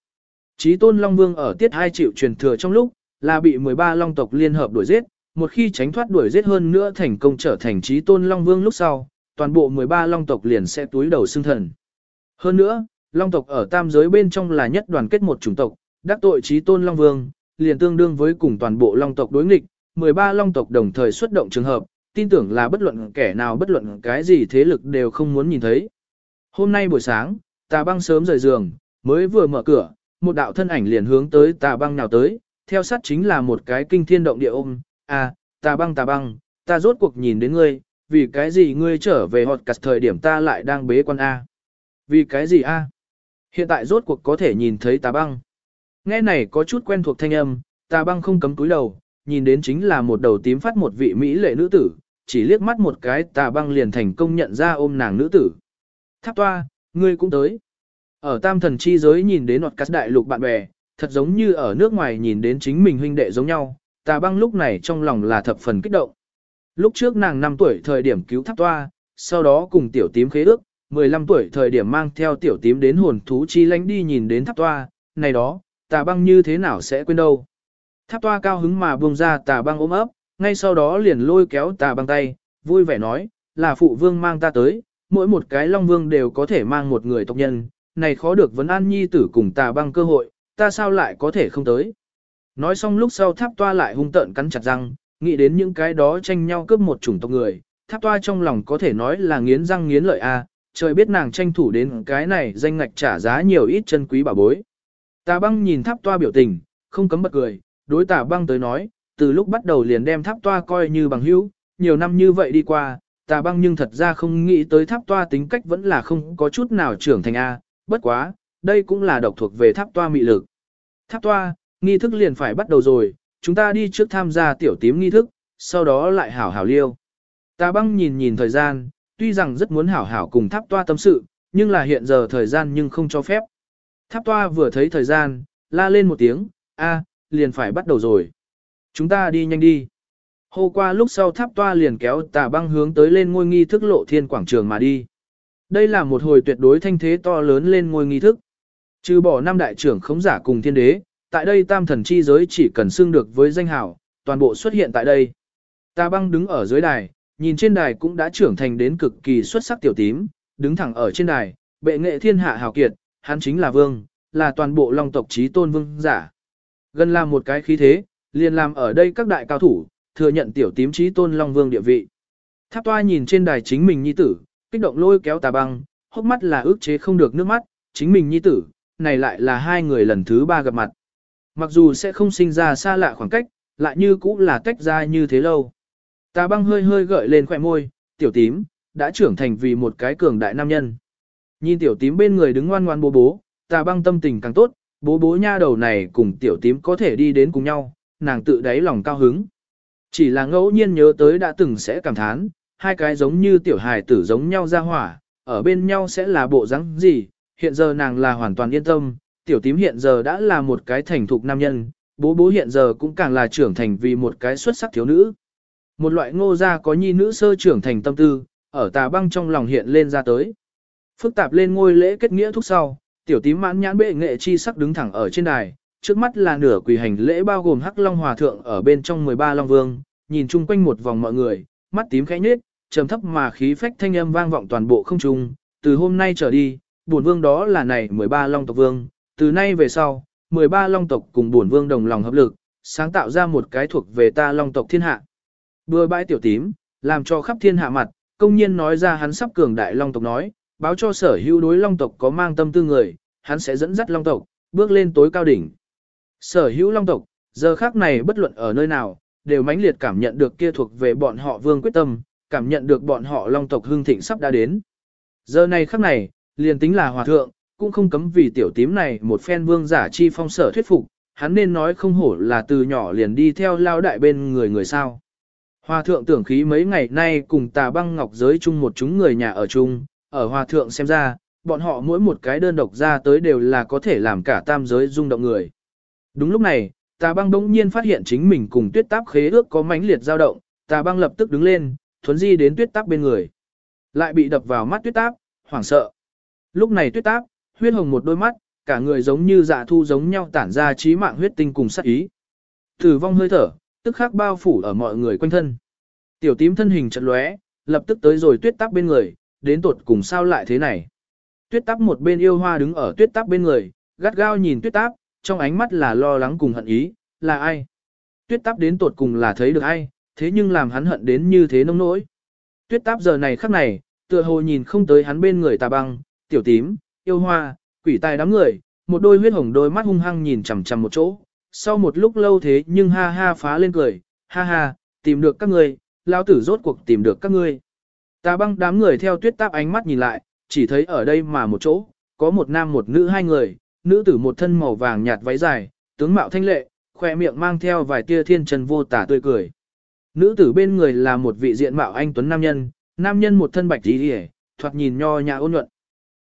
Chí tôn Long Vương ở tiết hai triệu truyền thừa trong lúc, là bị 13 Long tộc liên hợp đuổi giết, một khi tránh thoát đuổi giết hơn nữa thành công trở thành Chí tôn Long Vương lúc sau, toàn bộ 13 Long tộc liền sẽ túi đầu xương thần. Hơn nữa, Long tộc ở tam giới bên trong là nhất đoàn kết một chủng tộc, đắc tội Chí tôn Long Vương, liền tương đương với cùng toàn bộ Long tộc đối nghịch, 13 Long tộc đồng thời xuất động trường hợp, tin tưởng là bất luận kẻ nào bất luận cái gì thế lực đều không muốn nhìn thấy. Hôm nay buổi sáng, tà băng sớm rời giường, mới vừa mở cửa, một đạo thân ảnh liền hướng tới tà băng nào tới, theo sát chính là một cái kinh thiên động địa ôm, à, tà băng tà băng, ta rốt cuộc nhìn đến ngươi, vì cái gì ngươi trở về họt cắt thời điểm ta lại đang bế quan A. Vì cái gì A? Hiện tại rốt cuộc có thể nhìn thấy tà băng. Nghe này có chút quen thuộc thanh âm, tà băng không cấm túi đầu, nhìn đến chính là một đầu tím phát một vị Mỹ lệ nữ tử, chỉ liếc mắt một cái tà băng liền thành công nhận ra ôm nàng nữ tử. Tháp toa, ngươi cũng tới. Ở tam thần chi giới nhìn đến nọt cắt đại lục bạn bè, thật giống như ở nước ngoài nhìn đến chính mình huynh đệ giống nhau, tà băng lúc này trong lòng là thập phần kích động. Lúc trước nàng 5 tuổi thời điểm cứu tháp toa, sau đó cùng tiểu tím khế ước, 15 tuổi thời điểm mang theo tiểu tím đến hồn thú chi lánh đi nhìn đến tháp toa, này đó, tà băng như thế nào sẽ quên đâu. Tháp toa cao hứng mà buông ra tà băng ôm ấp, ngay sau đó liền lôi kéo tà băng tay, vui vẻ nói, là phụ vương mang ta tới, mỗi một cái long vương đều có thể mang một người tộc nhân, này khó được vấn an nhi tử cùng tà băng cơ hội, ta sao lại có thể không tới. Nói xong lúc sau tháp toa lại hung tợn cắn chặt răng, nghĩ đến những cái đó tranh nhau cướp một chủng tộc người, tháp toa trong lòng có thể nói là nghiến răng nghiến lợi a, trời biết nàng tranh thủ đến cái này danh ngạch trả giá nhiều ít chân quý bảo bối. Tà băng nhìn tháp toa biểu tình, không cấm bật cười, đối tả băng tới nói, từ lúc bắt đầu liền đem tháp toa coi như bằng hữu, nhiều năm như vậy đi qua, tà băng nhưng thật ra không nghĩ tới tháp toa tính cách vẫn là không có chút nào trưởng thành A, bất quá, đây cũng là độc thuộc về tháp toa mị lực. Tháp toa, nghi thức liền phải bắt đầu rồi, chúng ta đi trước tham gia tiểu tím nghi thức, sau đó lại hảo hảo liêu. Tà băng nhìn nhìn thời gian, tuy rằng rất muốn hảo hảo cùng tháp toa tâm sự, nhưng là hiện giờ thời gian nhưng không cho phép. Tháp toa vừa thấy thời gian, la lên một tiếng, a, liền phải bắt đầu rồi. Chúng ta đi nhanh đi. Hô qua lúc sau tháp toa liền kéo tà băng hướng tới lên ngôi nghi thức lộ thiên quảng trường mà đi. Đây là một hồi tuyệt đối thanh thế to lớn lên ngôi nghi thức. Trừ bỏ năm đại trưởng khống giả cùng thiên đế, tại đây tam thần chi giới chỉ cần xưng được với danh hảo, toàn bộ xuất hiện tại đây. Tà băng đứng ở dưới đài, nhìn trên đài cũng đã trưởng thành đến cực kỳ xuất sắc tiểu tím, đứng thẳng ở trên đài, bệ nghệ thiên hạ hào kiệt, hắn chính là vương, là toàn bộ long tộc trí tôn vương giả. Gần làm một cái khí thế, liền làm ở đây các đại cao thủ, thừa nhận tiểu tím trí tôn long vương địa vị. Tháp toa nhìn trên đài chính mình nhi tử, kích động lôi kéo tà băng, hốc mắt là ước chế không được nước mắt, chính mình nhi tử, này lại là hai người lần thứ ba gặp mặt. Mặc dù sẽ không sinh ra xa lạ khoảng cách, lại như cũng là tách ra như thế lâu. Tà băng hơi hơi gợi lên khỏe môi, tiểu tím, đã trưởng thành vì một cái cường đại nam nhân. Nhìn tiểu tím bên người đứng ngoan ngoan bố bố, tà băng tâm tình càng tốt, bố bố nha đầu này cùng tiểu tím có thể đi đến cùng nhau, nàng tự đáy lòng cao hứng. Chỉ là ngẫu nhiên nhớ tới đã từng sẽ cảm thán, hai cái giống như tiểu hài tử giống nhau ra hỏa, ở bên nhau sẽ là bộ rắn gì, hiện giờ nàng là hoàn toàn yên tâm, tiểu tím hiện giờ đã là một cái thành thục nam nhân, bố bố hiện giờ cũng càng là trưởng thành vì một cái xuất sắc thiếu nữ. Một loại ngô gia có nhi nữ sơ trưởng thành tâm tư, ở tà băng trong lòng hiện lên ra tới. Phức tạp lên ngôi lễ kết nghĩa thúc sau, tiểu tím mãn nhãn bệ nghệ chi sắc đứng thẳng ở trên đài, trước mắt là nửa quỳ hành lễ bao gồm hắc long hòa thượng ở bên trong 13 long vương, nhìn chung quanh một vòng mọi người, mắt tím khẽ nhếch, trầm thấp mà khí phách thanh âm vang vọng toàn bộ không trung, từ hôm nay trở đi, bổn vương đó là này 13 long tộc vương, từ nay về sau, 13 long tộc cùng bổn vương đồng lòng hợp lực, sáng tạo ra một cái thuộc về ta long tộc thiên hạ. Bừa bãi tiểu tím, làm cho khắp thiên hạ mặt, công nhiên nói ra hắn sắp cường đại long tộc nói, báo cho sở hữu đối long tộc có mang tâm tư người, hắn sẽ dẫn dắt long tộc, bước lên tối cao đỉnh. Sở hữu long tộc, giờ khác này bất luận ở nơi nào, đều mãnh liệt cảm nhận được kia thuộc về bọn họ vương quyết tâm, cảm nhận được bọn họ long tộc hương thịnh sắp đã đến. Giờ này khắc này, liền tính là hòa thượng, cũng không cấm vì tiểu tím này một phen vương giả chi phong sở thuyết phục, hắn nên nói không hổ là từ nhỏ liền đi theo lao đại bên người người sao. Hòa thượng tưởng khí mấy ngày nay cùng tà băng ngọc giới chung một chúng người nhà ở chung, ở hòa thượng xem ra, bọn họ mỗi một cái đơn độc ra tới đều là có thể làm cả tam giới rung động người. Đúng lúc này, tà băng đống nhiên phát hiện chính mình cùng tuyết táp khế ước có mãnh liệt dao động, tà băng lập tức đứng lên, thuấn di đến tuyết táp bên người. Lại bị đập vào mắt tuyết táp, hoảng sợ. Lúc này tuyết táp, huyết hồng một đôi mắt, cả người giống như dạ thu giống nhau tản ra trí mạng huyết tinh cùng sát ý. Tử vong hơi thở, tức khắc bao phủ ở mọi người quanh thân. Tiểu tím thân hình chật lóe, lập tức tới rồi tuyết táp bên người, đến tột cùng sao lại thế này. Tuyết táp một bên yêu hoa đứng ở tuyết táp bên người, gắt gao nhìn tuyết táp, trong ánh mắt là lo lắng cùng hận ý, là ai? Tuyết táp đến tột cùng là thấy được ai, thế nhưng làm hắn hận đến như thế nông nỗi. Tuyết táp giờ này khắc này, tựa hồ nhìn không tới hắn bên người tà băng, tiểu tím, yêu hoa, quỷ tài đám người, một đôi huyết hồng đôi mắt hung hăng nhìn chằm chằm một chỗ. Sau một lúc lâu thế nhưng ha ha phá lên cười, ha ha, tìm được các ngươi, lão tử rốt cuộc tìm được các ngươi. Ta băng đám người theo tuyết táp ánh mắt nhìn lại, chỉ thấy ở đây mà một chỗ, có một nam một nữ hai người, nữ tử một thân màu vàng nhạt váy dài, tướng mạo thanh lệ, khoe miệng mang theo vài tia thiên trần vô tả tươi cười. Nữ tử bên người là một vị diện mạo anh tuấn nam nhân, nam nhân một thân bạch tí đi thoạt nhìn nho nhã ôn nhuận.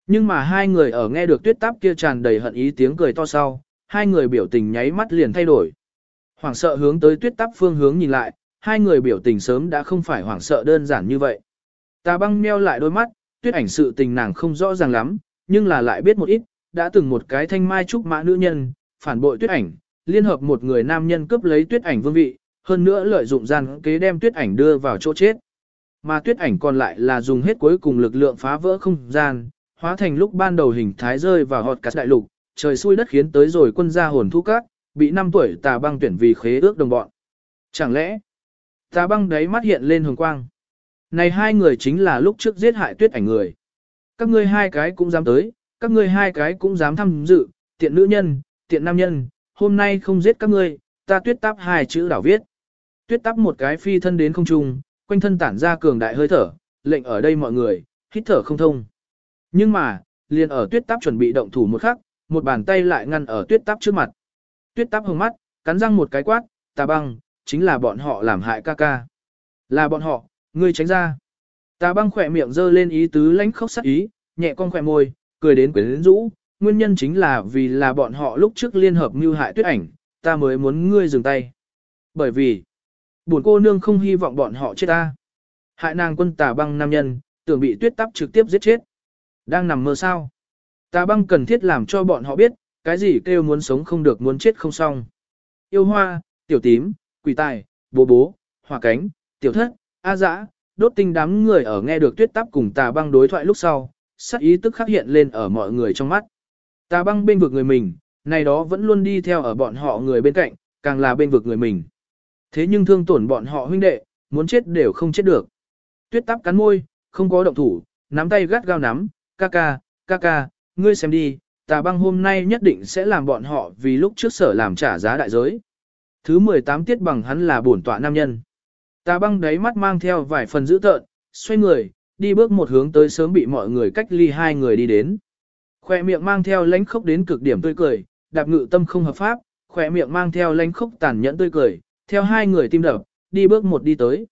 Nhưng mà hai người ở nghe được tuyết táp kia tràn đầy hận ý tiếng cười to sau, hai người biểu tình nháy mắt liền thay đổi. Hoảng sợ hướng tới tuyết táp phương hướng nhìn lại, hai người biểu tình sớm đã không phải hoảng sợ đơn giản như vậy. Tà băng meo lại đôi mắt, tuyết ảnh sự tình nàng không rõ ràng lắm, nhưng là lại biết một ít, đã từng một cái thanh mai trúc mã nữ nhân, phản bội tuyết ảnh, liên hợp một người nam nhân cướp lấy tuyết ảnh vương vị, hơn nữa lợi dụng gian kế đem tuyết ảnh đưa vào chỗ chết. Mà tuyết ảnh còn lại là dùng hết cuối cùng lực lượng phá vỡ không gian, hóa thành lúc ban đầu hình thái rơi vào họt cát đại lục, trời xui đất khiến tới rồi quân gia hồn thu cát, bị 5 tuổi tà băng tuyển vì khế ước đồng bọn. Chẳng lẽ, tà băng đấy mắt hiện lên hồng quang. Này hai người chính là lúc trước giết hại tuyết ảnh người. Các ngươi hai cái cũng dám tới, các ngươi hai cái cũng dám tham dự, tiện nữ nhân, tiện nam nhân, hôm nay không giết các ngươi, ta tuyết táp hai chữ đảo viết. Tuyết táp một cái phi thân đến không trung, quanh thân tản ra cường đại hơi thở, lệnh ở đây mọi người, hít thở không thông. Nhưng mà, liền ở tuyết táp chuẩn bị động thủ một khắc, một bàn tay lại ngăn ở tuyết táp trước mặt. Tuyết táp hồng mắt, cắn răng một cái quát, tà băng, chính là bọn họ làm hại ca ca. Là bọn họ, ngươi tránh ra. Tà băng khỏe miệng dơ lên ý tứ lãnh khốc sắc ý, nhẹ con khỏe môi, cười đến quyến rũ, nguyên nhân chính là vì là bọn họ lúc trước liên hợp mưu hại tuyết ảnh, ta mới muốn ngươi dừng tay. Bởi vì, buồn cô nương không hy vọng bọn họ chết ta. Hại nàng quân tà băng nam nhân, tưởng bị tuyết tắp trực tiếp giết chết. Đang nằm mơ sao? Tà băng cần thiết làm cho bọn họ biết, cái gì kêu muốn sống không được muốn chết không xong. Yêu hoa, tiểu tím, quỷ tài, bố bố, hỏa cánh, tiểu thất, a dã, đốt tinh đám người ở nghe được tuyết tắp cùng tà băng đối thoại lúc sau, sắc ý tức khắc hiện lên ở mọi người trong mắt. Tà băng bên vực người mình, này đó vẫn luôn đi theo ở bọn họ người bên cạnh, càng là bên vực người mình. Thế nhưng thương tổn bọn họ huynh đệ, muốn chết đều không chết được. Tuyết tắp cắn môi, không có động thủ, nắm tay gắt gao nắm, ca ca, ca ca, ngươi xem đi, tà băng hôm nay nhất định sẽ làm bọn họ vì lúc trước sở làm trả giá đại giới. Thứ 18 tiết bằng hắn là bổn tọa nam nhân. Tà băng đáy mắt mang theo vài phần dữ tợn, xoay người, đi bước một hướng tới sớm bị mọi người cách ly hai người đi đến. Khoe miệng mang theo lánh khốc đến cực điểm tươi cười, đạp ngự tâm không hợp pháp, khoe miệng mang theo lánh khốc tàn nhẫn tươi cười, theo hai người tim đập, đi bước một đi tới.